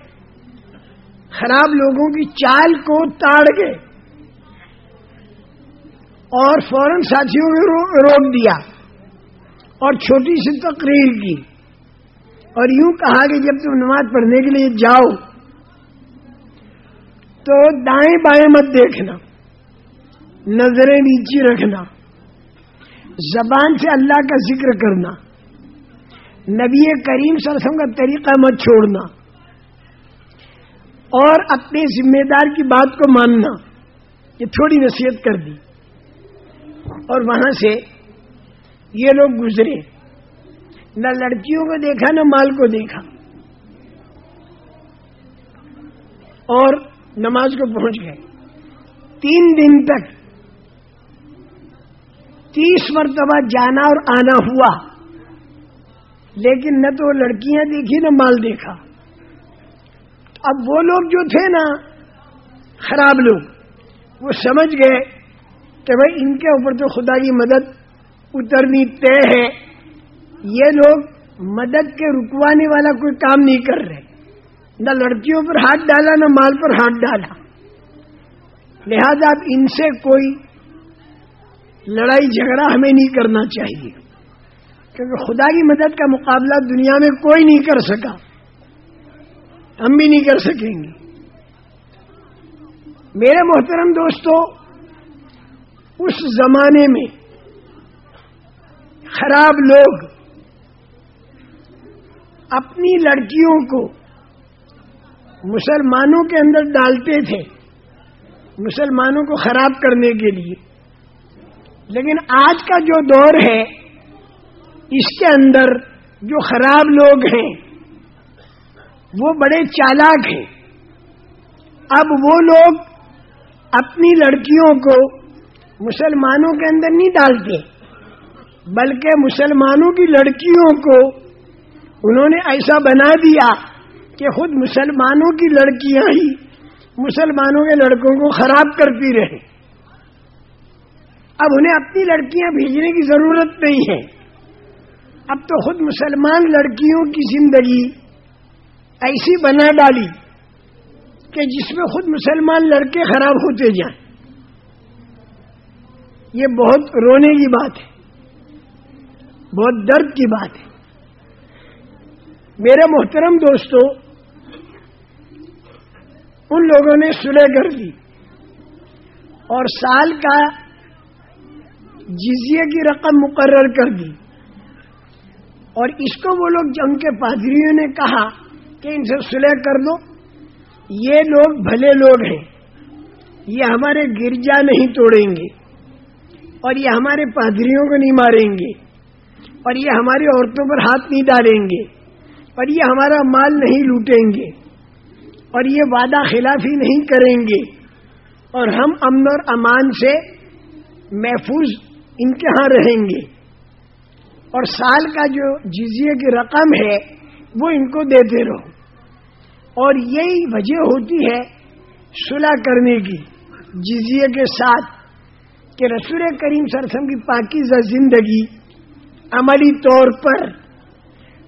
خراب لوگوں کی چال کو تاڑ گئے۔ اور فوراً ساتھیوں نے روک دیا۔ اور چھوٹی سی تقریر کی۔ اور یوں کہا کہ جب تم نماز پڑھنے کے لیے جاؤ، تو دائیں بائیں مت دیکھنا۔ نظریں نیچی رکھنا۔ زبان سے اللہ کا ذکر کرنا، نبی کریم صلی اللہ علیہ وسلم کا طریقہ مت چھوڑنا، اور اپنے ذمہ دار کی بات کو ماننا، یہ تھوڑی نصیحت کر دی۔ اور وہاں سے یہ لوگ گزرے۔ نہ لڑکیوں کو دیکھا، نہ مال کو دیکھا۔ اور نماز کو پہنچ گئے۔ تین دن تک تیس مرتبہ جانا اور آنا ہوا۔ لیکن نہ تو لڑکیاں دیکھی نہ مال دیکھا۔ اب وہ لوگ جو تھے نا، خراب لوگ، وہ سمجھ گئے کہ بھائی ان کے اوپر تو خدا کی مدد اترنی طے ہے۔ یہ لوگ مدد کے رکوانے والا کوئی کام نہیں کر رہے۔ نہ لڑکیوں پر ہاتھ ڈالا، نہ مال پر ہاتھ ڈالا۔ لہذا اب ان سے کوئی لڑائی جھگڑا ہمیں نہیں کرنا چاہیے۔ کیونکہ خدا کی مدد کا مقابلہ دنیا میں کوئی نہیں کر سکا۔ ہم بھی نہیں کر سکیں گے۔ میرے محترم دوستوں اس زمانے میں خراب لوگ اپنی لڑکیوں کو مسلمانوں کے اندر ڈالتے تھے، مسلمانوں کو خراب کرنے کے لیے۔ لیکن آج کا جو دور ہے، اس کے اندر جو خراب لوگ ہیں، وہ بڑے چالاک ہیں۔ اب وہ لوگ اپنی لڑکیوں کو مسلمانوں کے اندر نہیں ڈالتے، بلکہ مسلمانوں کی لڑکیوں کو انہوں نے ایسا بنا دیا کہ خود مسلمانوں کی لڑکیاں ہی مسلمانوں کے لڑکوں کو خراب کرتی رہے اب انہیں اپنی لڑکیاں بھیجنے کی ضرورت نہیں ہے۔ اب تو خود مسلمان لڑکیوں کی زندگی ایسی بنا ڈالی کہ جس میں خود مسلمان لڑکے خراب ہوتے جائیں۔ یہ بہت رونے کی بات ہے۔ بہت درد کی بات ہے۔ میرے محترم دوستوں ان لوگوں نے سلح کر دی اور سال کا جزیے کی رقم مقرر کر دی۔ اور اس کو وہ لوگ جنگ کے پادریوں نے کہا کہ ان سے سلح کر دو۔ یہ لوگ بھلے لوگ ہیں۔ یہ ہمارے گرجا نہیں توڑیں گے۔ اور یہ ہمارے پادریوں کو نہیں ماریں گے۔ اور یہ ہماری عورتوں پر ہاتھ نہیں ڈالیں گے۔ اور یہ ہمارا مال نہیں لوٹیں گے۔ اور یہ وعدہ خلافی نہیں کریں گے۔ اور ہم امن اور امان سے محفوظ ان کے ہاں رہیں گے اور سال کا جو جزیے کی رقم ہے، وہ ان کو دیتے رہو۔ اور یہی وجہ ہوتی ہے صلح کرنے کی۔ جزیے کے ساتھ کہ رسول کریم سرسم کی پاکیزہ زندگی عملی طور پر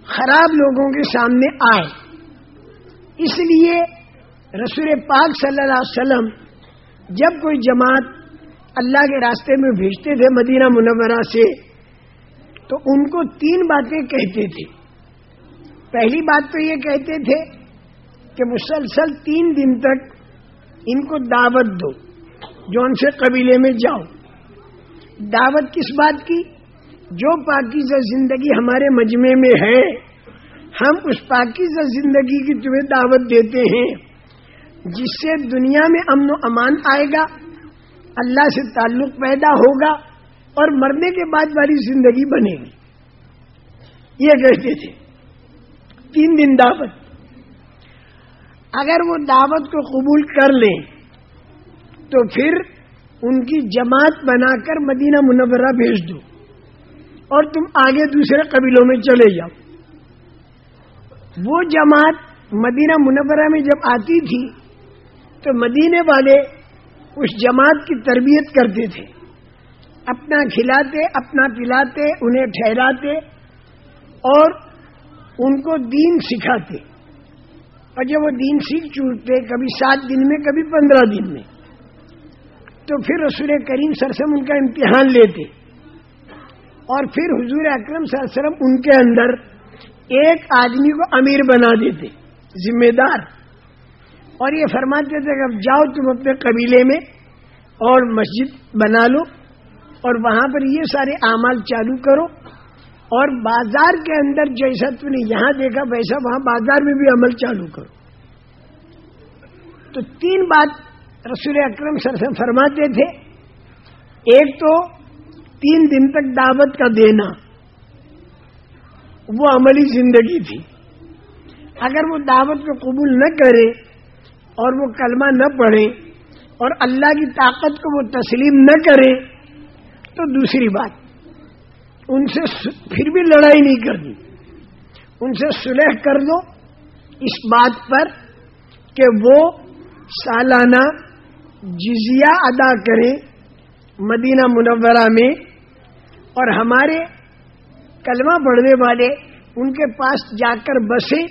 خراب لوگوں کے سامنے آئے۔ اس لیے رسول پاک صلی اللہ علیہ وسلم جب کوئی جماعت اللہ کے راستے میں بھیجتے تھے مدینہ منورہ سے، تو ان کو تین باتیں کہتے تھے۔ پہلی بات تو یہ کہتے تھے کہ مسلسل تین دن تک ان کو دعوت دو، جو ان سے قبیلے میں جاؤ۔ دعوت کس بات کی؟ جو پاکیزہ زندگی ہمارے مجمع میں ہے، ہم اس پاکیزہ زندگی کی تمہیں دعوت دیتے ہیں، جس سے دنیا میں امن و امان آئے گا۔ اللہ سے تعلق پیدا ہوگا اور مرنے کے بعد والی زندگی بنے گی۔ یہ کہتے تھے۔ تین دن دعوت۔ اگر وہ دعوت کو قبول کر لیں، تو پھر ان کی جماعت بنا کر مدینہ منورہ بھیج دو اور تم آگے دوسرے قبیلوں میں چلے جاؤ۔ وہ جماعت مدینہ منورہ میں جب آتی تھی، تو مدینے والے اس جماعت کی تربیت کرتے تھے۔ اپنا کھلاتے، اپنا پلاتے، انہیں ٹھہراتے اور ان کو دین سکھاتے۔ اور جب وہ دین سیکھ چوٹتے کبھی سات دن میں، کبھی پندرہ دن میں۔ تو پھر رسول کریم سرسم ان کا امتحان لیتے۔ اور پھر حضور اکرم سرسرم ان کے اندر ایک آدمی کو امیر بنا دیتے، ذمہ دار۔ اور یہ فرماتے تھے کہ اب جاؤ تم اپنے قبیلے میں اور مسجد بنا لو اور وہاں پر یہ سارے اعمال چالو کرو اور بازار کے اندر جیسا تم نے یہاں دیکھا ویسا وہاں بازار میں بھی عمل چالو کرو۔ تو تین بات رسول اکرم سر سے فرماتے تھے۔ ایک تو تین دن تک دعوت کا دینا، وہ عملی زندگی تھی۔ اگر وہ دعوت کو قبول نہ کرے اور وہ کلمہ نہ پڑھیں اور اللہ کی طاقت کو وہ تسلیم نہ کریں، تو دوسری بات، ان سے پھر بھی لڑائی نہیں کرنی۔ ان سے سلح کر دو اس بات پر کہ وہ سالانہ جزیہ ادا کریں مدینہ منورہ میں۔ اور ہمارے کلمہ پڑھنے والے ان کے پاس جا کر بسیں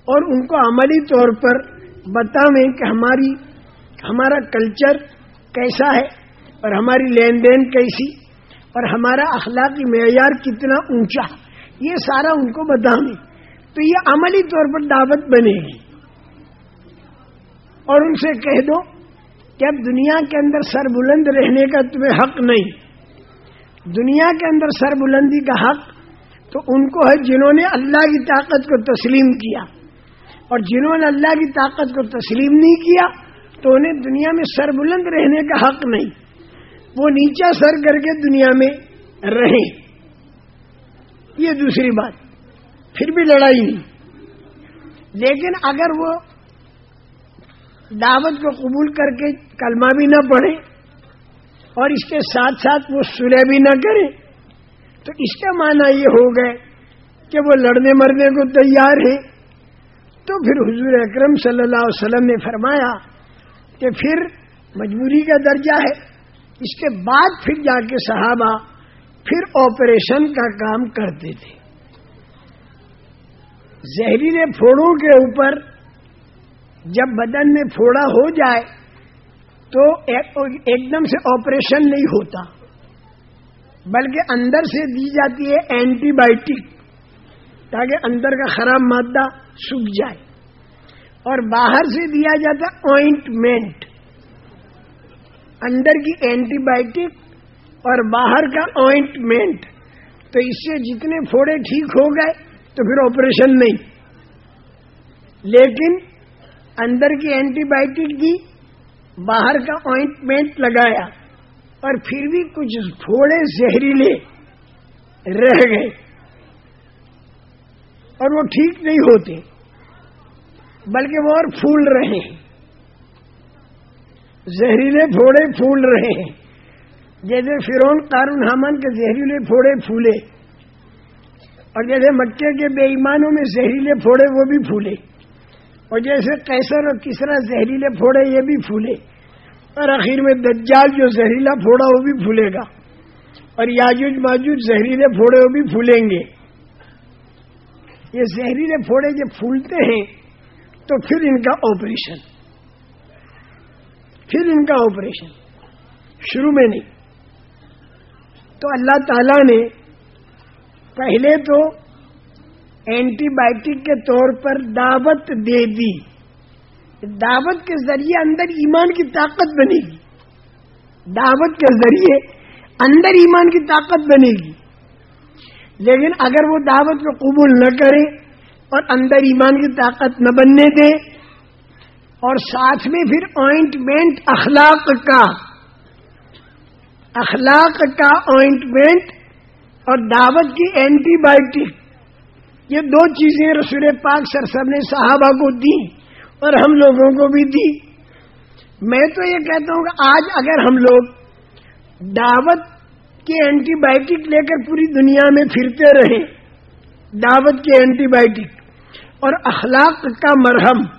اور ان کو عملی طور پر بتاویں کہ ہماری ہمارا کلچر کیسا ہے اور ہماری لین دین کیسی اور ہمارا اخلاقی معیار کتنا اونچا یہ سارا ان کو بتاویں تو یہ عملی طور پر دعوت بنے گی۔ اور ان سے کہہ دو کہ اب دنیا کے اندر سر بلند رہنے کا تمہیں حق نہیں۔ دنیا کے اندر سر بلندی کا حق تو ان کو ہے جنہوں نے اللہ کی طاقت کو تسلیم کیا۔ اور جنہوں نے اللہ کی طاقت کو تسلیم نہیں کیا تو انہیں دنیا میں سر بلند رہنے کا حق نہیں۔ وہ نیچا سر کر کے دنیا میں رہیں۔ یہ دوسری بات۔ پھر بھی لڑائی نہیں۔ لیکن اگر وہ دعوت کو قبول کر کے کلمہ بھی نہ پڑھے اور اس کے ساتھ ساتھ وہ سلح بھی نہ کرے تو اس کا معنی یہ ہو گئے کہ وہ لڑنے مرنے کو تیار ہیں۔ تو پھر حضور اکرم صلی اللہ علیہ وسلم نے فرمایا کہ پھر مجبوری کا درجہ ہے۔ اس کے بعد پھر جا کے صحابہ پھر آپریشن کا کام کرتے تھے۔ زہریلے پھوڑوں کے اوپر جب بدن میں پھوڑا ہو جائے تو ایک دم سے آپریشن نہیں ہوتا، بلکہ اندر سے دی جاتی ہے اینٹی بایوٹک تاکہ اندر کا خراب مادہ سوکھ جائے۔ اور باہر سے دیا جاتا ہے آئنٹمنٹ اندر کی اینٹی بایوٹک اور باہر کا آئنٹمنٹ تو اس سے جتنے پھوڑے ٹھیک ہو گئے تو پھر آپریشن نہیں۔ لیکن اندر کی اینٹی بایوٹک دی باہر کا آئنٹمنٹ لگایا اور پھر بھی کچھ پھوڑے زہریلے رہ گئے۔ اور وہ ٹھیک نہیں ہوتے، بلکہ وہ اور پھول رہے ہیں۔ زہریلے پھوڑے پھول رہے ہیں۔ جیسے فرون قارون حمن کے زہریلے پھوڑے پھولے، اور جیسے مکے کے بے ایمانوں میں زہریلے پھوڑے وہ بھی پھولے، اور جیسے کیسر اور کسرا زہریلے پھوڑے یہ بھی پھولے، اور آخر میں دجال جو زہریلا پھوڑا وہ بھی پھولے گا، اور یاجوج ماجوج زہریلے پھوڑے وہ بھی پھولیں گے۔ یہ زہریلے پھوڑے جب پھولتے ہیں تو پھر ان کا آپریشن پھر ان کا آپریشن شروع میں نہیں. تو اللہ تعالی نے پہلے تو اینٹی بایوٹک کے طور پر دعوت دے دی. دعوت کے ذریعے اندر ایمان کی طاقت بنے گی. دعوت کے ذریعے اندر ایمان کی طاقت بنے گی. لیکن اگر وہ دعوت کو قبول نہ کرے اور اندر ایمان کی طاقت نہ بننے دے اور ساتھ میں پھر آئنٹمنٹ اخلاق کا اخلاق کا آئنٹمنٹ اور دعوت کی اینٹی بایوٹک یہ دو چیزیں رسول پاک سر سب نے صحابہ کو دی اور ہم لوگوں کو بھی دی۔ میں تو یہ کہتا ہوں کہ آج اگر ہم لوگ دعوت کی اینٹی بایوٹک لے کر پوری دنیا میں پھرتے رہیں دعوت کی اینٹی بایوٹک اور اخلاق کا مرہم۔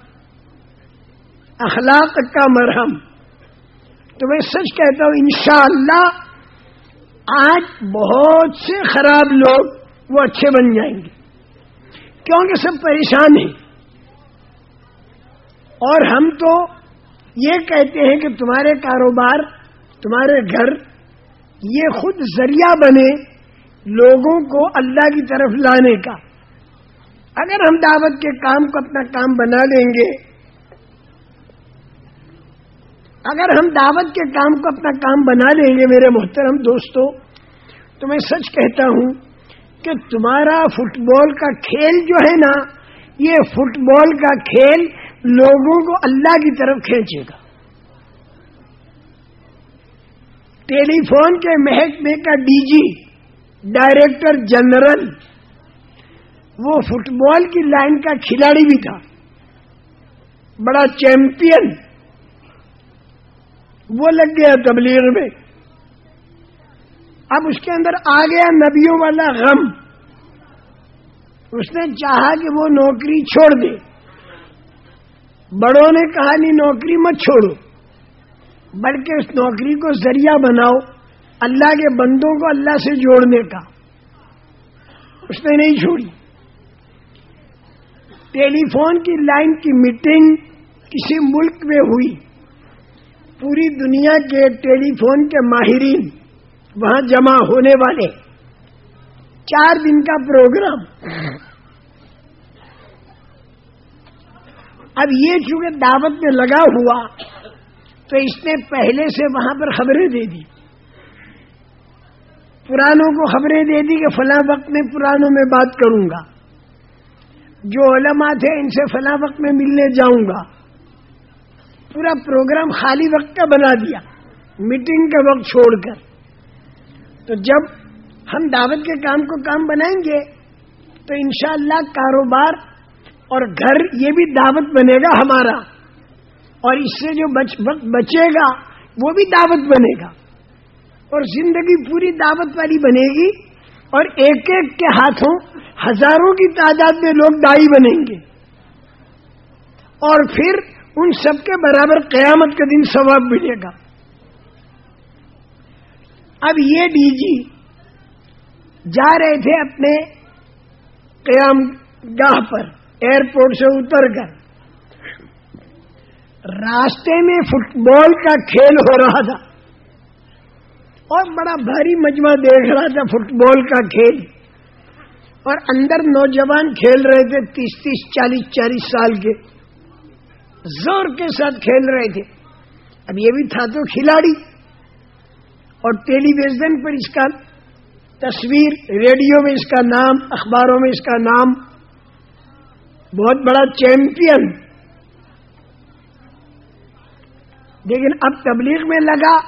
اخلاق کا مرہم۔ تو میں سچ کہتا ہوں، انشاءاللہ آج بہت سے خراب لوگ وہ اچھے بن جائیں گے۔ کیونکہ سب پریشان ہیں۔ اور ہم تو یہ کہتے ہیں کہ تمہارے کاروبار، تمہارے گھر یہ خود ذریعہ بنے لوگوں کو اللہ کی طرف لانے کا۔ اگر ہم دعوت کے کام کو اپنا کام بنا لیں گے، اگر ہم دعوت کے کام کو اپنا کام بنا لیں گے میرے محترم دوستوں تو میں سچ کہتا ہوں کہ تمہارا فٹ بال کا کھیل جو ہے نا، یہ فٹ بال کا کھیل لوگوں کو اللہ کی طرف کھینچے گا۔ ٹیلی فون کے محکمے کا ڈی جی ڈائریکٹر جنرل، وہ فٹ بال کی لائن کا کھلاڑی بھی تھا، بڑا چیمپئن۔ وہ لگ گیا تبلیغ میں۔ اب اس کے اندر آ گیا نبیوں والا غم۔ اس نے چاہا کہ وہ نوکری چھوڑ دے۔ بڑوں نے کہا، نہیں، نوکری مت چھوڑو۔ بلکہ اس نوکری کو ذریعہ بناؤ، اللہ کے بندوں کو اللہ سے جوڑنے کا۔ اس نے نہیں چھوڑی۔ ٹیلی فون کی لائن کی میٹنگ کسی ملک میں ہوئی۔ پوری دنیا کے ٹیلی فون کے ماہرین وہاں جمع ہونے والے۔ چار دن کا پروگرام۔ اب یہ چونکہ دعوت میں لگا ہوا تو اس نے پہلے سے وہاں پر خبریں دے دی۔ پرانوں کو خبریں دے دی کہ فلاں وقت میں پرانوں میں بات کروں گا۔ جو علماء تھے ان سے فلاں وقت میں ملنے جاؤں گا۔ پورا پروگرام خالی وقت کا بنا دیا۔ میٹنگ کا وقت چھوڑ کر۔ تو جب ہم دعوت کے کام کو کام بنائیں گے تو انشاءاللہ کاروبار اور گھر یہ بھی دعوت بنے گا ہمارا۔ اور اس سے جو وقت بچے گا، وہ بھی دعوت بنے گا۔ اور زندگی پوری دعوت والی بنے گی اور ایک ایک کے ہاتھوں ہزاروں کی تعداد میں لوگ دائی بنیں گے۔ اور پھر ان سب کے برابر قیامت کے دن ثواب ملے گا۔ اب یہ ڈی جی جا رہے تھے اپنے قیام گاہ پر، ایئرپورٹ سے اتر کر۔ راستے میں فٹ بال کا کھیل ہو رہا تھا۔ اور بڑا بھاری مجمع دیکھ رہا تھا فٹ بال کا کھیل۔ اور اندر نوجوان کھیل رہے تھے تیس تیس چالیس چالیس سال کے۔ زور کے ساتھ کھیل رہے تھے۔ اب یہ بھی تھا تو کھلاڑی۔ اور ٹیلی ویژن پر اس کا تصویر، ریڈیو میں اس کا نام، اخباروں میں اس کا نام۔ بہت بڑا چیمپئن۔ لیکن اب تبلیغ میں لگا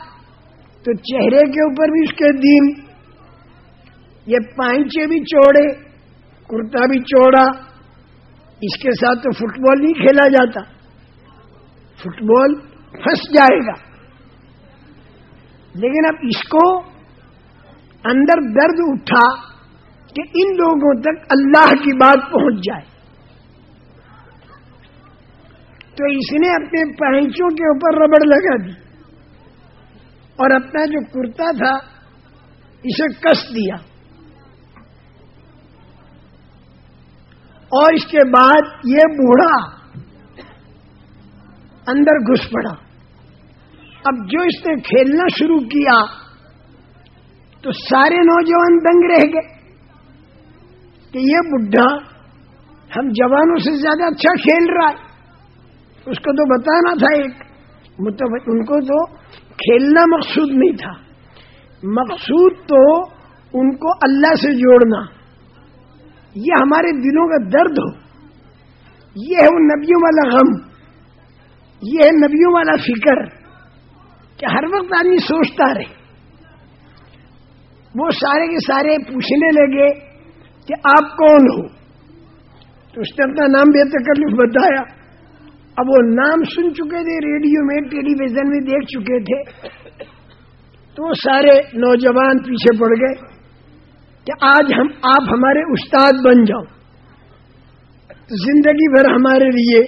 تو چہرے کے اوپر بھی اس کے دین، یہ پائنچے بھی چوڑے، کرتا بھی چوڑا، اس کے ساتھ تو فٹ بال نہیں کھیلا جاتا۔ فٹ بال پھنس جائے گا۔ لیکن اب اس کو اندر درد اٹھا کہ ان لوگوں تک اللہ کی بات پہنچ جائے۔ تو اس نے اپنے پہنچوں کے اوپر ربڑ لگا دی اور اپنا جو کرتا تھا، اسے کس دیا۔ اور اس کے بعد یہ بوڑھا اندر گھس پڑا۔ اب جو اس نے کھیلنا شروع کیا، تو سارے نوجوان دنگ رہ گئے کہ یہ بڈھا ہم جوانوں سے زیادہ اچھا کھیل رہا ہے۔ اس کو تو بتانا تھا ایک مطلب ان کو تو کھیلنا مقصود نہیں تھا۔ مقصود تو ان کو اللہ سے جوڑنا۔ یہ ہمارے دلوں کا درد ہو۔ یہ ہے وہ نبیوں والا غم۔ یہ ہے نبیوں والا فکر کہ ہر وقت آدمی سوچتا رہے۔ وہ سارے کے سارے پوچھنے لگے کہ آپ کون ہو؟ تو اس نے اپنا نام بے تکلیف بتایا۔ اب وہ نام سن چکے تھے، ریڈیو میں ٹیلی ویژن میں دیکھ چکے تھے۔ تو سارے نوجوان پیچھے پڑ گئے کہ آج ہم، آپ ہمارے استاد بن جاؤ۔ زندگی بھر ہمارے لیے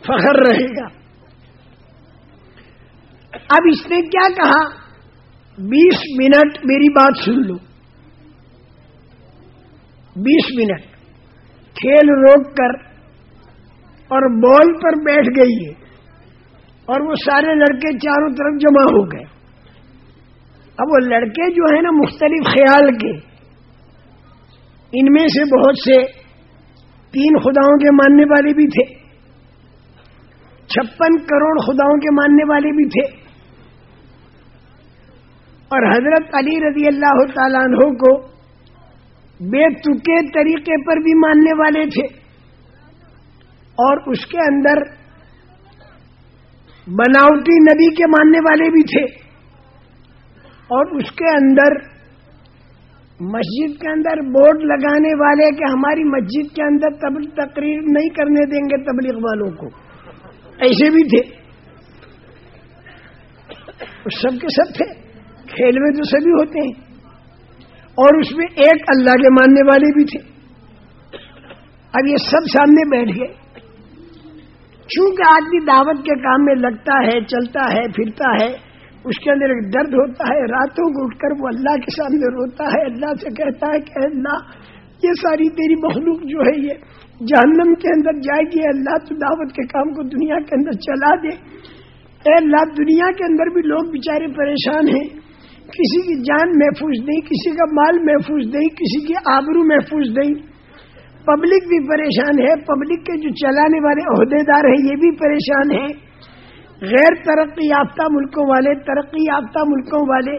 فخر رہے گا۔ اب اس نے کیا کہا؟ بیس منٹ میری بات سن لو۔ بیس منٹ۔ کھیل روک کر اور بال پر بیٹھ گئی ہے اور وہ سارے لڑکے چاروں طرف جمع ہو گئے۔ اب وہ لڑکے جو ہیں نا مختلف خیال کے، ان میں سے بہت سے تین خداؤں کے ماننے والے بھی تھے۔ چھپن کروڑ خداؤں کے ماننے والے بھی تھے۔ اور حضرت علی رضی اللہ تعالیٰ عنہ کو بے تکے طریقے پر بھی ماننے والے تھے۔ اور اس کے اندر بناوٹی نبی کے ماننے والے بھی تھے اور اس کے اندر مسجد کے اندر بورڈ لگانے والے کہ ہماری مسجد کے اندر تقریر نہیں کرنے دیں گے تبلیغ والوں کو۔ ایسے بھی تھے۔ سب کے سب تھے۔ کھیل میں تو سبھی ہوتے ہیں۔ اور اس میں ایک اللہ کے ماننے والے بھی تھے۔ اب یہ سب سامنے بیٹھ گئے۔ چونکہ آدمی دعوت کے کام میں لگتا ہے، چلتا ہے، پھرتا ہے، اس کے اندر ایک درد ہوتا ہے، راتوں کو اٹھ کر وہ اللہ کے سامنے روتا ہے، اللہ سے کہتا ہے کہ اللہ، یہ ساری تیری مخلوق جو ہے، یہ جہنم کے اندر جائے گی اللہ، تو دعوت کے کام کو دنیا کے اندر چلا دے۔ اے اللہ، دنیا کے اندر بھی لوگ بیچارے پریشان ہیں۔ کسی کی جان محفوظ نہیں، کسی کا مال محفوظ نہیں، کسی کی آبرو محفوظ نہیں۔ پبلک بھی پریشان ہے، پبلک کے جو چلانے والے عہدے دار ہیں، یہ بھی پریشان ہیں۔ غیر ترقی یافتہ ملکوں والے، ترقی یافتہ ملکوں والے،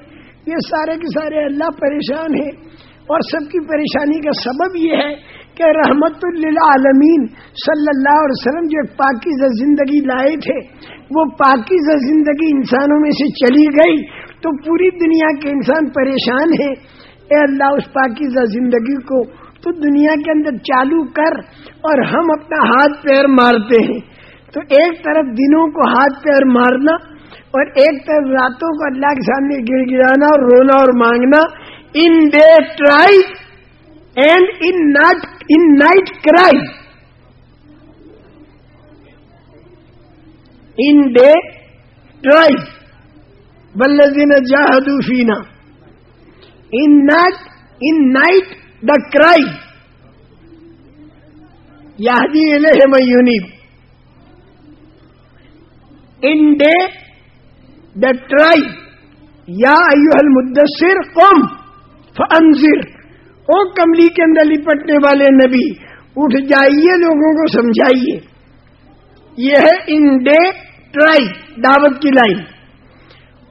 یہ سارے کے سارے اللہ پریشان ہیں۔ اور سب کی پریشانی کا سبب یہ ہے کہ رحمت للعالمین صلی اللہ علیہ وسلم جو ایک پاکیزہ زندگی لائے تھے، وہ پاکیزہ زندگی انسانوں میں سے چلی گئی۔ تو پوری دنیا کے انسان پریشان ہیں۔ اے اللہ، اس پاکیزہ زندگی کو تو دنیا کے اندر چالو کر اور ہم اپنا ہاتھ پیر مارتے ہیں۔ تو ایک طرف دنوں کو ہاتھ پیر مارنا اور ایک طرف راتوں کو اللہ کے سامنے گر گرانا اور رونا اور مانگنا۔ In day try and in not in night کرائی ان ڈے ٹرائی بلزین جاہدو فینا ان ناٹ ان نائٹ دا کرائی یادی الہ میونیب ان ڈے دا ٹرائی یا ایو المدثر قوم فانذر او کملی کے اندر لپٹنے والے نبی، اٹھ جائیے لوگوں کو سمجھائیے. یہ ہے ان ڈے ٹرائی دعوت کی لائن.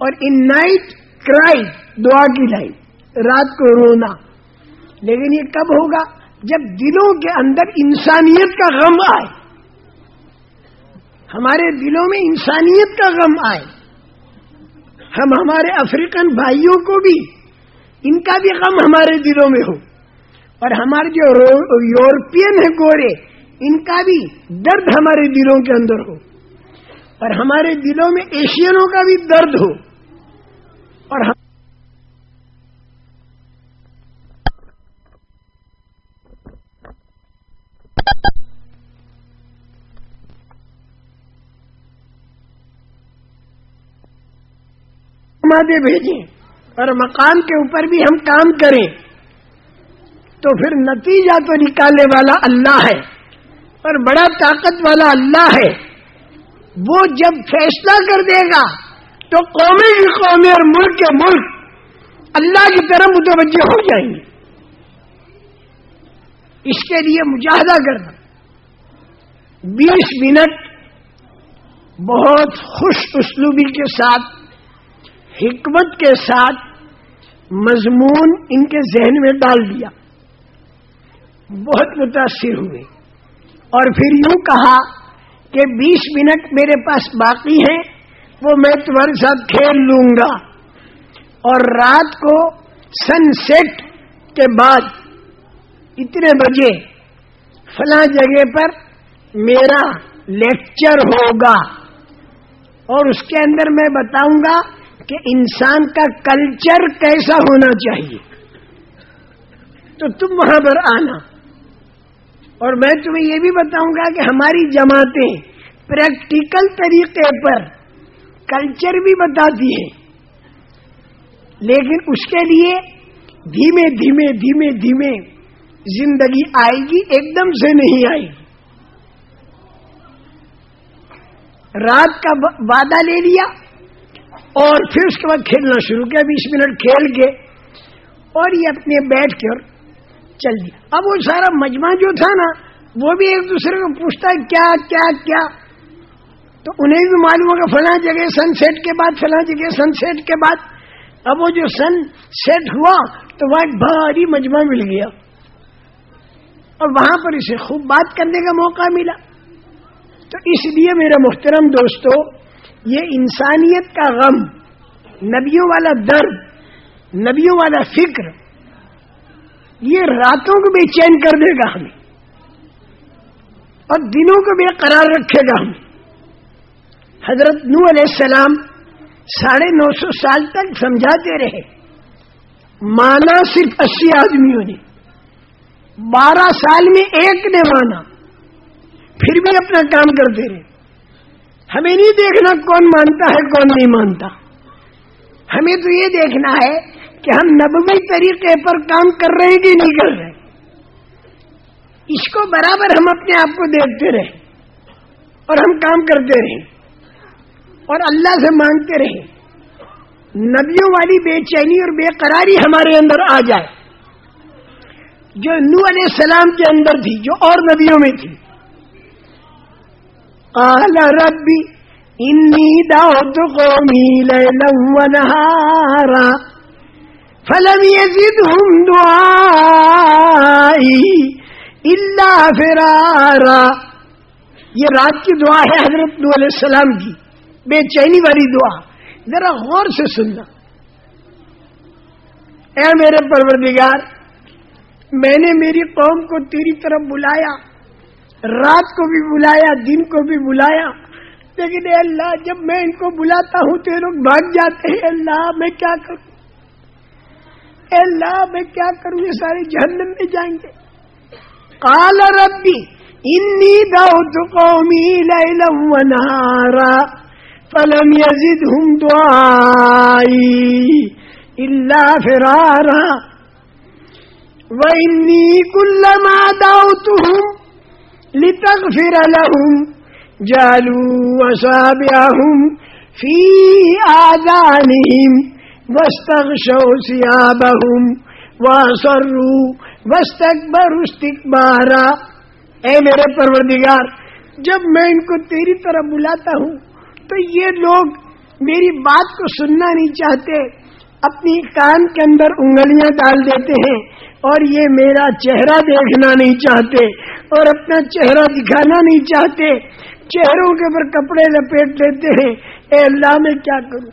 اور ان نائٹ کرائی دعا کی لائن. رات کو رونا. لیکن یہ کب ہوگا؟ جب دلوں کے اندر انسانیت کا غم آئے۔ ہمارے دلوں میں انسانیت کا غم آئے۔ ہم ہمارے افریقن بھائیوں کو بھی ان کا بھی غم ہمارے دلوں میں ہو۔ اور ہمارے جو یورپین ہیں گورے، ان کا بھی درد ہمارے دلوں کے اندر ہو۔ اور ہمارے دلوں میں ایشینوں کا بھی درد ہو۔ اور ہم بھیجیں اور مقام کے اوپر بھی ہم کام کریں تو پھر نتیجہ تو نکالنے والا اللہ ہے اور بڑا طاقت والا اللہ ہے۔ وہ جب فیصلہ کر دے گا تو قومی کی قومی اور ملک کے ملک اللہ کی طرف متوجہ ہو جائیں گے۔ اس کے لیے مجاہدہ کرنا۔ بیس منٹ بہت خوش اسلوبی کے ساتھ، حکمت کے ساتھ مضمون ان کے ذہن میں ڈال دیا۔ بہت متاثر ہوئے۔ اور پھر یوں کہا کہ بیس منٹ میرے پاس باقی ہیں، وہ میں تمہارے ساتھ کھیل لوں گا۔ اور رات کو سن سیٹ کے بعد اتنے بجے فلاں جگہ پر میرا لیکچر ہوگا اور اس کے اندر میں بتاؤں گا کہ انسان کا کلچر کیسا ہونا چاہیے۔ تو تم وہاں پر آنا۔ اور میں تمہیں یہ بھی بتاؤں گا کہ ہماری جماعتیں پریکٹیکل طریقے پر کلچر بھی بتاتی ہیں۔ لیکن اس کے لیے دھیمے دھیمے دھیمے دھیمے زندگی آئے گی، ایک دم سے نہیں آئے گی۔ رات کا وعدہ لے لیا اور پھر اس کے بعد کھیلنا شروع کیا، بیس منٹ کھیل کے اور یہ اپنے بیٹھ کر چل دیا۔ اب وہ سارا مجمع جو تھا نا، وہ بھی ایک دوسرے کو پوچھتا کیا کیا کیا؟ تو انہیں بھی معلوم ہوگا، فلاں جگہ سن سیٹ کے بعد، فلاں جگہ سن سیٹ کے بعد۔ اب وہ جو سن سیٹ ہوا، تو وہاں ایک بھاری مجمع مل گیا۔ اور وہاں پر اسے خوب بات کرنے کا موقع ملا۔ تو اس لیے میرا محترم دوستو، یہ انسانیت کا غم، نبیوں والا درد، نبیوں والا فکر، یہ راتوں کو بے چین کر دے گا ہمیں۔ اور دنوں کو بے قرار رکھے گا ہمیں۔ حضرت نو علیہ السلام ساڑھے نو سو سال تک سمجھاتے رہے، مانا صرف اسی آدمیوں نے۔ بارہ سال میں ایک نے مانا۔ پھر بھی اپنا کام کرتے رہے۔ ہمیں نہیں دیکھنا کون مانتا ہے، کون نہیں مانتا۔ ہمیں تو یہ دیکھنا ہے کہ ہم نبوی طریقے پر کام کر رہے ہیں کہ نہیں کر رہے۔ اس کو برابر ہم اپنے آپ کو دیکھتے رہے۔ اور ہم کام کرتے رہے۔ اور اللہ سے مانگتے رہے۔ نبیوں والی بے چینی اور بے قراری ہمارے اندر آ جائے۔ جو نو علیہ السلام کے اندر تھی، جو اور نبیوں میں تھی۔ قال ربي إني دعوت قومي ليلا ونهارا فلم يزدهم دعائي إلا فرارا۔ یہ رات کی دعا ہے حضرت نو علیہ السلام کی، بے چینی والی دعا۔ ذرا غور سے سننا۔ اے میرے پروردگار میں نے میری قوم کو تیری طرف بلایا، رات کو بھی بلایا، دن کو بھی بلایا۔ لیکن اے اللہ، جب میں ان کو بلاتا ہوں تو لوگ بھاگ جاتے ہیں۔ اللہ، میں کیا کروں؟ اے اللہ، میں کیا کروں؟ یہ سارے جہنم میں جائیں گے۔ کال ربی، انی دعوت قومی لیلا و نہارا، فلم یزدہم دعائی الا فرارا۔ وانی کلما دعوتہم لتغفر لهم جالوا وسابعهم في آذانهم وسطر شو سیا بہم وسرو اے میرے پروردگار، جب میں ان کو تیری طرح بلاتا ہوں، تو یہ لوگ میری بات کو سننا نہیں چاہتے، اپنی کان کے اندر انگلیاں ڈال دیتے ہیں اور یہ میرا چہرہ دیکھنا نہیں چاہتے اور اپنا چہرہ دکھانا نہیں چاہتے چہروں کے اوپر کپڑے لپیٹ لیتے ہیں۔ اے اللہ میں کیا کروں؟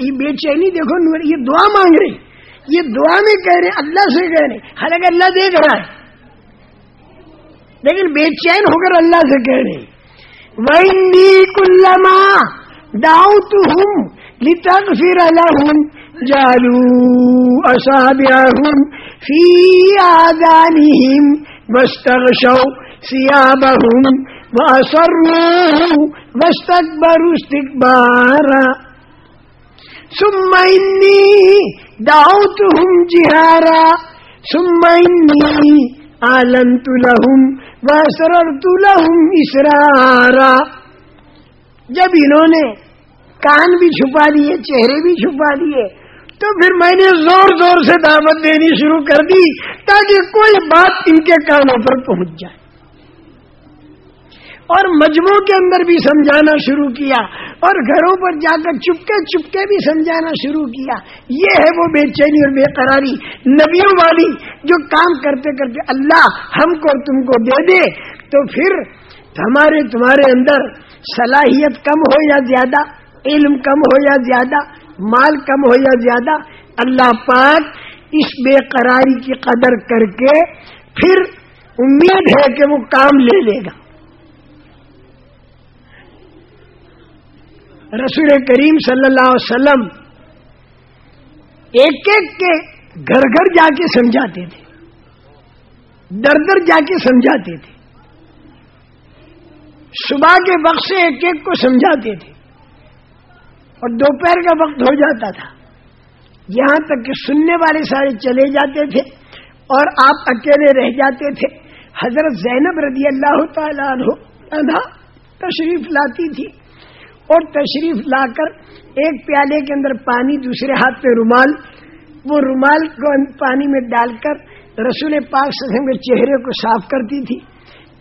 یہ بے چینی دیکھو یہ دعا مانگ رہے یہ دعا میں کہہ رہے اللہ سے کہہ رہے حالانکہ اللہ دیکھ رہا ہے۔ لیکن بے چین ہو کر اللہ سے کہہ رہے وی کلما داؤ تو ہوں لتغفر لهم جعلوا أصابعهم في آذانهم واستغشوا ثيابهم وأصروا واستكبروا استكبارا. ثم إني دعوتهم جهارا. ثم إني أعلنت لهم وأسررت لهم إسرارا. جب انہوں نے کان بھی چھپا دیے چہرے بھی چھپا دیے تو پھر میں نے زور زور سے دعوت دینی شروع کر دی تاکہ کوئی بات ان کے کانوں پر پہنچ جائے۔ اور مجموع کے اندر بھی سمجھانا شروع کیا اور گھروں پر جا کر چپکے چپکے بھی سمجھانا شروع کیا۔ یہ ہے وہ بے چینی اور بے قراری نبیوں والی جو کام کرتے کرتے اللہ ہم کو تم کو دے دے، تو پھر ہمارے تمہارے اندر صلاحیت کم ہو یا زیادہ، علم کم ہو یا زیادہ مال کم ہو یا زیادہ، اللہ پاک اس بے قراری کی قدر کر کے پھر امید ہے کہ وہ کام لے لے گا۔ رسول کریم صلی اللہ علیہ وسلم ایک ایک کے گھر گھر جا کے سمجھاتے تھے۔ در در جا کے سمجھاتے تھے۔ صبح کے وقت سے ایک ایک کو سمجھاتے تھے۔ اور دوپہر کا وقت ہو جاتا تھا۔ یہاں تک کہ سننے والے سارے چلے جاتے تھے اور آپ اکیلے رہ جاتے تھے۔ حضرت زینب رضی اللہ تعالیٰ عنہ تشریف لاتی تھی اور تشریف لا کر ایک پیالے کے اندر پانی دوسرے ہاتھ پہ رومال، وہ رومال کو پانی میں ڈال کر رسول پاک سسنگ کے چہرے کو صاف کرتی تھی۔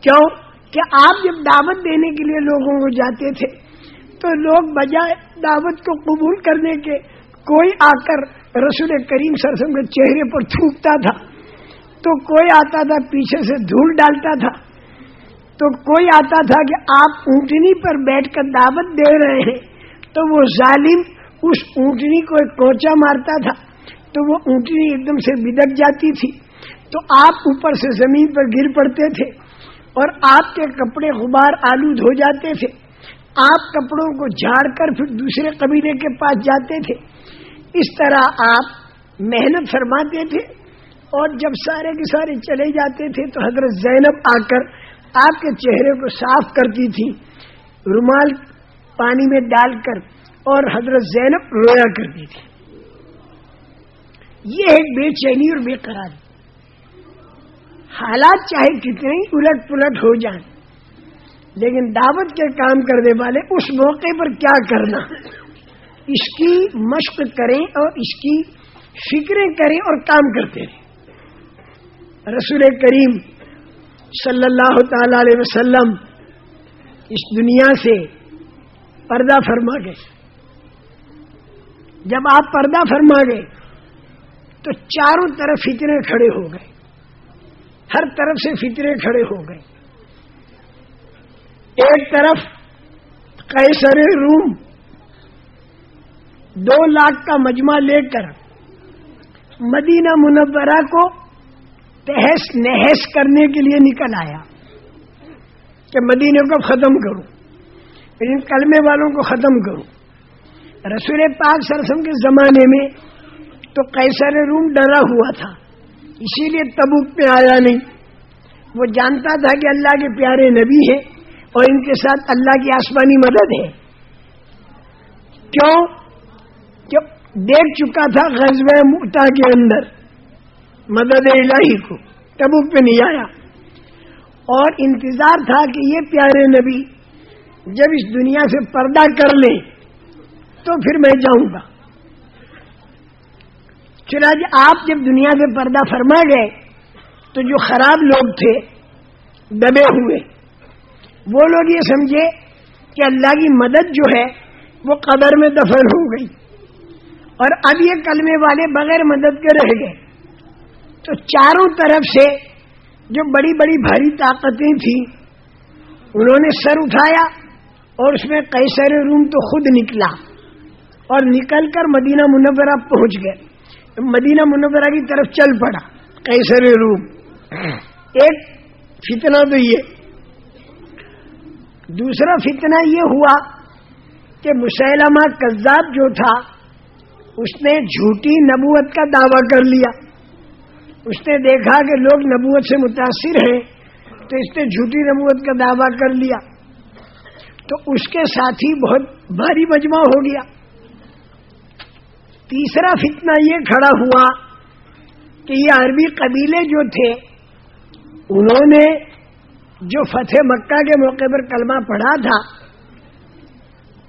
کیوں؟ کہ آپ جب دعوت دینے کے لیے لوگوں کو جاتے تھے تو لوگ بجائے دعوت کو قبول کرنے کے کوئی آ کر رسول کریم سرسم کے چہرے پر تھوکتا تھا، تو کوئی آتا تھا پیچھے سے دھول ڈالتا تھا۔ تو کوئی آتا تھا کہ آپ اونٹنی پر بیٹھ کر دعوت دے رہے ہیں، تو وہ ظالم اس اونٹنی کو ایک کوچا مارتا تھا۔ تو وہ اونٹنی ایک دم سے بدک جاتی تھی۔ تو آپ اوپر سے زمین پر گر پڑتے تھے اور آپ کے کپڑے غبار آلود ہو جاتے تھے۔ آپ کپڑوں کو جھاڑ کر پھر دوسرے قبیلے کے پاس جاتے تھے۔ اس طرح آپ محنت فرماتے تھے اور جب سارے کے سارے چلے جاتے تھے تو حضرت زینب آ کر آپ کے چہرے کو صاف کرتی تھی۔ رومال پانی میں ڈال کر اور حضرت زینب رویا کرتی تھی۔ یہ ایک بے چینی اور بے قراری۔ حالات چاہے کتنے ہی الٹ پلٹ ہو جائیں۔ لیکن دعوت کے کام کرنے والے اس موقع پر کیا کرنا؟ اس کی مشق کریں اور اس کی فکریں کریں اور کام کرتے رہیں۔ رسول کریم صلی اللہ تعالی علیہ وسلم اس دنیا سے پردہ فرما گئے۔ جب آپ پردہ فرما گئے تو چاروں طرف فطرے کھڑے ہو گئے۔ ہر طرف سے فطرے کھڑے ہو گئے۔ ایک طرف قیصر روم، دو لاکھ کا مجمع لے کر مدینہ منورہ کو تحس نحس کرنے کے لیے نکل آیا کہ مدینہ کو ختم کروں، ان کلمے والوں کو ختم کروں۔ رسول پاک سرسم کے زمانے میں تو قیصر روم ڈرا ہوا تھا، اسی لیے تبوک پہ آیا نہیں۔ وہ جانتا تھا کہ اللہ کے پیارے نبی ہیں۔ اور ان کے ساتھ اللہ کی آسمانی مدد ہے۔ کیوں؟ کہ دیکھ چکا تھا غزب متا کے اندر۔ مدد الہی کو، تبوک پہ نہیں آیا۔ اور انتظار تھا کہ یہ پیارے نبی جب اس دنیا سے پردہ کر لیں تو پھر میں جاؤں گا۔ چنانچہ آپ جب دنیا سے پردہ فرما گئے، تو جو خراب لوگ تھے، دبے ہوئے۔ وہ لوگ یہ سمجھے کہ اللہ کی مدد جو ہے وہ قبر میں دفن ہو گئی۔ اور اب یہ کلمے والے بغیر مدد کے رہ گئے۔ تو چاروں طرف سے جو بڑی بڑی بھاری طاقتیں تھیں، انہوں نے سر اٹھایا اور اس میں کئی روم تو خود نکلا اور نکل کر مدینہ منورہ پہنچ گئے۔ مدینہ منورہ کی طرف چل پڑا کئی روم۔ ایک فتنہ تو یہ دوسرا فتنہ یہ ہوا کہ مسلمہ کذاب جو تھا، اس نے جھوٹی نبوت کا دعویٰ کر لیا۔ اس نے دیکھا کہ لوگ نبوت سے متاثر ہیں، تو اس نے جھوٹی نبوت کا دعویٰ کر لیا۔ تو اس کے ساتھ ہی بہت بھاری مجمع ہو گیا۔ تیسرا فتنہ یہ کھڑا ہوا کہ یہ عربی قبیلے جو تھے، انہوں نے جو فتح مکہ کے موقع پر کلمہ پڑھا تھا،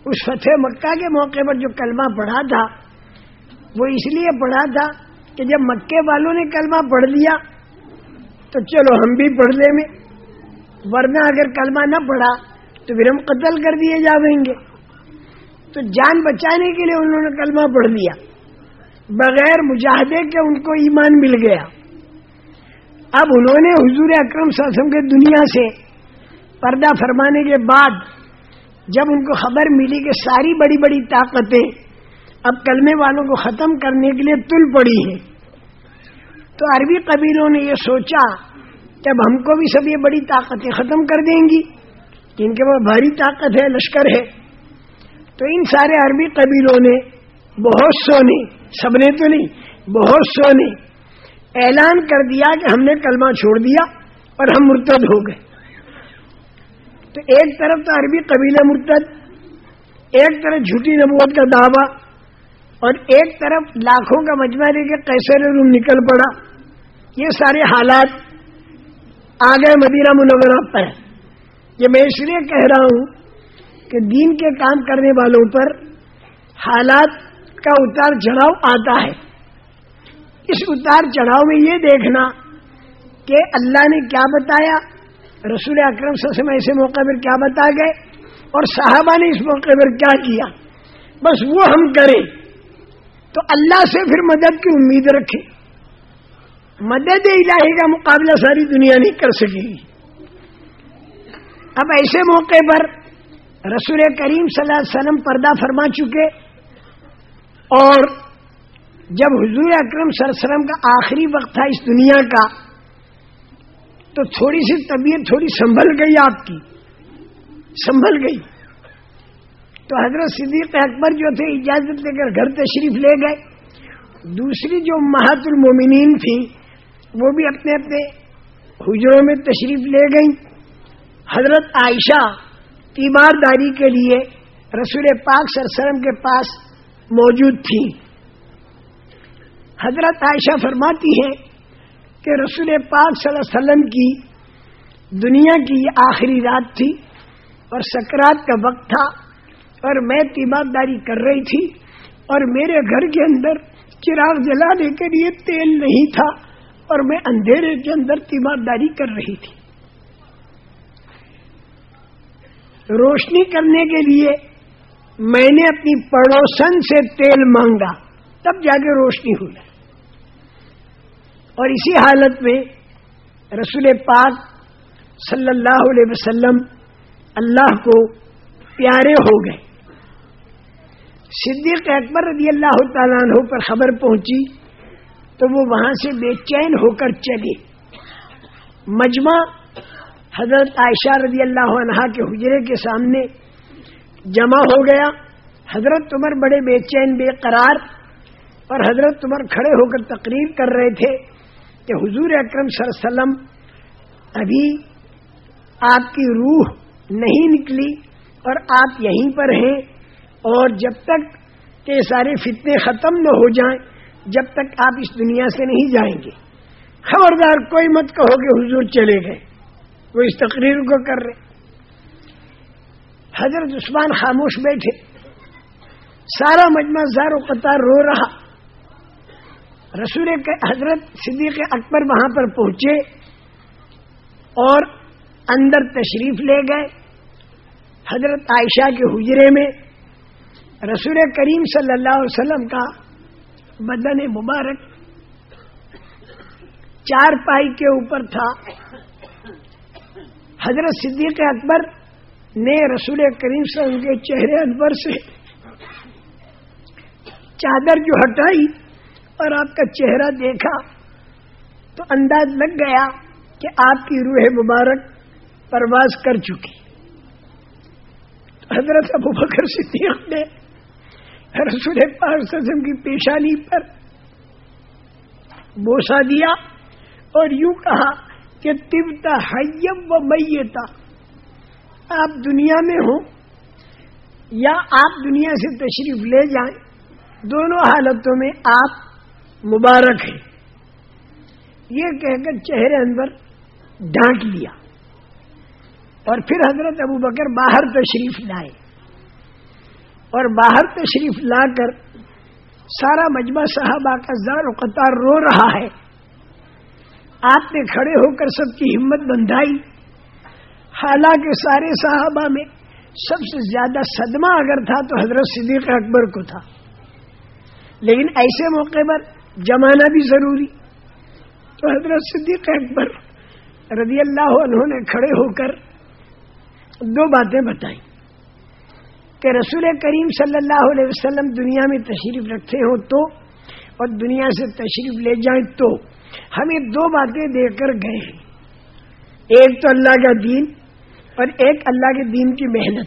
اس فتح مکہ کے موقع پر جو کلمہ پڑھا تھا، وہ اس لیے پڑھا تھا کہ جب مکے والوں نے کلمہ پڑھ لیا، تو چلو ہم بھی پڑھ لیں میں ورنہ اگر کلمہ نہ پڑھا، تو پھر ہم قتل کر دیے جائیں گے۔ تو جان بچانے کے لیے انہوں نے کلمہ پڑھ لیا۔ بغیر مجاہدے کے ان کو ایمان مل گیا۔ اب انہوں نے حضور اکرم صلی اللہ علیہ وسلم کے دنیا سے پردہ فرمانے کے بعد جب ان کو خبر ملی کہ ساری بڑی بڑی طاقتیں اب کلمے والوں کو ختم کرنے کے لیے تل پڑی ہیں، تو عربی قبیلوں نے یہ سوچا کہ اب ہم کو بھی سب یہ بڑی طاقتیں ختم کر دیں گی ان کے پاس بھاری طاقت ہے، لشکر ہے۔ تو ان سارے عربی قبیلوں نے، بہت سونے، سب نے تو نہیں، بہت سونے اعلان کر دیا کہ ہم نے کلمہ چھوڑ دیا اور ہم مرتد ہو گئے۔ تو ایک طرف تو عربی قبیلہ مرتد، ایک طرف جھوٹی نبوت کا دعویٰ، اور ایک طرف لاکھوں کا مجمع لے کے کیسے روم نکل پڑا۔ یہ سارے حالات آ گئے مدینہ منورہ پر یہ میں اس لیے کہہ رہا ہوں کہ دین کے کام کرنے والوں پر حالات کا اتار چڑھاؤ آتا ہے۔ اس اتار چڑھاؤ میں یہ دیکھنا کہ اللہ نے کیا بتایا؟ رسول اکرم وسلم ایسے موقع پر کیا بتا گئے اور صحابہ نے اس موقع پر کیا کیا؟ بس وہ ہم کریں تو اللہ سے پھر مدد کی امید رکھیں۔ مدد الہی کا مقابلہ ساری دنیا نہیں کر سکے گی اب ایسے موقع پر رسول کریم صلی اللہ علیہ وسلم پردہ فرما چکے اور جب حضور اکرم صلی اللہ علیہ وسلم کا آخری وقت تھا اس دنیا کا، تو تھوڑی سی طبیعت تھوڑی سنبھل گئی آپ کی۔ سنبھل گئی۔ تو حضرت صدیق اکبر جو تھے اجازت لے کر گھر تشریف لے گئے۔ دوسری جو محت المومنین تھی، وہ بھی اپنے اپنے حجروں میں تشریف لے گئی حضرت عائشہ تیمار داری کے لیے رسول پاک سرسرم کے پاس موجود تھیں۔ حضرت عائشہ فرماتی ہے کہ رسول پاک صلی اللہ علیہ وسلم کی دنیا کی یہ آخری رات تھی اور سکرات کا وقت تھا اور میں تیمارداری کر رہی تھی اور میرے گھر کے اندر چراغ جلانے کے لیے تیل نہیں تھا اور میں اندھیرے کے اندر تیمارداری کر رہی تھی۔ روشنی کرنے کے لیے میں نے اپنی پڑوسن سے تیل مانگا، تب جا کے روشنی ہوئی اور اسی حالت میں رسول پاک صلی اللہ علیہ وسلم اللہ کو پیارے ہو گئے۔ صدیق اکبر رضی اللہ تعالیٰ عنہ پر خبر پہنچی تو وہ وہاں سے بے چین ہو کر چلے۔ مجمع حضرت عائشہ رضی اللہ عنہا کے حجرے کے سامنے جمع ہو گیا۔ حضرت عمر بڑے بے چین، بے قرار اور حضرت عمر کھڑے ہو کر تقریر کر رہے تھے۔ کہ حضور اکرم صلی اللہ علیہ وسلم ابھی آپ کی روح نہیں نکلی اور آپ یہیں پر ہیں اور جب تک کہ سارے فتنے ختم نہ ہو جائیں، جب تک آپ اس دنیا سے نہیں جائیں گے۔ خبردار کوئی مت کہو کہ حضور چلے گئے۔ وہ اس تقریر کو کر رہے۔ حضرت عثمان خاموش بیٹھے۔ سارا مجمع زار و قطار رو رہا۔ رسول حضرت صدیق اکبر وہاں پر پہنچے اور اندر تشریف لے گئے۔ حضرت عائشہ کے حجرے میں رسول کریم صلی اللہ علیہ وسلم کا بدن مبارک چار پائی کے اوپر تھا۔ حضرت صدیق اکبر نے رسول کریم صلی اللہ علیہ وسلم کے چہرے انور سے چادر جو ہٹائی اور آپ کا چہرہ دیکھا تو انداز لگ گیا کہ آپ کی روح مبارک پرواز کر چکی۔ حضرت ابو بکر صدیق نے رسول پاک سزم کی پیشانی پر بوسا دیا اور یوں کہا کہ تبتا حیم و میتا آپ دنیا میں ہوں یا آپ دنیا سے تشریف لے جائیں، دونوں حالتوں میں آپ مبارک ہے۔ یہ کہہ کر چہرے اندر ڈھانک لیا۔ اور پھر حضرت ابو بکر باہر تشریف لائے۔ اور باہر تشریف لا کر سارا مجمع صاحبہ کا زار و قطار رو رہا ہے۔ آپ نے کھڑے ہو کر سب کی ہمت بندھائی۔ حالانکہ سارے صحابہ میں سب سے زیادہ صدمہ اگر تھا تو حضرت صدیق اکبر کو تھا۔ لیکن ایسے موقع پر جمانا بھی ضروری۔ تو حضرت صدیق اکبر رضی اللہ عنہ نے کھڑے ہو کر دو باتیں بتائیں۔ کہ رسول کریم صلی اللہ علیہ وسلم دنیا میں تشریف رکھتے ہو تو اور دنیا سے تشریف لے جائیں تو۔ ہمیں دو باتیں دے کر گئے ہیں۔ ایک تو اللہ کا دین اور ایک اللہ کے دین کی محنت۔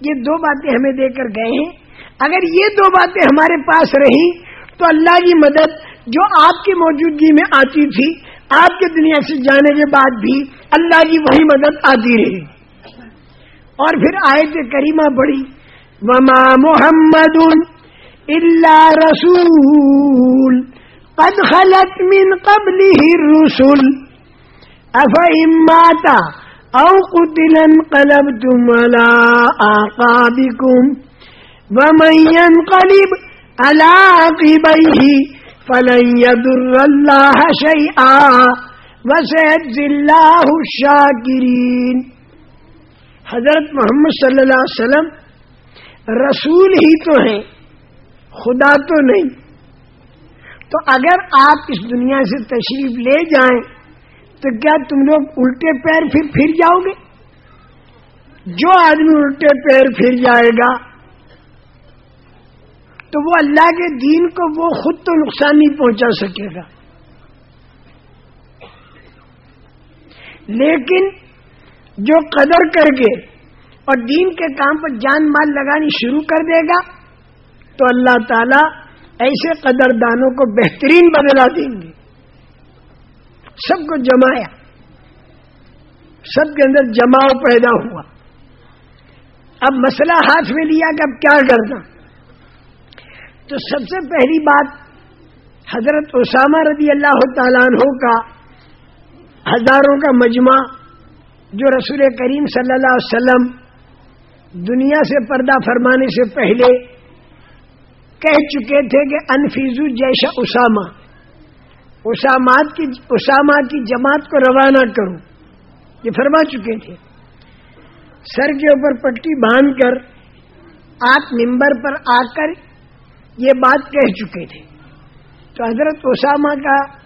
یہ دو باتیں ہمیں دے کر گئے ہیں۔ اگر یہ دو باتیں ہمارے پاس رہی تو اللہ کی مدد جو آپ کی موجودگی میں آتی تھی، آپ کے دنیا سے جانے کے بعد بھی اللہ کی وہی مدد آتی رہی۔ اور پھر آئے تھے کریمہ بڑی وما محمد اللہ رسول قد خلت من قبله الرسل۔ افئماتا او قتلا قلبتم على آقابكم۔ ومن ينقلب على عقبيه فلن يضر الله شيئا وسيجزي الله الشاكرين. حضرت محمد صلی اللہ علیہ وسلم رسول ہی تو ہیں، خدا تو نہیں۔ تو اگر آپ اس دنیا سے تشریف لے جائیں، تو کیا تم لوگ الٹے پیر پھر پھر جاؤ گے؟ جو آدمی الٹے پیر پھر جائے گا تو وہ اللہ کے دین کو وہ خود تو نقصان نہیں پہنچا سکے گا۔ لیکن جو قدر کر کے اور دین کے کام پر جان مال لگانی شروع کر دے گا، تو اللہ تعالی ایسے قدر دانوں کو بہترین بدلا دیں گے۔ سب کو جمایا۔ سب کے اندر جماؤ پیدا ہوا۔ اب مسئلہ ہاتھ میں لیا کہ اب کیا کرنا۔ تو سب سے پہلی بات حضرت اسامہ رضی اللہ تعالیٰ عنہ کا ہزاروں کا مجمع جو رسول کریم صلی اللہ علیہ وسلم دنیا سے پردہ فرمانے سے پہلے کہہ چکے تھے کہ انفیزو جیسا اسامہ، اسامات کی اسامہ کی جماعت کو روانہ کروں یہ فرما چکے تھے۔ سر کے اوپر پٹی باندھ کر، آپ ممبر پر آ کر یہ بات کہہ چکے تھے۔ تو حضرت اسامہ کا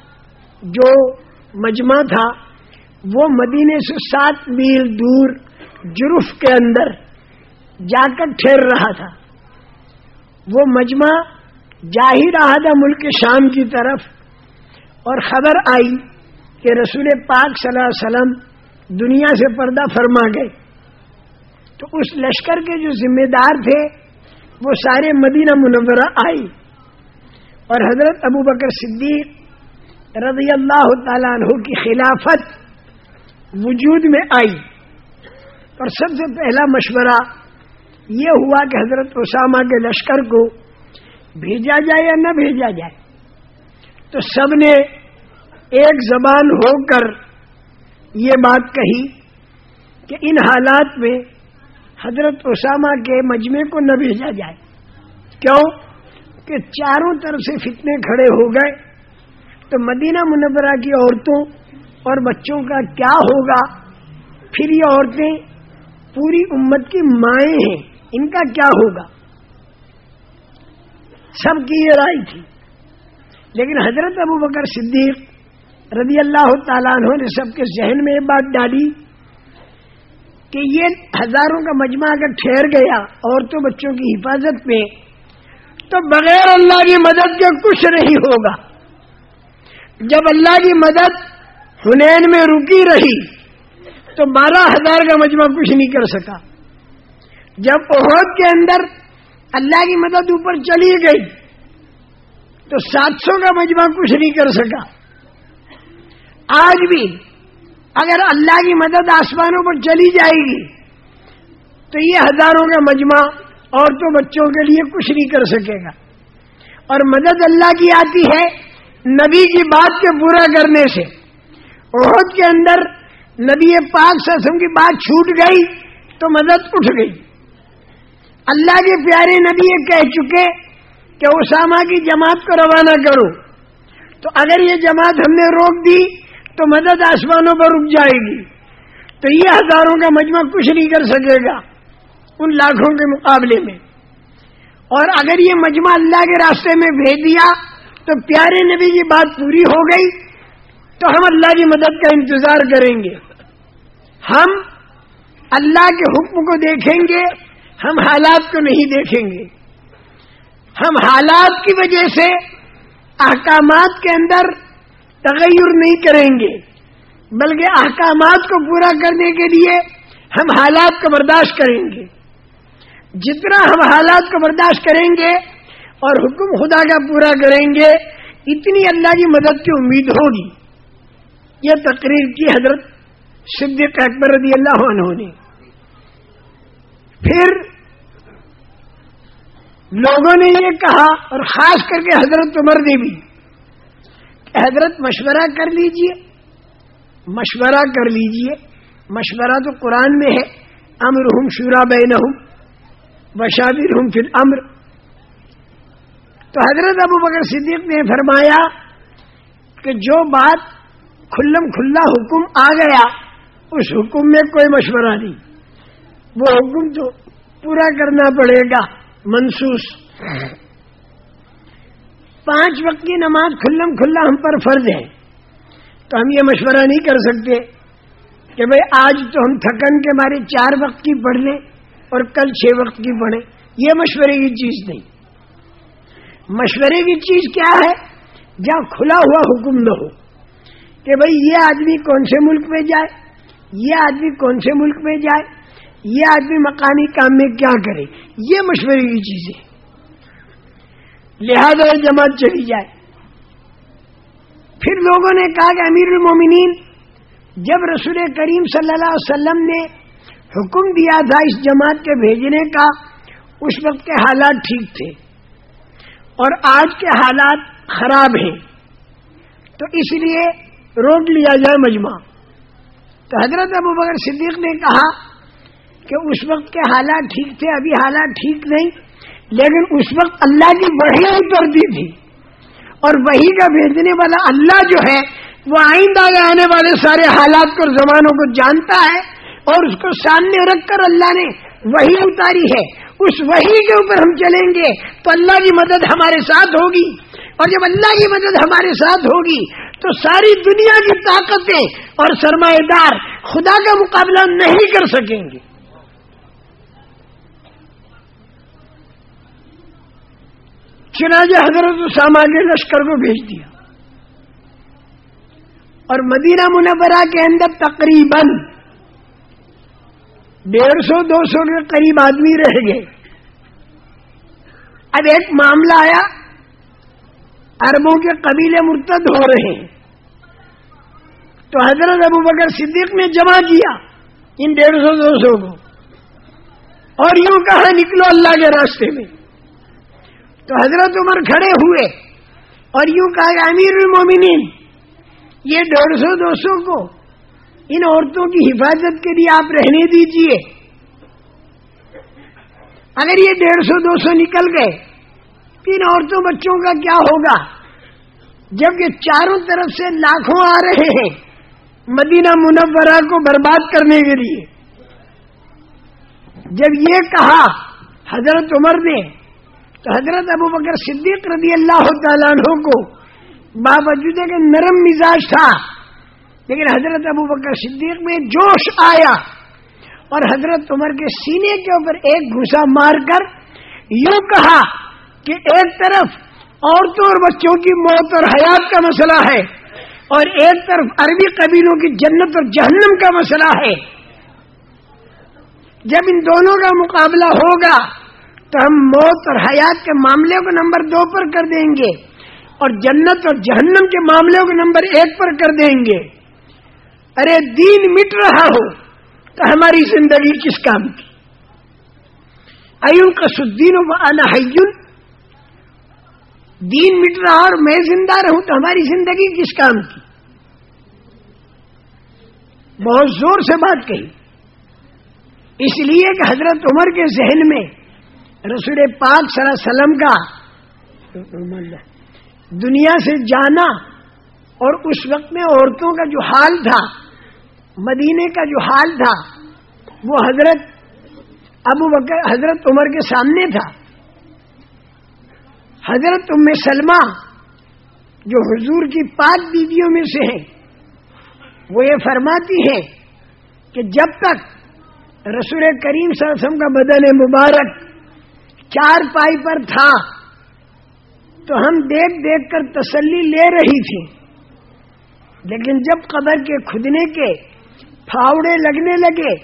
جو مجمع تھا، وہ مدینے سے سات میل دور جرف کے اندر جا کر ٹھہر رہا تھا۔ وہ مجمع جا ہی رہا تھا ملک شام کی طرف اور خبر آئی کہ رسول پاک صلی اللہ علیہ وسلم دنیا سے پردہ فرما گئے۔ تو اس لشکر کے جو ذمہ دار تھے وہ سارے مدینہ منورہ آئی اور حضرت ابو بکر صدیق رضی اللہ تعالیٰ عنہ کی خلافت وجود میں آئی۔ اور سب سے پہلا مشورہ یہ ہوا کہ حضرت اسامہ کے لشکر کو بھیجا جائے یا نہ بھیجا جائے۔ تو سب نے ایک زبان ہو کر یہ بات کہی کہ ان حالات میں حضرت اسامہ کے مجمع کو نہ بھیجا جائے۔ کیوں؟ کہ چاروں طرف سے فتنے کھڑے ہو گئے۔ تو مدینہ منورہ کی عورتوں اور بچوں کا کیا ہوگا؟ پھر یہ عورتیں پوری امت کی مائیں ہیں۔ ان کا کیا ہوگا؟ سب کی یہ رائے تھی۔ لیکن حضرت ابو بکر صدیق رضی اللہ تعالیٰ عنہ نے سب کے ذہن میں یہ بات ڈالی۔ کہ یہ ہزاروں کا مجمع اگر ٹھہر گیا عورتوں بچوں کی حفاظت میں، تو بغیر اللہ کی مدد کے کچھ نہیں ہوگا۔ جب اللہ کی مدد ہنین میں رکی رہی، تو بارہ ہزار کا مجمع کچھ نہیں کر سکا۔ جب عہد کے اندر اللہ کی مدد اوپر چلی گئی، تو سات سو کا مجمع کچھ نہیں کر سکا۔ آج بھی اگر اللہ کی مدد آسمانوں پر چلی جائے گی، تو یہ ہزاروں کا مجمع عورتوں بچوں کے لیے کچھ نہیں کر سکے گا۔ اور مدد اللہ کی آتی ہے نبی کی بات کے پورا کرنے سے۔ عہد کے اندر نبی پاک سسم کی بات چھوٹ گئی تو مدد اٹھ گئی۔ اللہ کے پیارے نبی یہ کہہ چکے کہ اسامہ کی جماعت کو روانہ کرو۔ تو اگر یہ جماعت ہم نے روک دی تو مدد آسمانوں پر رک جائے گی۔ تو یہ ہزاروں کا مجمع کچھ نہیں کر سکے گا ان لاکھوں کے مقابلے میں۔ اور اگر یہ مجمع اللہ کے راستے میں بھیج دیا تو پیارے نبی کی بات پوری ہو گئی تو ہم اللہ کی مدد کا انتظار کریں گے۔ ہم اللہ کے حکم کو دیکھیں گے، ہم حالات کو نہیں دیکھیں گے۔ ہم حالات کی وجہ سے احکامات کے اندر تغیر نہیں کریں گے، بلکہ احکامات کو پورا کرنے کے لیے ہم حالات کو برداشت کریں گے۔ جتنا ہم حالات کو برداشت کریں گے اور حکم خدا کا پورا کریں گے، اتنی اللہ کی مدد کی امید ہوگی۔ یہ تقریر کی حضرت صدیق اکبر رضی اللہ عنہ نے۔ پھر لوگوں نے یہ کہا اور خاص کر کے حضرت عمر نے بھی۔ حضرت مشورہ کر لیجیے۔ مشورہ کر لیجیے۔ مشورہ تو قرآن میں ہے۔ امر ہوں شورا بین ہوں بشابر ہوں پھر امر تو حضرت ابو بکر صدیق نے فرمایا کہ جو بات کھلم کھلا حکم آ گیا، اس حکم میں کوئی مشورہ نہیں۔ وہ حکم تو پورا کرنا پڑے گا، منسوس۔ پانچ وقت کی نماز کھلم کھلا ہم پر فرض ہے۔ تو ہم یہ مشورہ نہیں کر سکتے کہ بھئی آج تو ہم تھکن کے مارے چار وقت کی پڑھ لیں اور کل چھ وقت کی پڑھیں۔ یہ مشورے کی چیز نہیں۔ مشورے کی چیز کیا ہے؟ جہاں کھلا ہوا حکم نہ ہو۔ کہ بھئی یہ آدمی کون سے ملک میں جائے؟ یہ آدمی کون سے ملک میں جائے؟ یہ آدمی مقامی کام میں کیا کرے؟ یہ مشورے کی چیز ہے لہذا جماعت چلی جائے۔ پھر لوگوں نے کہا کہ امیر المومنین، جب رسول کریم صلی اللہ علیہ وسلم نے حکم دیا تھا اس جماعت کے بھیجنے کا، اس وقت کے حالات ٹھیک تھے۔ اور آج کے حالات خراب ہیں۔ تو اس لیے روک لیا جائے مجمع۔ تو حضرت ابو بکر صدیق نے کہا کہ اس وقت کے حالات ٹھیک تھے، ابھی حالات ٹھیک نہیں۔ لیکن اس وقت اللہ کی وہی اترتی تھی۔ اور وہی کا بھیجنے والا اللہ جو ہے، وہ آئندہ آنے والے سارے حالات کو، زمانوں کو جانتا ہے اور اس کو سامنے رکھ کر اللہ نے وہی اتاری ہے۔ اس وہی کے اوپر ہم چلیں گے تو اللہ کی مدد ہمارے ساتھ ہوگی۔ اور جب اللہ کی مدد ہمارے ساتھ ہوگی تو ساری دنیا کی طاقتیں اور سرمایہ دار خدا کا مقابلہ نہیں کر سکیں گے۔ چنانچہ حضرت اسامہ کے لشکر کو بھیج دیا۔ اور مدینہ منورہ کے اندر تقریباً ڈیڑھ سو، دو سو کے قریب آدمی رہ گئے۔ اب ایک معاملہ آیا۔ اربوں کے قبیلے مرتد ہو رہے ہیں۔ تو حضرت ابو بکر صدیق نے جمع کیا ان ڈیڑھ سو، دو سو کو۔ اور یوں کہا نکلو اللہ کے راستے میں۔ تو حضرت عمر کھڑے ہوئے اور یوں کہا امیر المومنین، یہ ڈیڑھ سو دو سو کو ان عورتوں کی حفاظت کے لیے آپ رہنے دیجیے۔ اگر یہ ڈیڑھ سو دو سو نکل گئے ان عورتوں بچوں کا کیا ہوگا؟ جب یہ چاروں طرف سے لاکھوں آ رہے ہیں مدینہ منورہ کو برباد کرنے کے لیے۔ جب یہ کہا، حضرت عمر نے تو حضرت ابو بکر صدیق رضی اللہ تعالیٰ عنہ کو باوجود کے نرم مزاج تھا، لیکن حضرت ابو بکر صدیق میں جوش آیا اور حضرت عمر کے سینے کے اوپر ایک گھسا مار کر یوں کہا کہ ایک طرف عورتوں اور بچوں کی موت اور حیات کا مسئلہ ہے اور ایک طرف عربی قبیلوں کی جنت اور جہنم کا مسئلہ ہے۔ جب ان دونوں کا مقابلہ ہوگا تو ہم موت اور حیات کے معاملے کو نمبر دو پر کر دیں گے اور جنت اور جہنم کے معاملے کو نمبر ایک پر کر دیں گے۔ ارے، دین مٹ رہا ہو تو ہماری زندگی کس کام کی؟ ایون کا سدین و انحیون دین مٹ رہا اور میں زندہ رہوں تو ہماری زندگی کس کام کی؟ بہت زور سے بات کہی۔ اس لیے کہ حضرت عمر کے ذہن میں رسول پاک صلی اللہ علیہ وسلم کا دنیا سے جانا اور اس وقت میں عورتوں کا جو حال تھا، مدینے کا جو حال تھا، وہ حضرت ابو بکر، حضرت عمر کے سامنے تھا۔ حضرت ام سلمہ جو حضور کی پانچ بیویوں میں سے ہیں، وہ یہ فرماتی ہے کہ جب تک رسول کریم صلی اللہ علیہ وسلم کا بدن مبارک چار پائی پر تھا تو ہم دیکھ دیکھ کر تسلی لے رہی تھی۔ لیکن جب قبر کے کھدنے کے پھاوڑے لگنے لگے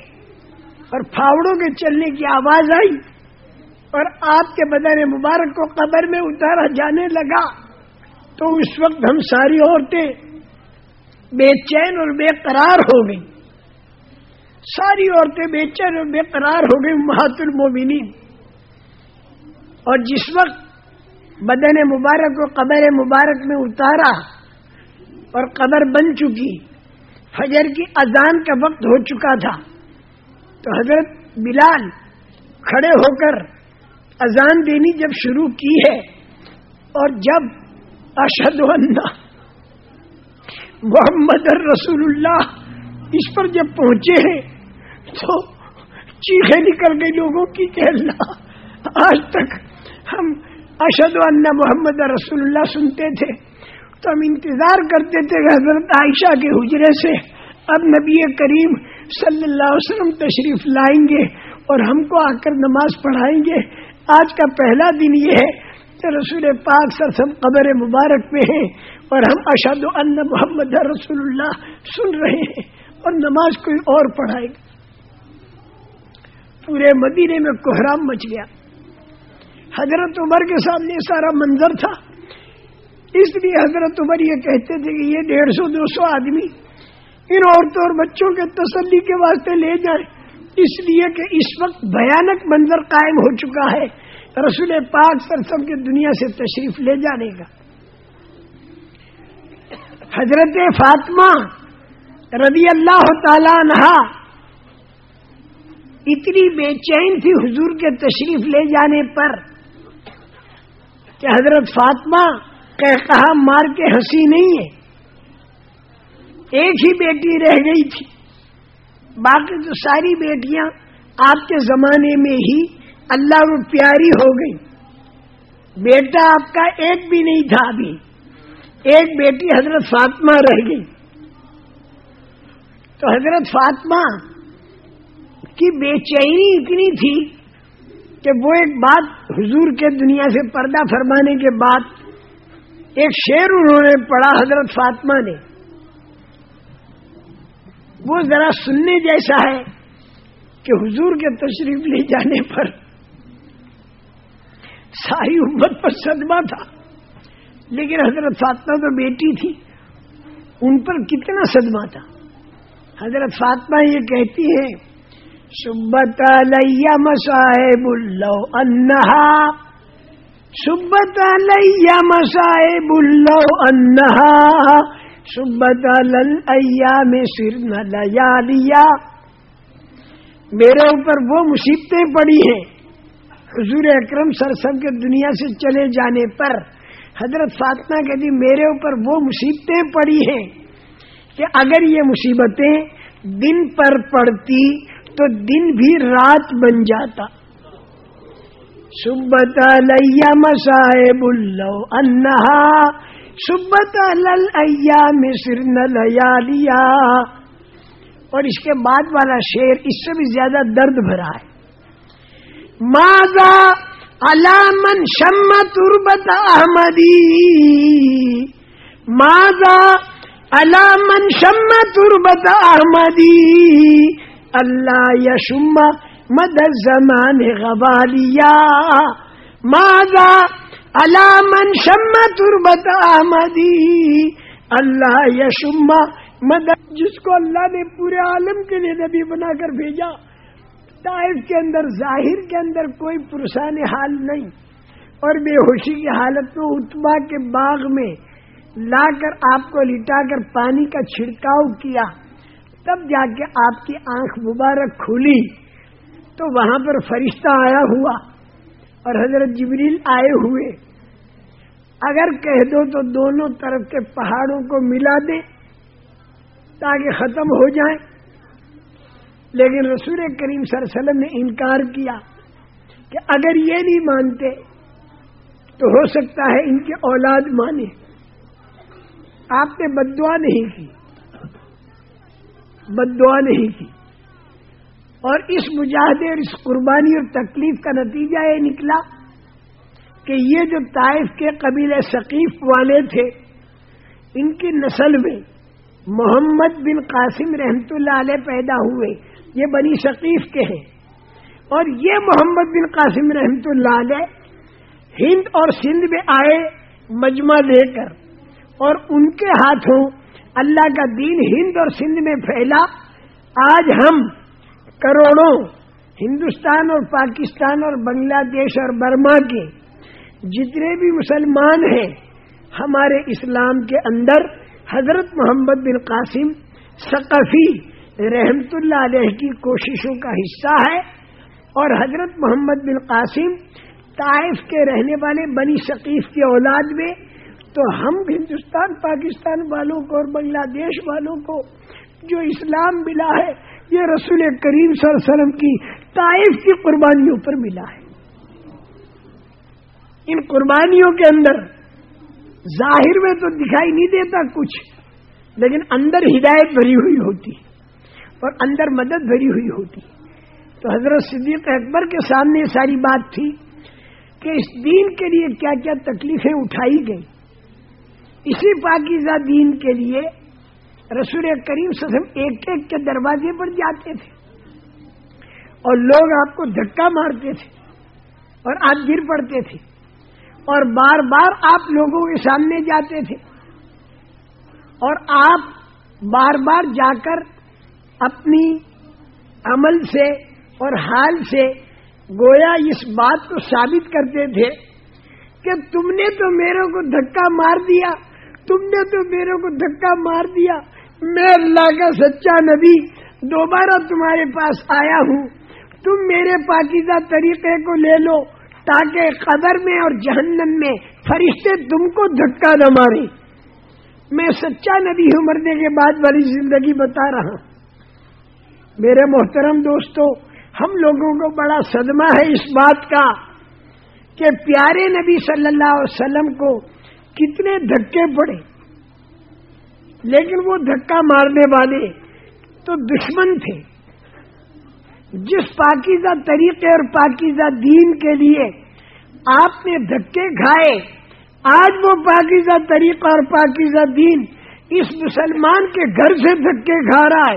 اور پھاوڑوں کے چلنے کی آواز آئی اور آپ کے بدن مبارک کو قبر میں اتارا جانے لگا تو اس وقت ہم ساری عورتیں بے چین اور بے قرار ہو گئی ساری عورتیں بے چین اور بے قرار ہو گئی محت المومنین۔ اور جس وقت بدن مبارک کو قبر مبارک میں اتارا اور قبر بن چکی، فجر کی اذان کا وقت ہو چکا تھا، تو حضرت بلال کھڑے ہو کر اذان دینی جب شروع کی ہے اور جب اشد اللہ محمد رسول اللہ اس پر جب پہنچے ہیں، تو چیخے نکل گئی لوگوں کی، کہ اللہ آج تک ہم اشد اللہ محمد رسول اللہ سنتے تھے تو ہم انتظار کرتے تھے کہ حضرت عائشہ کے حجرے سے اب نبی کریم صلی اللہ علیہ وسلم تشریف لائیں گے اور ہم کو آ کر نماز پڑھائیں گے۔ آج کا پہلا دن یہ ہے کہ رسول پاک سرسم قبر مبارک میں ہیں اور ہم اشد اللہ محمد رسول اللہ سن رہے ہیں اور نماز کوئی اور پڑھائے گا۔ پورے مدینے میں کوہرام مچ گیا۔ حضرت عمر کے سامنے سارا منظر تھا۔ اس لیے حضرت عمر یہ کہتے تھے کہ یہ ڈیڑھ سو، دو سو آدمی ان عورتوں اور بچوں کے تسلی کے واسطے لے جائیں۔ اس لیے کہ اس وقت بھیانک منظر قائم ہو چکا ہے۔ رسول پاک سرسم کے دنیا سے تشریف لے جانے کا۔ حضرت فاطمہ رضی اللہ تعالی نہا اتنی بے چین تھی حضور کے تشریف لے جانے پر۔ کہ حضرت فاطمہ کہا مار کے ہنسی نہیں ہے۔ ایک ہی بیٹی رہ گئی تھی۔ باقی تو ساری بیٹیاں آپ کے زمانے میں ہی اللہ کو پیاری ہو گئی۔ بیٹا آپ کا ایک بھی نہیں تھا ابھی۔ ایک بیٹی حضرت فاطمہ رہ گئی۔ تو حضرت فاطمہ کی بے چینی اتنی تھی کہ وہ ایک بات حضور کے دنیا سے پردہ فرمانے کے بعد ایک شعر انہوں نے پڑھا حضرت فاطمہ نے۔ وہ ذرا سننے جیسا ہے کہ حضور کے تشریف لے جانے پر ساری امت پر صدمہ تھا۔ لیکن حضرت فاطمہ تو بیٹی تھی، ان پر کتنا صدمہ تھا۔ حضرت فاطمہ یہ کہتی ہے سبت علیہ مسائب اللہ انہا. سبت علیہ مسائب اللہ انہا. سبت علیہ میں سر نہ میرے اوپر وہ مصیبتیں پڑی ہیں حضور اکرم سرسم کے دنیا سے چلے جانے پر. حضرت فاطمہ کہتی میرے اوپر وہ مصیبتیں پڑی ہیں کہ اگر یہ مصیبتیں دن پر پڑتی تو دن بھی رات بن جاتا۔ سبت لیا مسائے بلو انہا سبت لیا مصر لیا لیا اور اس کے بعد والا شعر اس سے بھی زیادہ درد بھرا ہے۔ ماضا علامن شم تربت احمدی ماضا علامن شم تربت احمدی اللہ یشم مد زمان غبالیا ماضا علامن شم تربت احمدی اللہ یشم مد جس کو اللہ نے پورے عالم کے لیے نبی بنا کر بھیجا، طائف کے اندر، ظاہر کے اندر کوئی پرسان حال نہیں. اور بے ہوشی کی حالت میں اتبا کے باغ میں لا کر آپ کو لٹا کر پانی کا چھڑکاؤ کیا۔ تب جا کے آپ کی آنکھ مبارک کھلی تو وہاں پر فرشتہ آیا ہوا اور حضرت جبریل آئے ہوئے۔ اگر کہہ دو تو دونوں طرف کے پہاڑوں کو ملا دیں تاکہ ختم ہو جائیں لیکن رسول کریم صلی اللہ علیہ وسلم نے انکار کیا کہ اگر یہ نہیں مانتے تو ہو سکتا ہے ان کی اولاد مانے۔ آپ نے بدعا نہیں کی۔ بدعا نہیں کی۔ اور اس مجاہدے اور اس قربانی اور تکلیف کا نتیجہ یہ نکلا کہ یہ جو طائف کے قبیل ثقیف والے تھے، ان کی نسل میں محمد بن قاسم رحمت اللہ علیہ پیدا ہوئے۔ یہ بنی شقیف کے ہیں۔ اور یہ محمد بن قاسم رحمت اللہ علیہ ہند اور سندھ میں آئے مجمع لے کر اور ان کے ہاتھوں اللہ کا دین ہند اور سندھ میں پھیلا۔ آج ہم کروڑوں ہندوستان اور پاکستان اور بنگلہ دیش اور برما کے جتنے بھی مسلمان ہیں، ہمارے اسلام کے اندر حضرت محمد بن قاسم ثقافی رحمت اللہ علیہ کی کوششوں کا حصہ ہے اور حضرت محمد بن قاسم طائف کے رہنے والے بنی شکیف کی اولاد میں تو ہم ہندوستان، پاکستان والوں کو اور بنگلہ دیش والوں کو جو اسلام ملا ہے، یہ رسول کریم صلی اللہ علیہ وسلم کی طائف کی قربانیوں پر ملا ہے۔ ان قربانیوں کے اندر ظاہر میں تو دکھائی نہیں دیتا کچھ، لیکن اندر ہدایت بھری ہوئی ہوتی، اور اندر مدد بھری ہوئی ہوتی۔ تو حضرت صدیق اکبر کے سامنے ساری بات تھی کہ اس دین کے لیے کیا کیا تکلیفیں اٹھائی گئی اسی پاکیزہ دین کے لیے رسول کریم سسم ایک ایک کے دروازے پر جاتے تھے اور لوگ آپ کو دھکا مارتے تھے اور آپ گر پڑتے تھے اور بار بار آپ لوگوں کے سامنے جاتے تھے اور آپ بار بار جا کر اپنی عمل سے اور حال سے گویا اس بات کو ثابت کرتے تھے کہ تم نے تو میرے کو دھکا مار دیا تم نے تو میرے کو دھکا مار دیا۔ میں اللہ کا سچا نبی دوبارہ تمہارے پاس آیا ہوں۔ تم میرے پاکیزہ طریقے کو لے لو تاکہ قبر میں اور جہنم میں فرشتے تم کو دھکا نہ مارے۔ میں سچا نبی ہوں، مرنے کے بعد والی زندگی بتا رہا ہوں۔ میرے محترم دوستو، ہم لوگوں کو بڑا صدمہ ہے اس بات کا کہ پیارے نبی صلی اللہ علیہ وسلم کو کتنے دھکے پڑے۔ لیکن وہ دھکا مارنے والے تو دشمن تھے۔ جس پاکیزہ طریقے اور پاکیزہ دین کے لیے آپ نے دھکے کھائے، آج وہ پاکیزہ طریقہ اور پاکیزہ دین اس مسلمان کے گھر سے دھکے کھا رہا ہے،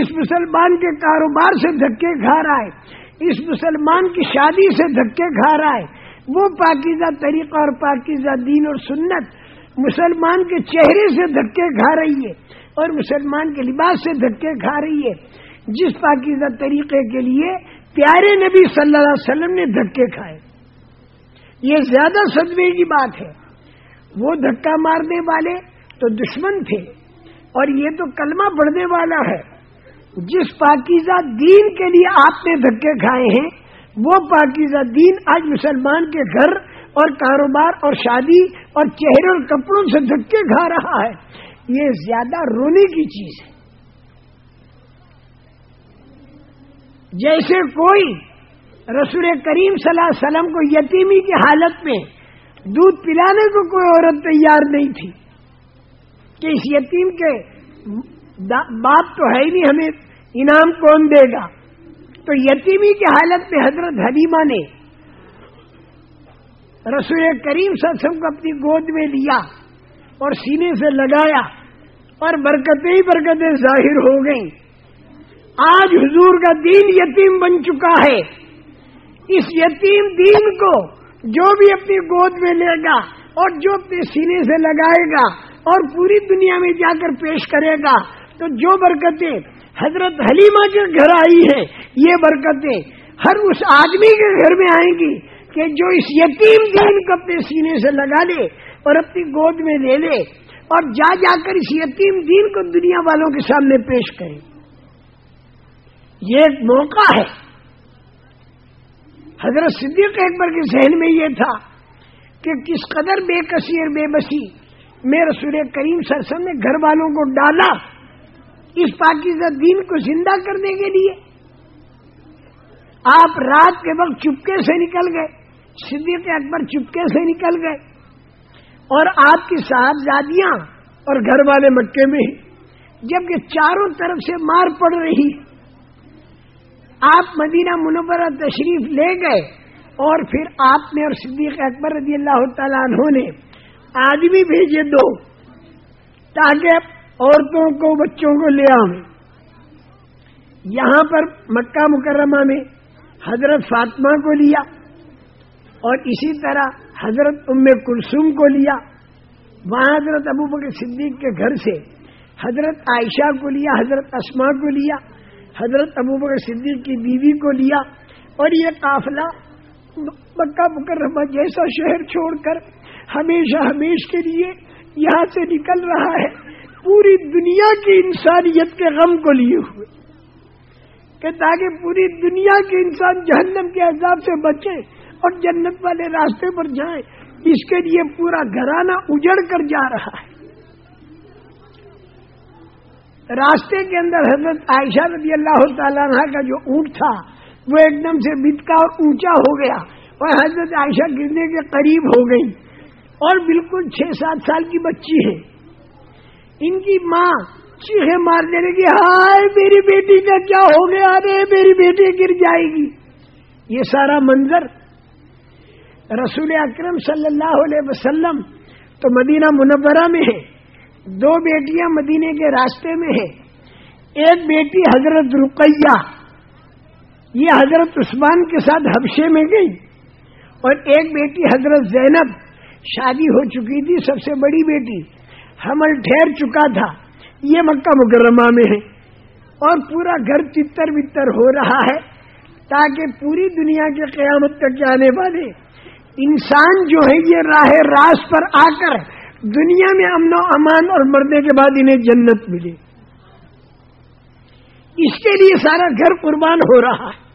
اس مسلمان کے کاروبار سے دھکے کھا رہا ہے، اس مسلمان کی شادی سے دھکے کھا رہا ہے۔ وہ پاکیزہ طریقہ اور پاکیزہ دین اور سنت مسلمان کے چہرے سے دھکے کھا رہی ہے اور مسلمان کے لباس سے دھکے کھا رہی ہے۔ جس پاکیزہ طریقے کے لیے پیارے نبی صلی اللہ علیہ وسلم نے دھکے کھائے۔ یہ زیادہ صدمے کی بات ہے۔ وہ دھکا مارنے والے تو دشمن تھے اور یہ تو کلمہ پڑھنے والا ہے۔ جس پاکیزہ دین کے لیے آپ نے دھکے کھائے ہیں وہ پاکیزہ دین آج مسلمان کے گھر اور کاروبار اور شادی اور چہرے اور کپڑوں سے دھکے کھا رہا ہے۔ یہ زیادہ رونے کی چیز ہے۔ جیسے کوئی رسول کریم صلی اللہ علیہ وسلم کو یتیمی کی حالت میں دودھ پلانے کو کوئی عورت تیار نہیں تھی، کہ اس یتیم کے باپ تو ہے ہی نہیں، ہمیں انعام کون دے گا؟ تو یتیمی کی حالت میں حضرت حلیمہ نے رسول کریم صلی اللہ علیہ وسلم کو اپنی گود میں لیا اور سینے سے لگایا اور برکتیں ہی برکتیں ظاہر ہو گئیں۔ آج حضور کا دین یتیم بن چکا ہے۔ اس یتیم دین کو جو بھی اپنی گود میں لے گا اور جو اپنے سینے سے لگائے گا اور پوری دنیا میں جا کر پیش کرے گا، تو جو برکتیں حضرت حلیمہ کے گھر آئی ہیں یہ برکتیں۔ ہر اس آدمی کے گھر میں آئیں گی کہ جو اس یتیم دین کو اپنے سینے سے لگا لے اور اپنی گود میں لے لے اور جا جا کر اس یتیم دین کو دنیا والوں کے سامنے پیش کرے۔ یہ ایک موقع ہے۔ حضرت صدیق اکبر کے ذہن میں یہ تھا کہ کس قدر بے کسی اور بے بسی، میں رسول کریم سرسن نے گھر والوں کو ڈالا۔ اس پاکیزہ دین کو زندہ کرنے کے لیے آپ رات کے وقت چپکے سے نکل گئے، صدیق اکبر چپکے سے نکل گئے اور آپ کی صاحبزادیاں اور گھر والے مکے میں جبکہ چاروں طرف سے مار پڑ رہی۔ آپ مدینہ منورہ تشریف لے گئے اور پھر آپ نے اور صدیق اکبر رضی اللہ تعالیٰ عنہ نے آدمی بھیجے دو تاکہ عورتوں کو بچوں کو لے آؤں۔ یہاں پر مکہ مکرمہ میں حضرت فاطمہ کو لیا اور اسی طرح حضرت ام کلسوم کو لیا۔ وہاں حضرت ابو بکر صدیق کے گھر سے حضرت عائشہ کو لیا، حضرت اسما کو لیا، حضرت ابو بکر صدیق کی بیوی کو لیا۔ اور یہ قافلہ مکہ مکرمہ جیسا شہر چھوڑ کر ہمیشہ ہمیش کے لیے یہاں سے نکل رہا ہے۔ پوری دنیا کی انسانیت کے غم کو لیے ہوئے۔ کہ تاکہ پوری دنیا کے انسان جہنم کے عذاب سے بچے اور جنت والے راستے پر جائیں اس کے لیے پورا گھرانہ اجڑ کر جا رہا ہے۔ راستے کے اندر حضرت عائشہ رضی اللہ تعالیٰ کا جو اونٹ تھا، وہ ایک دم سے بتکا اور اونچا ہو گیا اور حضرت عائشہ گرنے کے قریب ہو گئی۔ اور بالکل چھ سات سال کی بچی ہے۔ ان کی ماں چیخے مارنے لگی ہائے میری بیٹی کا کیا ہو گیا؟ ارے میری بیٹی گر جائے گی۔ یہ سارا منظر رسول اکرم صلی اللہ علیہ وسلم تو مدینہ منورہ میں ہے۔ دو بیٹیاں مدینے کے راستے میں ہیں۔ ایک بیٹی حضرت رقیہ، یہ حضرت عثمان کے ساتھ حبشے میں گئی۔ اور ایک بیٹی حضرت زینب، شادی ہو چکی تھی سب سے بڑی بیٹی۔ حمل ٹھہر چکا تھا۔ یہ مکہ مکرمہ میں ہے۔ اور پورا گھر چتر بتر ہو رہا ہے تاکہ پوری دنیا کے قیامت تک آنے والے انسان جو ہے یہ راہ راس پر آ کر دنیا میں امن و امان اور مرنے کے بعد انہیں جنت ملے۔ اس کے لیے سارا گھر قربان ہو رہا ہے۔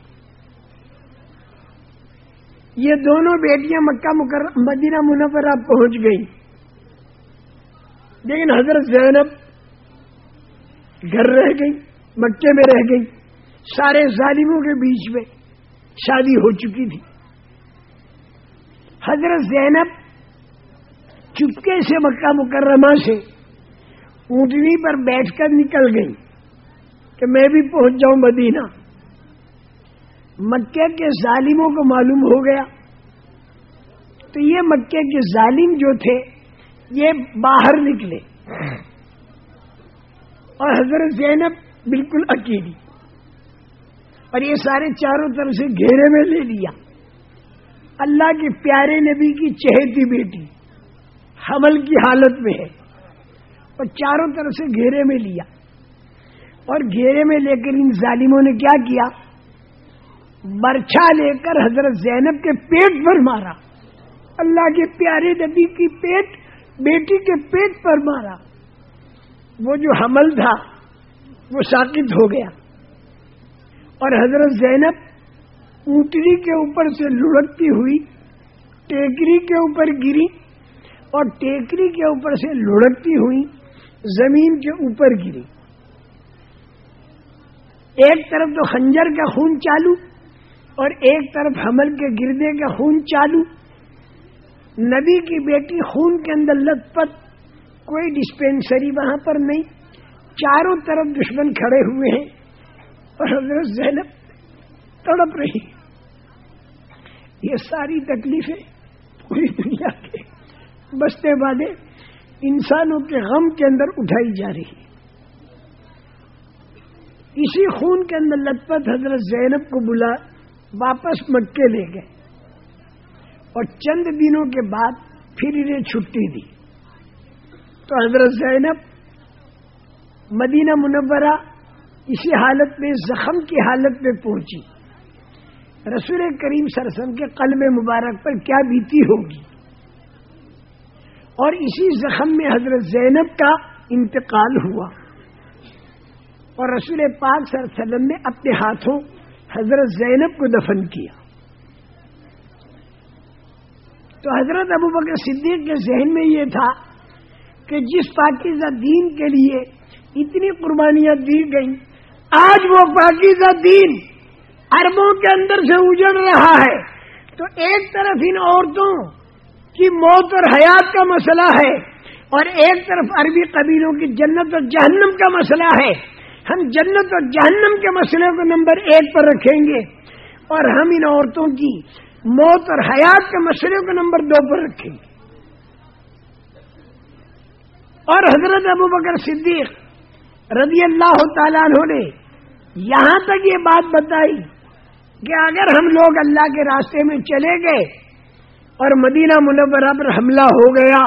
یہ دونوں بیٹیاں مکہ مکر مدینہ منورہ پہنچ گئی لیکن حضرت زینب گھر رہ گئی، مکے میں رہ گئی۔ سارے ظالموں کے بیچ میں شادی ہو چکی تھی۔ حضرت زینب چپکے سے مکہ مکرمہ سے اونٹنی پر بیٹھ کر نکل گئی کہ میں بھی پہنچ جاؤں مدینہ۔ مکے کے ظالموں کو معلوم ہو گیا۔ تو یہ مکے کے ظالم جو تھے یہ باہر نکلے۔ اور حضرت زینب بالکل اکیلی اور یہ سارے چاروں طرف سے گھیرے میں لے لیا۔ اللہ کے پیارے نبی کی چہتی بیٹی، حمل کی حالت میں ہے۔ اور چاروں طرف سے گھیرے میں لیا۔ اور گھیرے میں لے کر ان ظالموں نے کیا کیا؟ برچھا لے کر حضرت زینب کے پیٹ پر مارا۔ اللہ کے پیارے نبی کی پیٹ بیٹی کے پیٹ پر مارا۔ وہ جو حمل تھا، وہ ساکت ہو گیا۔ اور حضرت زینب اونٹری کے اوپر سے لڑکتی ہوئی، ٹیکری کے اوپر گری اور ٹیکری کے اوپر سے لڑکتی ہوئی زمین کے اوپر گری۔ ایک طرف تو خنجر کا خون چالو اور ایک طرف حمل کے گردے کا خون چالو۔ نبی کی بیٹی خون کے اندر لت پت کوئی ڈسپینسری وہاں پر نہیں۔ چاروں طرف دشمن کھڑے ہوئے ہیں۔ اور حضرت زینب تڑپ رہی یہ ساری تکلیفیں پوری دنیا کے بستے والے انسانوں کے غم کے اندر اٹھائی جا رہی اسی خون کے اندر لت پت حضرت زینب کو بلا، واپس مکے لے گئے۔ اور چند دنوں کے بعد پھر انہیں چھٹی دی۔ تو حضرت زینب مدینہ منورہ اسی حالت میں، زخم کی حالت میں پہنچی۔ رسول کریم سرسم کے قلب مبارک پر کیا بیتی ہوگی؟ اور اسی زخم میں حضرت زینب کا انتقال ہوا۔ اور رسول پاک صلی اللہ علیہ وسلم نے اپنے ہاتھوں حضرت زینب کو دفن کیا۔ تو حضرت ابو بکر صدیق کے ذہن میں یہ تھا کہ جس پاکیزہ دین کے لیے اتنی قربانیاں دی گئیں، آج وہ پاکیزہ دین اربوں کے اندر سے اجڑ رہا ہے۔ تو ایک طرف ان عورتوں کی موت اور حیات کا مسئلہ ہے اور ایک طرف عربی قبیلوں کی جنت اور جہنم کا مسئلہ ہے۔ ہم جنت اور جہنم کے مسئلے کو نمبر ایک پر رکھیں گے اور ہم ان عورتوں کی موت اور حیات کے مسئلے کو نمبر دو پر رکھیں گے اور حضرت ابو بکر صدیق رضی اللہ تعالیٰ عنہ نے یہاں تک یہ بات بتائی کہ اگر ہم لوگ اللہ کے راستے میں چلے گئے اور مدینہ منورہ پر حملہ ہو گیا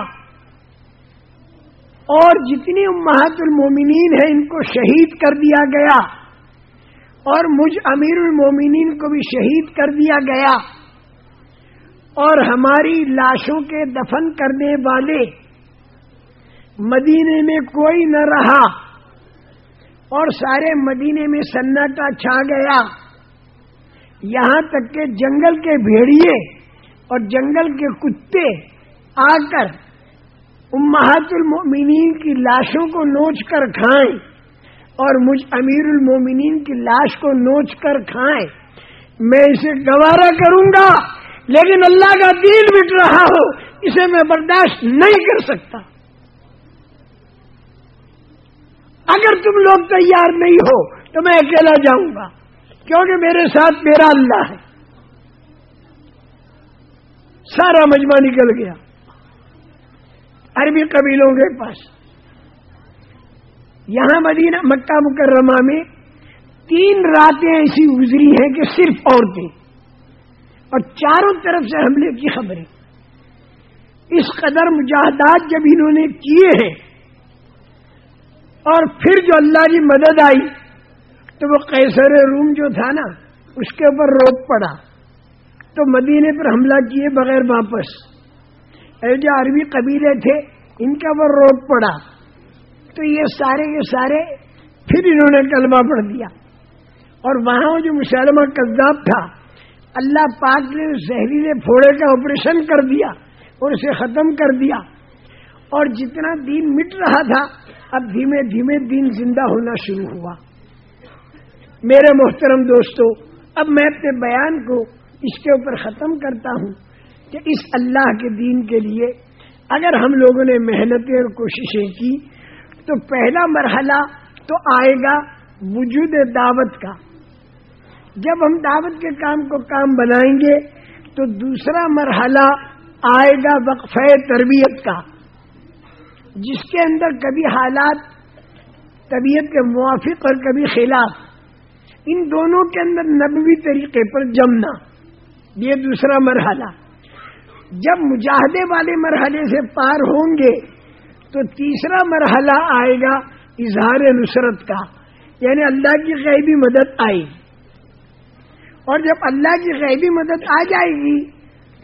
اور جتنی امہات المومنین ہیں ان کو شہید کر دیا گیا اور مجھ امیر المومنین کو بھی شہید کر دیا گیا اور ہماری لاشوں کے دفن کرنے والے مدینے میں کوئی نہ رہا اور سارے مدینے میں سناٹا چھا گیا۔ یہاں تک کہ جنگل کے بھیڑیے اور جنگل کے کتے آ کر امہات المومنین کی لاشوں کو نوچ کر کھائیں اور مجھ امیر المومنین کی لاش کو نوچ کر کھائیں۔ میں اسے گوارا کروں گا۔ لیکن اللہ کا دین مٹ رہا ہو، اسے میں برداشت نہیں کر سکتا۔ اگر تم لوگ تیار نہیں ہو، تو میں اکیلا جاؤں گا، کیونکہ میرے ساتھ میرا اللہ ہے۔ سارا مجمع نکل گیا۔ عربی قبیلوں کے پاس۔ یہاں مدینہ مکہ مکرمہ میں تین راتیں ایسی گزری ہیں کہ صرف عورتیں۔ اور چاروں طرف سے حملے کی خبریں۔ اس قدر مجاہدات جب انہوں نے کیے ہیں، اور پھر جو اللہ کی مدد آئی، تو وہ قیصر روم جو تھا نا، اس کے اوپر روک پڑا۔ تو مدینے پر حملہ کیے بغیر واپس۔ جو عربی قبیلے تھے، ان کا وہ روک پڑا۔ تو یہ سارے کے سارے، پھر انہوں نے کلمہ پڑھ دیا۔ اور وہاں جو مسلمہ کذاب تھا اللہ پاک نے زہریلے پھوڑے کا آپریشن کر دیا اور اسے ختم کر دیا۔ اور جتنا دین مٹ رہا تھا، اب دھیمے دھیمے دین زندہ ہونا شروع ہوا۔ میرے محترم دوستو، اب میں اپنے بیان کو اس کے اوپر ختم کرتا ہوں کہ اس اللہ کے دین کے لیے اگر ہم لوگوں نے محنتیں اور کوششیں کی، تو پہلا مرحلہ تو آئے گا وجود دعوت کا۔ جب ہم دعوت کے کام کو کام بنائیں گے تو دوسرا مرحلہ آئے گا وقف تربیت کا، جس کے اندر کبھی حالات، طبیعت کے موافق اور کبھی خلاف، ان دونوں کے اندر نبوی طریقے پر جمنا، یہ دوسرا مرحلہ۔ جب مجاہدے والے مرحلے سے پار ہوں گے تو تیسرا مرحلہ آئے گا اظہار نصرت کا یعنی اللہ کی غیبی مدد آئے۔ گی اور جب اللہ کی غیبی مدد آ جائے گی،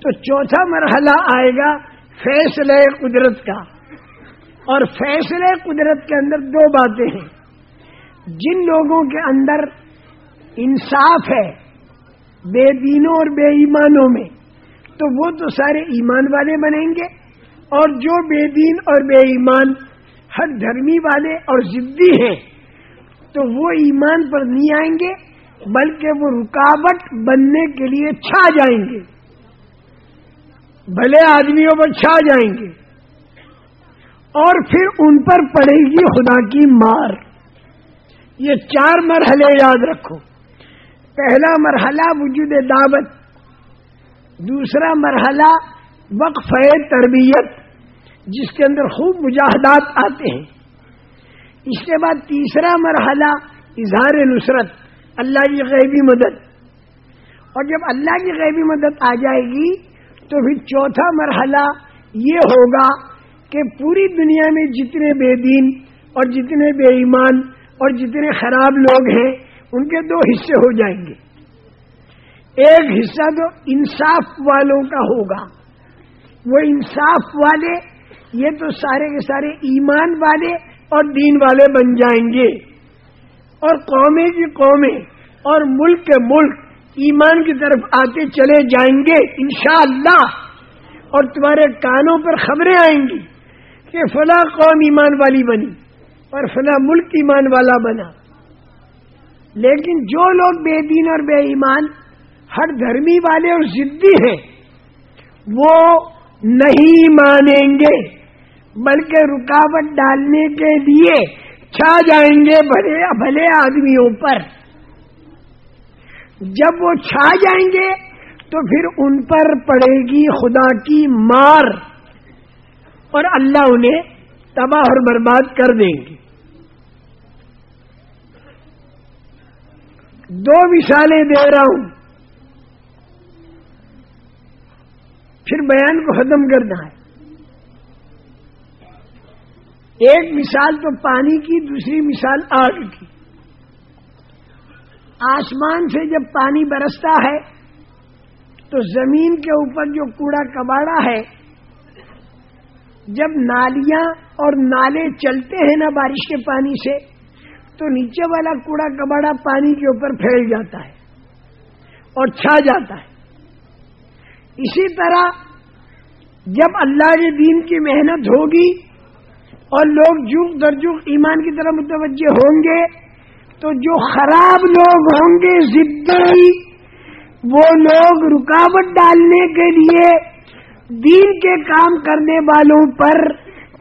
تو چوتھا مرحلہ آئے گا فیصلہ قدرت کا۔ اور فیصلہ قدرت کے اندر دو باتیں ہیں۔ جن لوگوں کے اندر انصاف ہے بے دینوں اور بے ایمانوں میں، تو وہ تو سارے ایمان والے بنیں گے۔ اور جو بے دین اور بے ایمان ہر دھرمی والے اور ضدی ہیں، تو وہ ایمان پر نہیں آئیں گے۔ بلکہ وہ رکاوٹ بننے کے لیے چھا جائیں گے۔ بھلے آدمیوں پر چھا جائیں گے۔ اور پھر ان پر پڑے گی خدا کی مار۔ یہ چار مرحلے یاد رکھو۔ پہلا مرحلہ وجود دعوت۔ دوسرا مرحلہ وقف تربیت، جس کے اندر خوب مجاہدات آتے ہیں۔ اس کے بعد تیسرا مرحلہ اظہار نصرت۔ اللہ کی غیبی مدد۔ اور جب اللہ کی غیبی مدد آ جائے گی، تو پھر چوتھا مرحلہ یہ ہوگا کہ پوری دنیا میں جتنے بے دین اور جتنے بے ایمان اور جتنے خراب لوگ ہیں، ان کے دو حصے ہو جائیں گے۔ ایک حصہ تو انصاف والوں کا ہوگا۔ وہ انصاف والے، یہ تو سارے کے سارے ایمان والے اور دین والے بن جائیں گے۔ اور قومیں کی قومیں اور ملک کے ملک ایمان کی طرف آتے چلے جائیں گے انشاءاللہ۔ اللہ اور تمہارے کانوں پر خبریں آئیں گی کہ فلاں قوم ایمان والی بنی اور فلاں ملک ایمان والا بنا۔ لیکن جو لوگ بے دین اور بے ایمان، ہر دھرمی والے اور ضدی ہیں، وہ نہیں مانیں گے، بلکہ رکاوٹ ڈالنے کے لیے چھا جائیں گے بھلے بھلے آدمیوں پر۔ جب وہ چھا جائیں گے تو پھر ان پر پڑے گی خدا کی مار۔ اور اللہ انہیں تباہ اور برباد کر دیں گے۔ دو مثالیں دے رہا ہوں۔ پھر بیان کو ختم کرنا ہے۔ ایک مثال تو پانی کی، دوسری مثال آگ کی۔ آسمان سے جب پانی برستا ہے، تو زمین کے اوپر جو کوڑا کباڑا ہے، جب نالیاں اور نالے چلتے ہیں نا بارش کے پانی سے، تو نیچے والا کوڑا کباڑا پانی کے اوپر پھیل جاتا ہے اور چھا جاتا ہے۔ اسی طرح جب اللہ کے دین کی محنت ہوگی اور لوگ جگ در جگ ایمان کی طرح متوجہ ہوں گے تو جو خراب لوگ ہوں گے زدی وہ لوگ رکاوٹ ڈالنے کے لیے دین کے کام کرنے والوں پر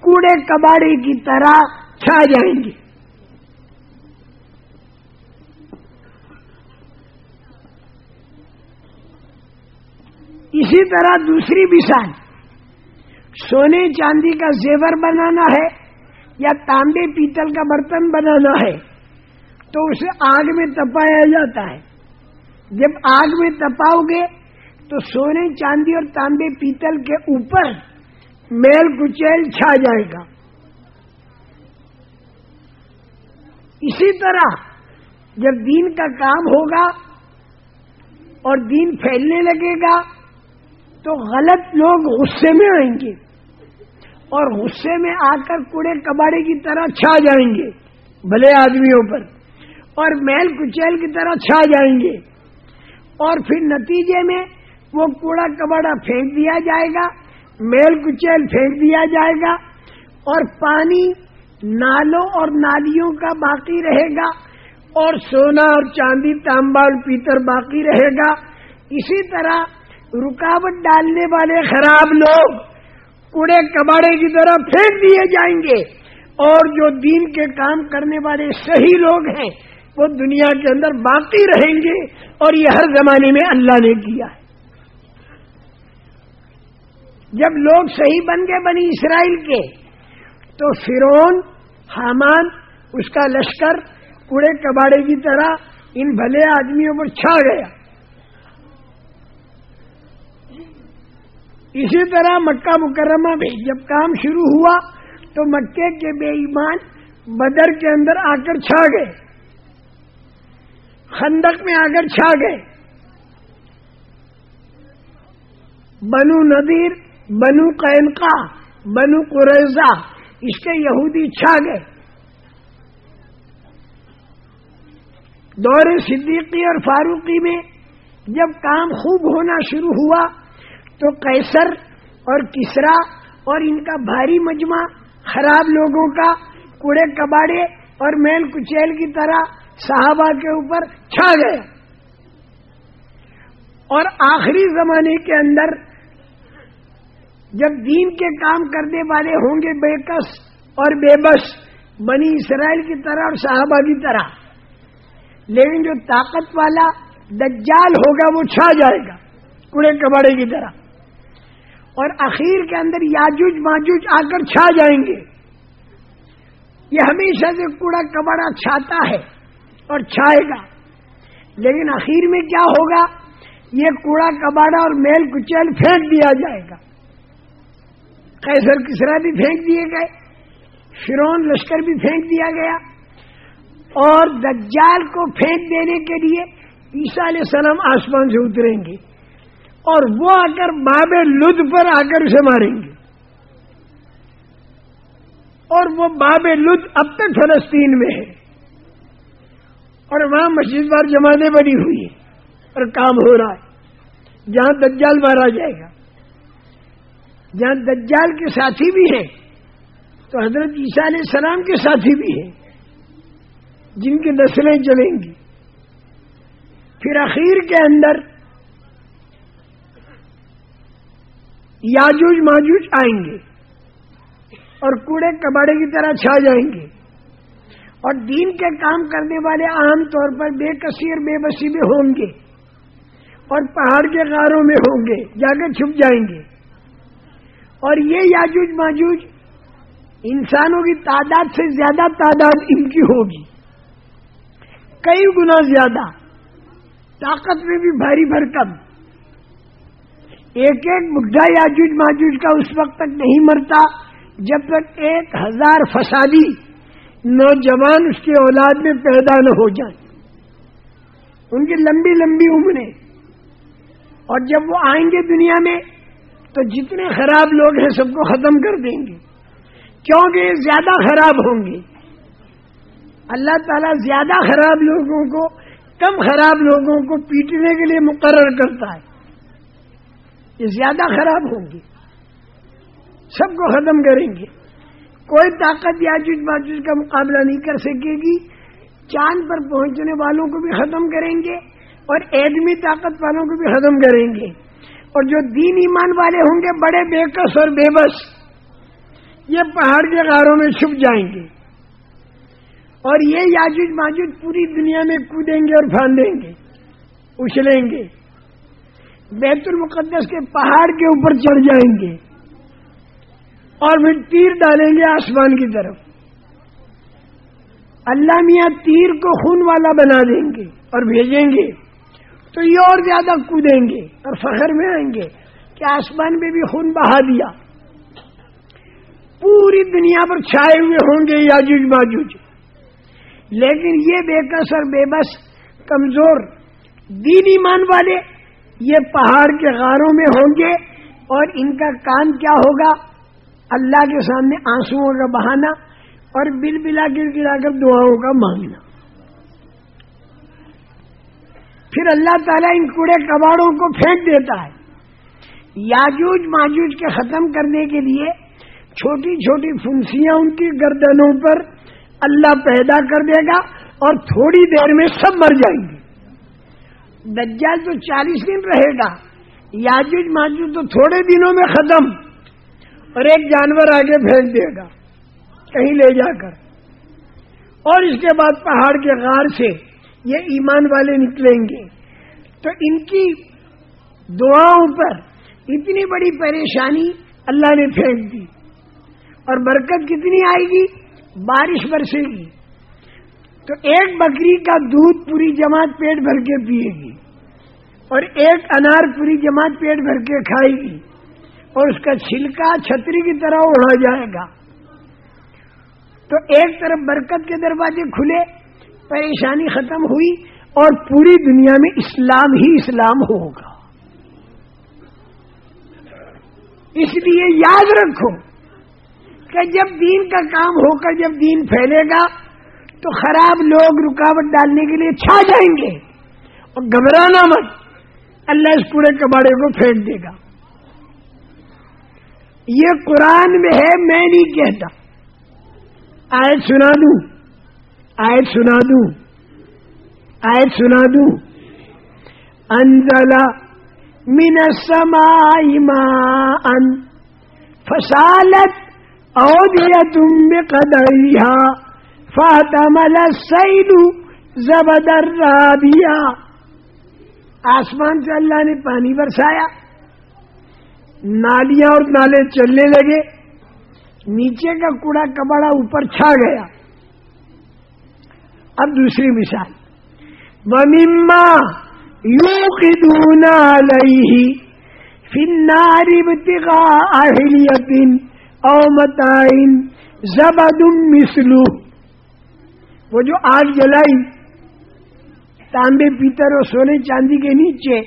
کوڑے کباڑے کی طرح چھا جائیں گے۔ اسی طرح دوسری مثال، سونے چاندی کا زیور بنانا ہے۔ یا تانبے پیتل کا برتن بنانا ہے تو اسے آگ میں تپایا جاتا ہے۔ جب آگ میں تپاؤ گے تو سونے چاندی اور تانبے پیتل کے اوپر میل کچیل چھا جائے گا۔ اسی طرح جب دین کا کام ہوگا اور دین پھیلنے لگے گا تو غلط لوگ غصے میں آئیں گے۔ اور غصے میں آ کر کوڑے کباڑے کی طرح چھا جائیں گے، بھلے آدمیوں پر، اور میل کچیل کی طرح چھا جائیں گے۔ اور پھر نتیجے میں وہ کوڑا کباڑا پھینک دیا جائے گا، میل کچیل پھینک دیا جائے گا، اور پانی نالوں اور نالیوں کا باقی رہے گا، اور سونا اور چاندی تانبا اور پیتر باقی رہے گا۔ اسی طرح رکاوٹ ڈالنے والے خراب لوگ کوڑے کباڑے کی طرح پھینک دیے جائیں گے۔ اور جو دین کے کام کرنے والے صحیح لوگ ہیں، وہ دنیا کے اندر باقی رہیں گے۔ اور یہ ہر زمانے میں اللہ نے کیا ہے۔ جب لوگ صحیح بن گئے بنی اسرائیل کے، تو فرون حامان، اس کا لشکر، کوڑے کباڑے کی طرح ان بھلے آدمیوں پر چھا گیا۔ اسی طرح مکہ مکرمہ میں جب کام شروع ہوا تو مکے کے بے ایمان بدر کے اندر آ کر چھا گئے۔ خندق میں آ کر چھا گئے۔ بنو ندیر بنو قینقا بنو قریضہ اس کے یہودی چھا گئے۔ دور صدیقی اور فاروقی میں جب کام خوب ہونا شروع ہوا تو کیسر اور کسرا اور ان کا بھاری مجمع، خراب لوگوں کا، کوڑے کباڑے اور میل کچیل کی طرح صحابہ کے اوپر چھا گیا اور آخری زمانے کے اندر جب دین کے کام کرنے والے ہوں گے بے کس اور بے بس، بنی اسرائیل کی طرح اور صحابہ کی طرح، لیکن جو طاقت والا دجال ہوگا وہ چھا جائے گا، کوڑے کباڑے کی طرح۔ اور اخیر کے اندر یاجوج ماجوج آ کر چھا جائیں گے۔ یہ ہمیشہ سے کوڑا کباڑا چھاتا ہے اور چھائے گا۔ لیکن اخیر میں کیا ہوگا؟ یہ کوڑا کباڑا اور میل کچیل پھینک دیا جائے گا۔ کیسر کسرا بھی پھینک دیے گئے فرون لشکر بھی پھینک دیا گیا۔ اور دجال کو پھینک دینے کے لیے عیسیٰ علیہ السلام آسمان سے اتریں گے۔ اور وہ آ کر باب لد پر آ کر اسے ماریں گے۔ اور وہ باب لد اب تک فلسطین میں ہے۔ اور وہاں مسجد بار جمانے بنی ہوئی ہے اور کام ہو رہا ہے۔ جہاں دجال مارا جائے گا۔ جہاں دجال کے ساتھی بھی ہیں، تو حضرت عیسیٰ علیہ السلام کے ساتھی بھی ہیں۔ جن کی نسلیں چلیں گی۔ پھر اخیر کے اندر یاجوج ماجوج آئیں گے اور کوڑے کباڑے کی طرح چھا جائیں گے اور دین کے کام کرنے والے عام طور پر بے کثیر بے بسی میں ہوں گے اور پہاڑ کے غاروں میں ہوں گے، جا کے چھپ جائیں گے۔ اور یہ یاجوج ماجوج انسانوں کی تعداد سے زیادہ تعداد ان کی ہوگی۔ کئی گنا زیادہ، طاقت میں بھی بھاری بھرکم ایک ایک بڈھا یاجوج ماجوج کا اس وقت تک نہیں مرتا جب تک ایک ہزار فسادی نوجوان اس کے اولاد میں پیدا نہ ہو جائیں ان کی لمبی لمبی عمریں۔ اور جب وہ آئیں گے دنیا میں تو جتنے خراب لوگ ہیں سب کو ختم کر دیں گے۔ کیونکہ یہ زیادہ خراب ہوں گے۔ اللہ تعالیٰ زیادہ خراب لوگوں کو، کم خراب لوگوں کو پیٹنے کے لیے مقرر کرتا ہے۔ یہ زیادہ خراب ہوں گے سب کو ختم کریں گے۔ کوئی طاقت یاجوج ماجوج کا مقابلہ نہیں کر سکے گی۔ چاند پر پہنچنے والوں کو بھی ختم کریں گے اور ایڈمی طاقت والوں کو بھی ختم کریں گے۔ اور جو دین ایمان والے ہوں گے، بڑے بےکس اور بے بس یہ پہاڑ کے غاروں میں چھپ جائیں گے۔ اور یہ یاجوج ماجوج پوری دنیا میں کودیں گے اور پھاندیں گے، اچھلیں گے۔ بیت المقدس کے پہاڑ کے اوپر چڑھ جائیں گے اور پھر تیر ڈالیں گے آسمان کی طرف۔ اللہ میاں تیر کو خون والا بنا دیں گے اور بھیجیں گے تو یہ اور زیادہ کودیں گے اور فخر میں آئیں گے کہ آسمان میں بھی خون بہا دیا۔ پوری دنیا پر چھائے ہوئے ہوں گے یاجوج ماجوج لیکن یہ بے کس اور بے بس، کمزور دینی مان والے یہ پہاڑ کے غاروں میں ہوں گے اور ان کا کام کیا ہوگا؟ اللہ کے سامنے آنسو کا بہانا اور بل بلا گر گرا کر دعاؤں کا مانگنا۔ پھر اللہ تعالیٰ ان کوڑے کباڑوں کو پھینک دیتا ہے۔ یاجوج ماجوج کے ختم کرنے کے لیے چھوٹی چھوٹی فنسیاں ان کی گردنوں پر اللہ پیدا کر دے گا اور تھوڑی دیر میں سب مر جائیں گے۔ دجال تو چالیس دن رہے گا، یاجوج ماجوج تو تھوڑے دنوں میں ختم، اور ایک جانور آگے پھینک دے گا، کہیں لے جا کر۔ اور اس کے بعد پہاڑ کے غار سے یہ ایمان والے نکلیں گے۔ تو ان کی دعاؤں پر اتنی بڑی پریشانی اللہ نے پھینک دی، اور برکت کتنی آئے گی؟ بارش برسے گی۔ تو ایک بکری کا دودھ پوری جماعت پیٹ بھر کے پیے گی اور ایک انار پوری جماعت پیٹ بھر کے کھائے گی اور اس کا چھلکا چھتری کی طرح اڑا جائے گا۔ تو ایک طرف برکت کے دروازے کھلے، پریشانی ختم ہوئی اور پوری دنیا میں اسلام ہی اسلام ہوگا۔ اس لیے یاد رکھو کہ جب دین کا کام ہو کر جب دین پھیلے گا تو خراب لوگ رکاوٹ ڈالنے کے لیے چھا جائیں گے اور گھبرانا مت۔ اللہ اس پورے کباڑے کو پھینک دے گا۔ یہ قرآن میں ہے، میں نہیں کہتا۔ آئے سنا دوں۔ آئے سنا دوں۔ آئے سنا دوں۔ انزلہ من السماء ماء فسالت اودية بقدرها فاتمل السيل زبد الرابية آسمان سے اللہ نے پانی برسایا. نالیاں اور نالے چلنے لگے. نیچے کا کوڑا کباڑا اوپر چھا گیا. اب دوسری مثال. مما يوقدون عليه في النار ابتغاء أهلية أو متاع زبد مثله. وہ جو آگ جلائی تانبے پیتر اور سونے چاندی کے نیچے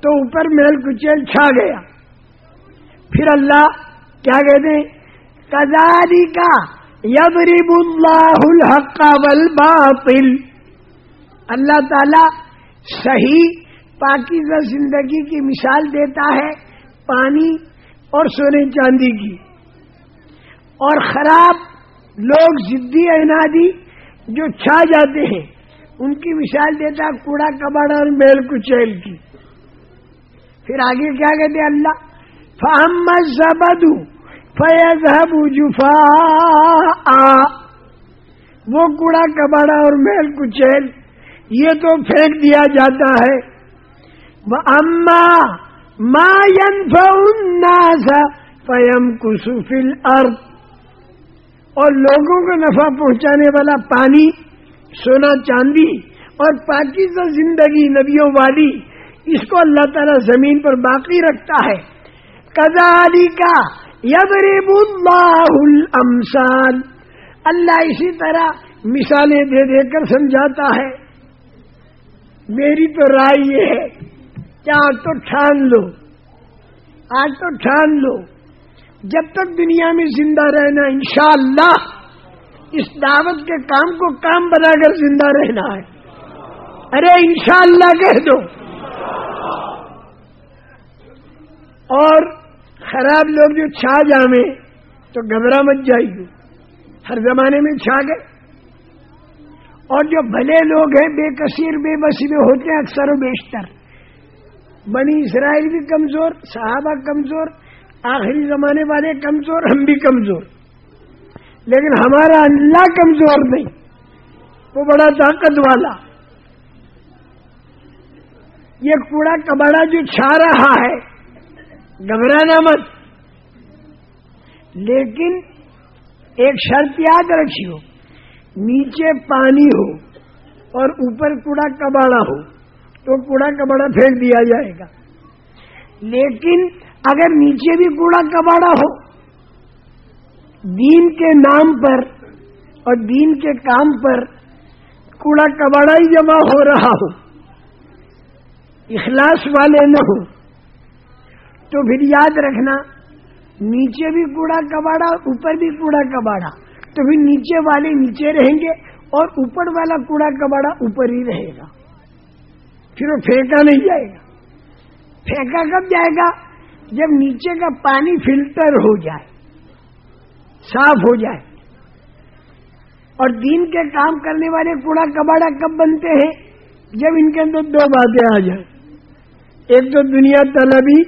تو اوپر محل کچل چھا گیا۔ پھر اللہ کیا کہتے ہیں؟ کزاری کا یبرب اللہ الحق والباطل۔ اللہ تعالی صحیح پاکیزہ زندگی کی مثال دیتا ہے پانی اور سونے چاندی کی۔ اور خراب لوگ ضدی انادی جو چھا جاتے ہیں، ان کی مثال دیتا کوڑا کباڑا اور میل کچیل کی۔ پھر آگے کیا کہتے اللہ؟ فہم زبد فیض جفا وہ کوڑا کباڑا اور میل کچیل یہ تو پھینک دیا جاتا ہے۔ اما ما پیم کسفل ارد اور لوگوں کو نفع پہنچانے والا پانی، سونا، چاندی اور پاکیزہ زندگی نبیوں والی، اس کو اللہ تعالی زمین پر باقی رکھتا ہے۔ کزالی کا یبرب اللہ الامثال۔ اللہ اسی طرح مثالیں دے دے کر سمجھاتا ہے۔ میری تو رائے یہ ہے کہ آج تو ٹھان لو۔ آج تو ٹھان لو۔ جب تک دنیا میں زندہ رہنا انشاءاللہ، اس دعوت کے کام کو کام بنا کر زندہ رہنا ہے۔ ارے، انشاءاللہ کہہ دو۔ اور خراب لوگ جو چھا جامے، تو گھبرا مت جائیے ہر زمانے میں چھا گئے۔ اور جو بھلے لوگ ہیں، بے کثیر، بے بسی میں ہوتے ہیں، اکثر و بیشتر۔ بنی اسرائیل بھی کمزور، صحابہ کمزور آخری زمانے والے کمزور، ہم بھی کمزور۔ لیکن ہمارا اللہ کمزور نہیں، وہ بڑا طاقت والا۔ یہ کوڑا کباڑا جو چھا رہا ہے، گھبرانا مت۔ لیکن ایک شرط یاد رکھیو، نیچے پانی ہو اور اوپر کوڑا کباڑا ہو، تو کوڑا کباڑا پھینک دیا جائے گا۔ لیکن اگر نیچے بھی کوڑا کباڑا ہو، دین کے نام پر اور دین کے کام پر کوڑا کباڑا ہی جمع ہو رہا ہو، اخلاص والے نہ ہو، تو پھر یاد رکھنا، نیچے بھی کوڑا کباڑا، اوپر بھی کوڑا کباڑا۔ تو پھر نیچے والے نیچے رہیں گے اور اوپر والا کوڑا کباڑا اوپر ہی رہے گا۔ پھر وہ پھینکا نہیں جائے گا۔ پھینکا کب جائے گا؟ جب نیچے کا پانی فلٹر ہو جائے، صاف ہو جائے، اور دین کے کام کرنے والے کوڑا کباڑا کب بنتے ہیں؟ جب ان کے اندر دو باتیں آ جائیں۔ ایک تو دنیا طلبی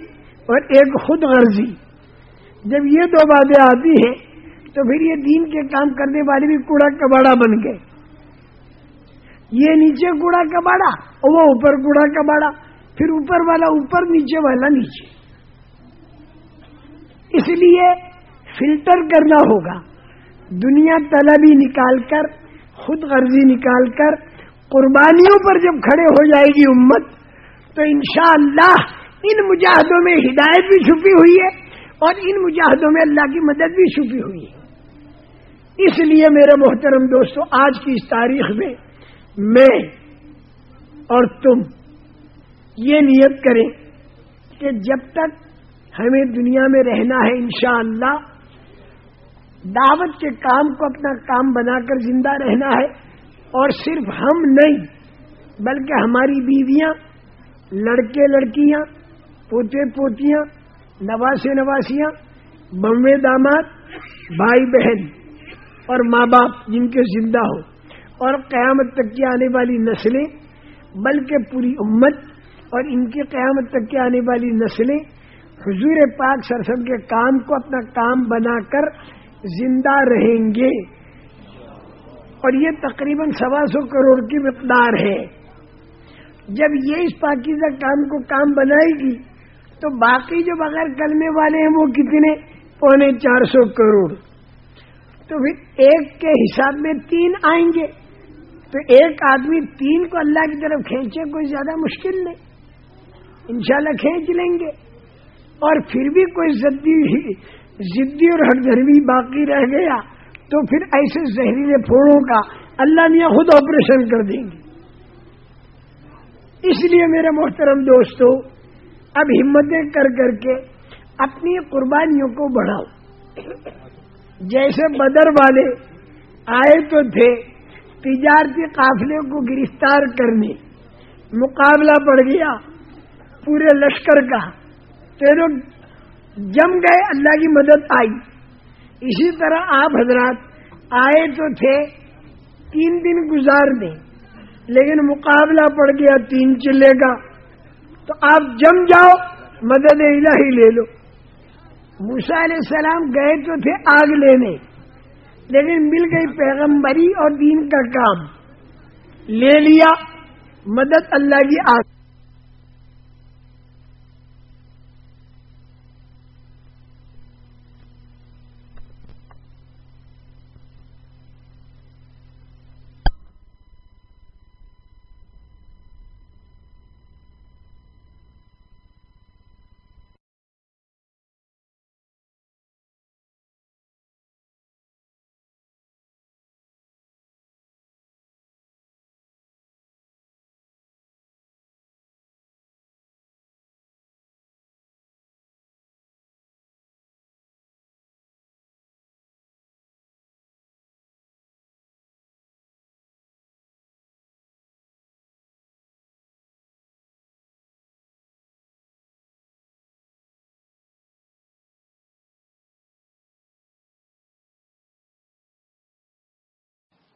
اور ایک خود غرضی۔ جب یہ دو باتیں آتی ہیں، تو پھر یہ دین کے کام کرنے والے بھی کوڑا کباڑا بن گئے۔ یہ نیچے کوڑا کباڑا اور وہ اوپر کوڑا کباڑا۔ پھر اوپر والا اوپر، نیچے والا نیچے۔ اس لیے فلٹر کرنا ہوگا۔ دنیا طلبی نکال کر، خود غرضی نکال کر، قربانیوں پر جب کھڑے ہو جائے گی امت، تو انشاءاللہ ان مجاہدوں میں ہدایت بھی چھپی ہوئی ہے اور ان مجاہدوں میں اللہ کی مدد بھی چھپی ہوئی ہے۔ اس لیے میرے محترم دوستوں آج کی اس تاریخ میں میں اور تم یہ نیت کریں کہ جب تک ہمیں دنیا میں رہنا ہے انشاءاللہ۔ اللہ دعوت کے کام کو اپنا کام بنا کر زندہ رہنا ہے اور صرف ہم نہیں، بلکہ ہماری بیویاں، لڑکے لڑکیاں، پوتے پوتیاں، نواسے نواسیاں بمے داماد، بھائی بہن اور ماں باپ جن کے زندہ ہو اور قیامت تک کی آنے والی نسلیں، بلکہ پوری امت اور ان کی قیامت تک کی آنے والی نسلیں حضور پاک سرسم کے کام کو اپنا کام بنا کر زندہ رہیں گے۔ اور یہ تقریباً سوا سو کروڑ کی مقدار ہے۔ جب یہ اس پاکیزہ کام کو کام بنائے گی، تو باقی جو بغیر کلمے والے ہیں، وہ کتنے؟ پونے چار سو کروڑ۔ تو پھر ایک کے حساب میں تین آئیں گے۔ تو ایک آدمی تین کو اللہ کی طرف کھینچے کوئی زیادہ مشکل نہیں۔ انشاءاللہ کھینچ لیں گے۔ اور پھر بھی کوئی زدی ضدی اور ہر دھرمی باقی رہ گیا، تو پھر ایسے زہریلے پھوڑوں کا اللہ میاں خود آپریشن کر دیں گے۔ اس لیے میرے محترم دوستو، اب ہمتیں کر کر کے اپنی قربانیوں کو بڑھاؤ۔ جیسے بدر والے آئے تو تھے، تجارتی قافلے کو گرفتار کرنے، مقابلہ پڑ گیا، پورے لشکر کا۔ تیرو جم گئے، اللہ کی مدد آئی۔ اسی طرح آپ حضرات آئے تو تھے، تین دن گزارنے لیکن مقابلہ پڑ گیا، تین چلے گا۔ تو آپ جم جاؤ، مدد الہی لے لو۔ موسا علیہ السلام گئے تو تھے آگ لینے۔ لیکن مل گئی پیغمبری اور دین کا کام۔ لے لیا، مدد اللہ کی آگ۔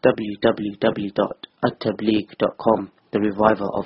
www.attableek.com The Reviver of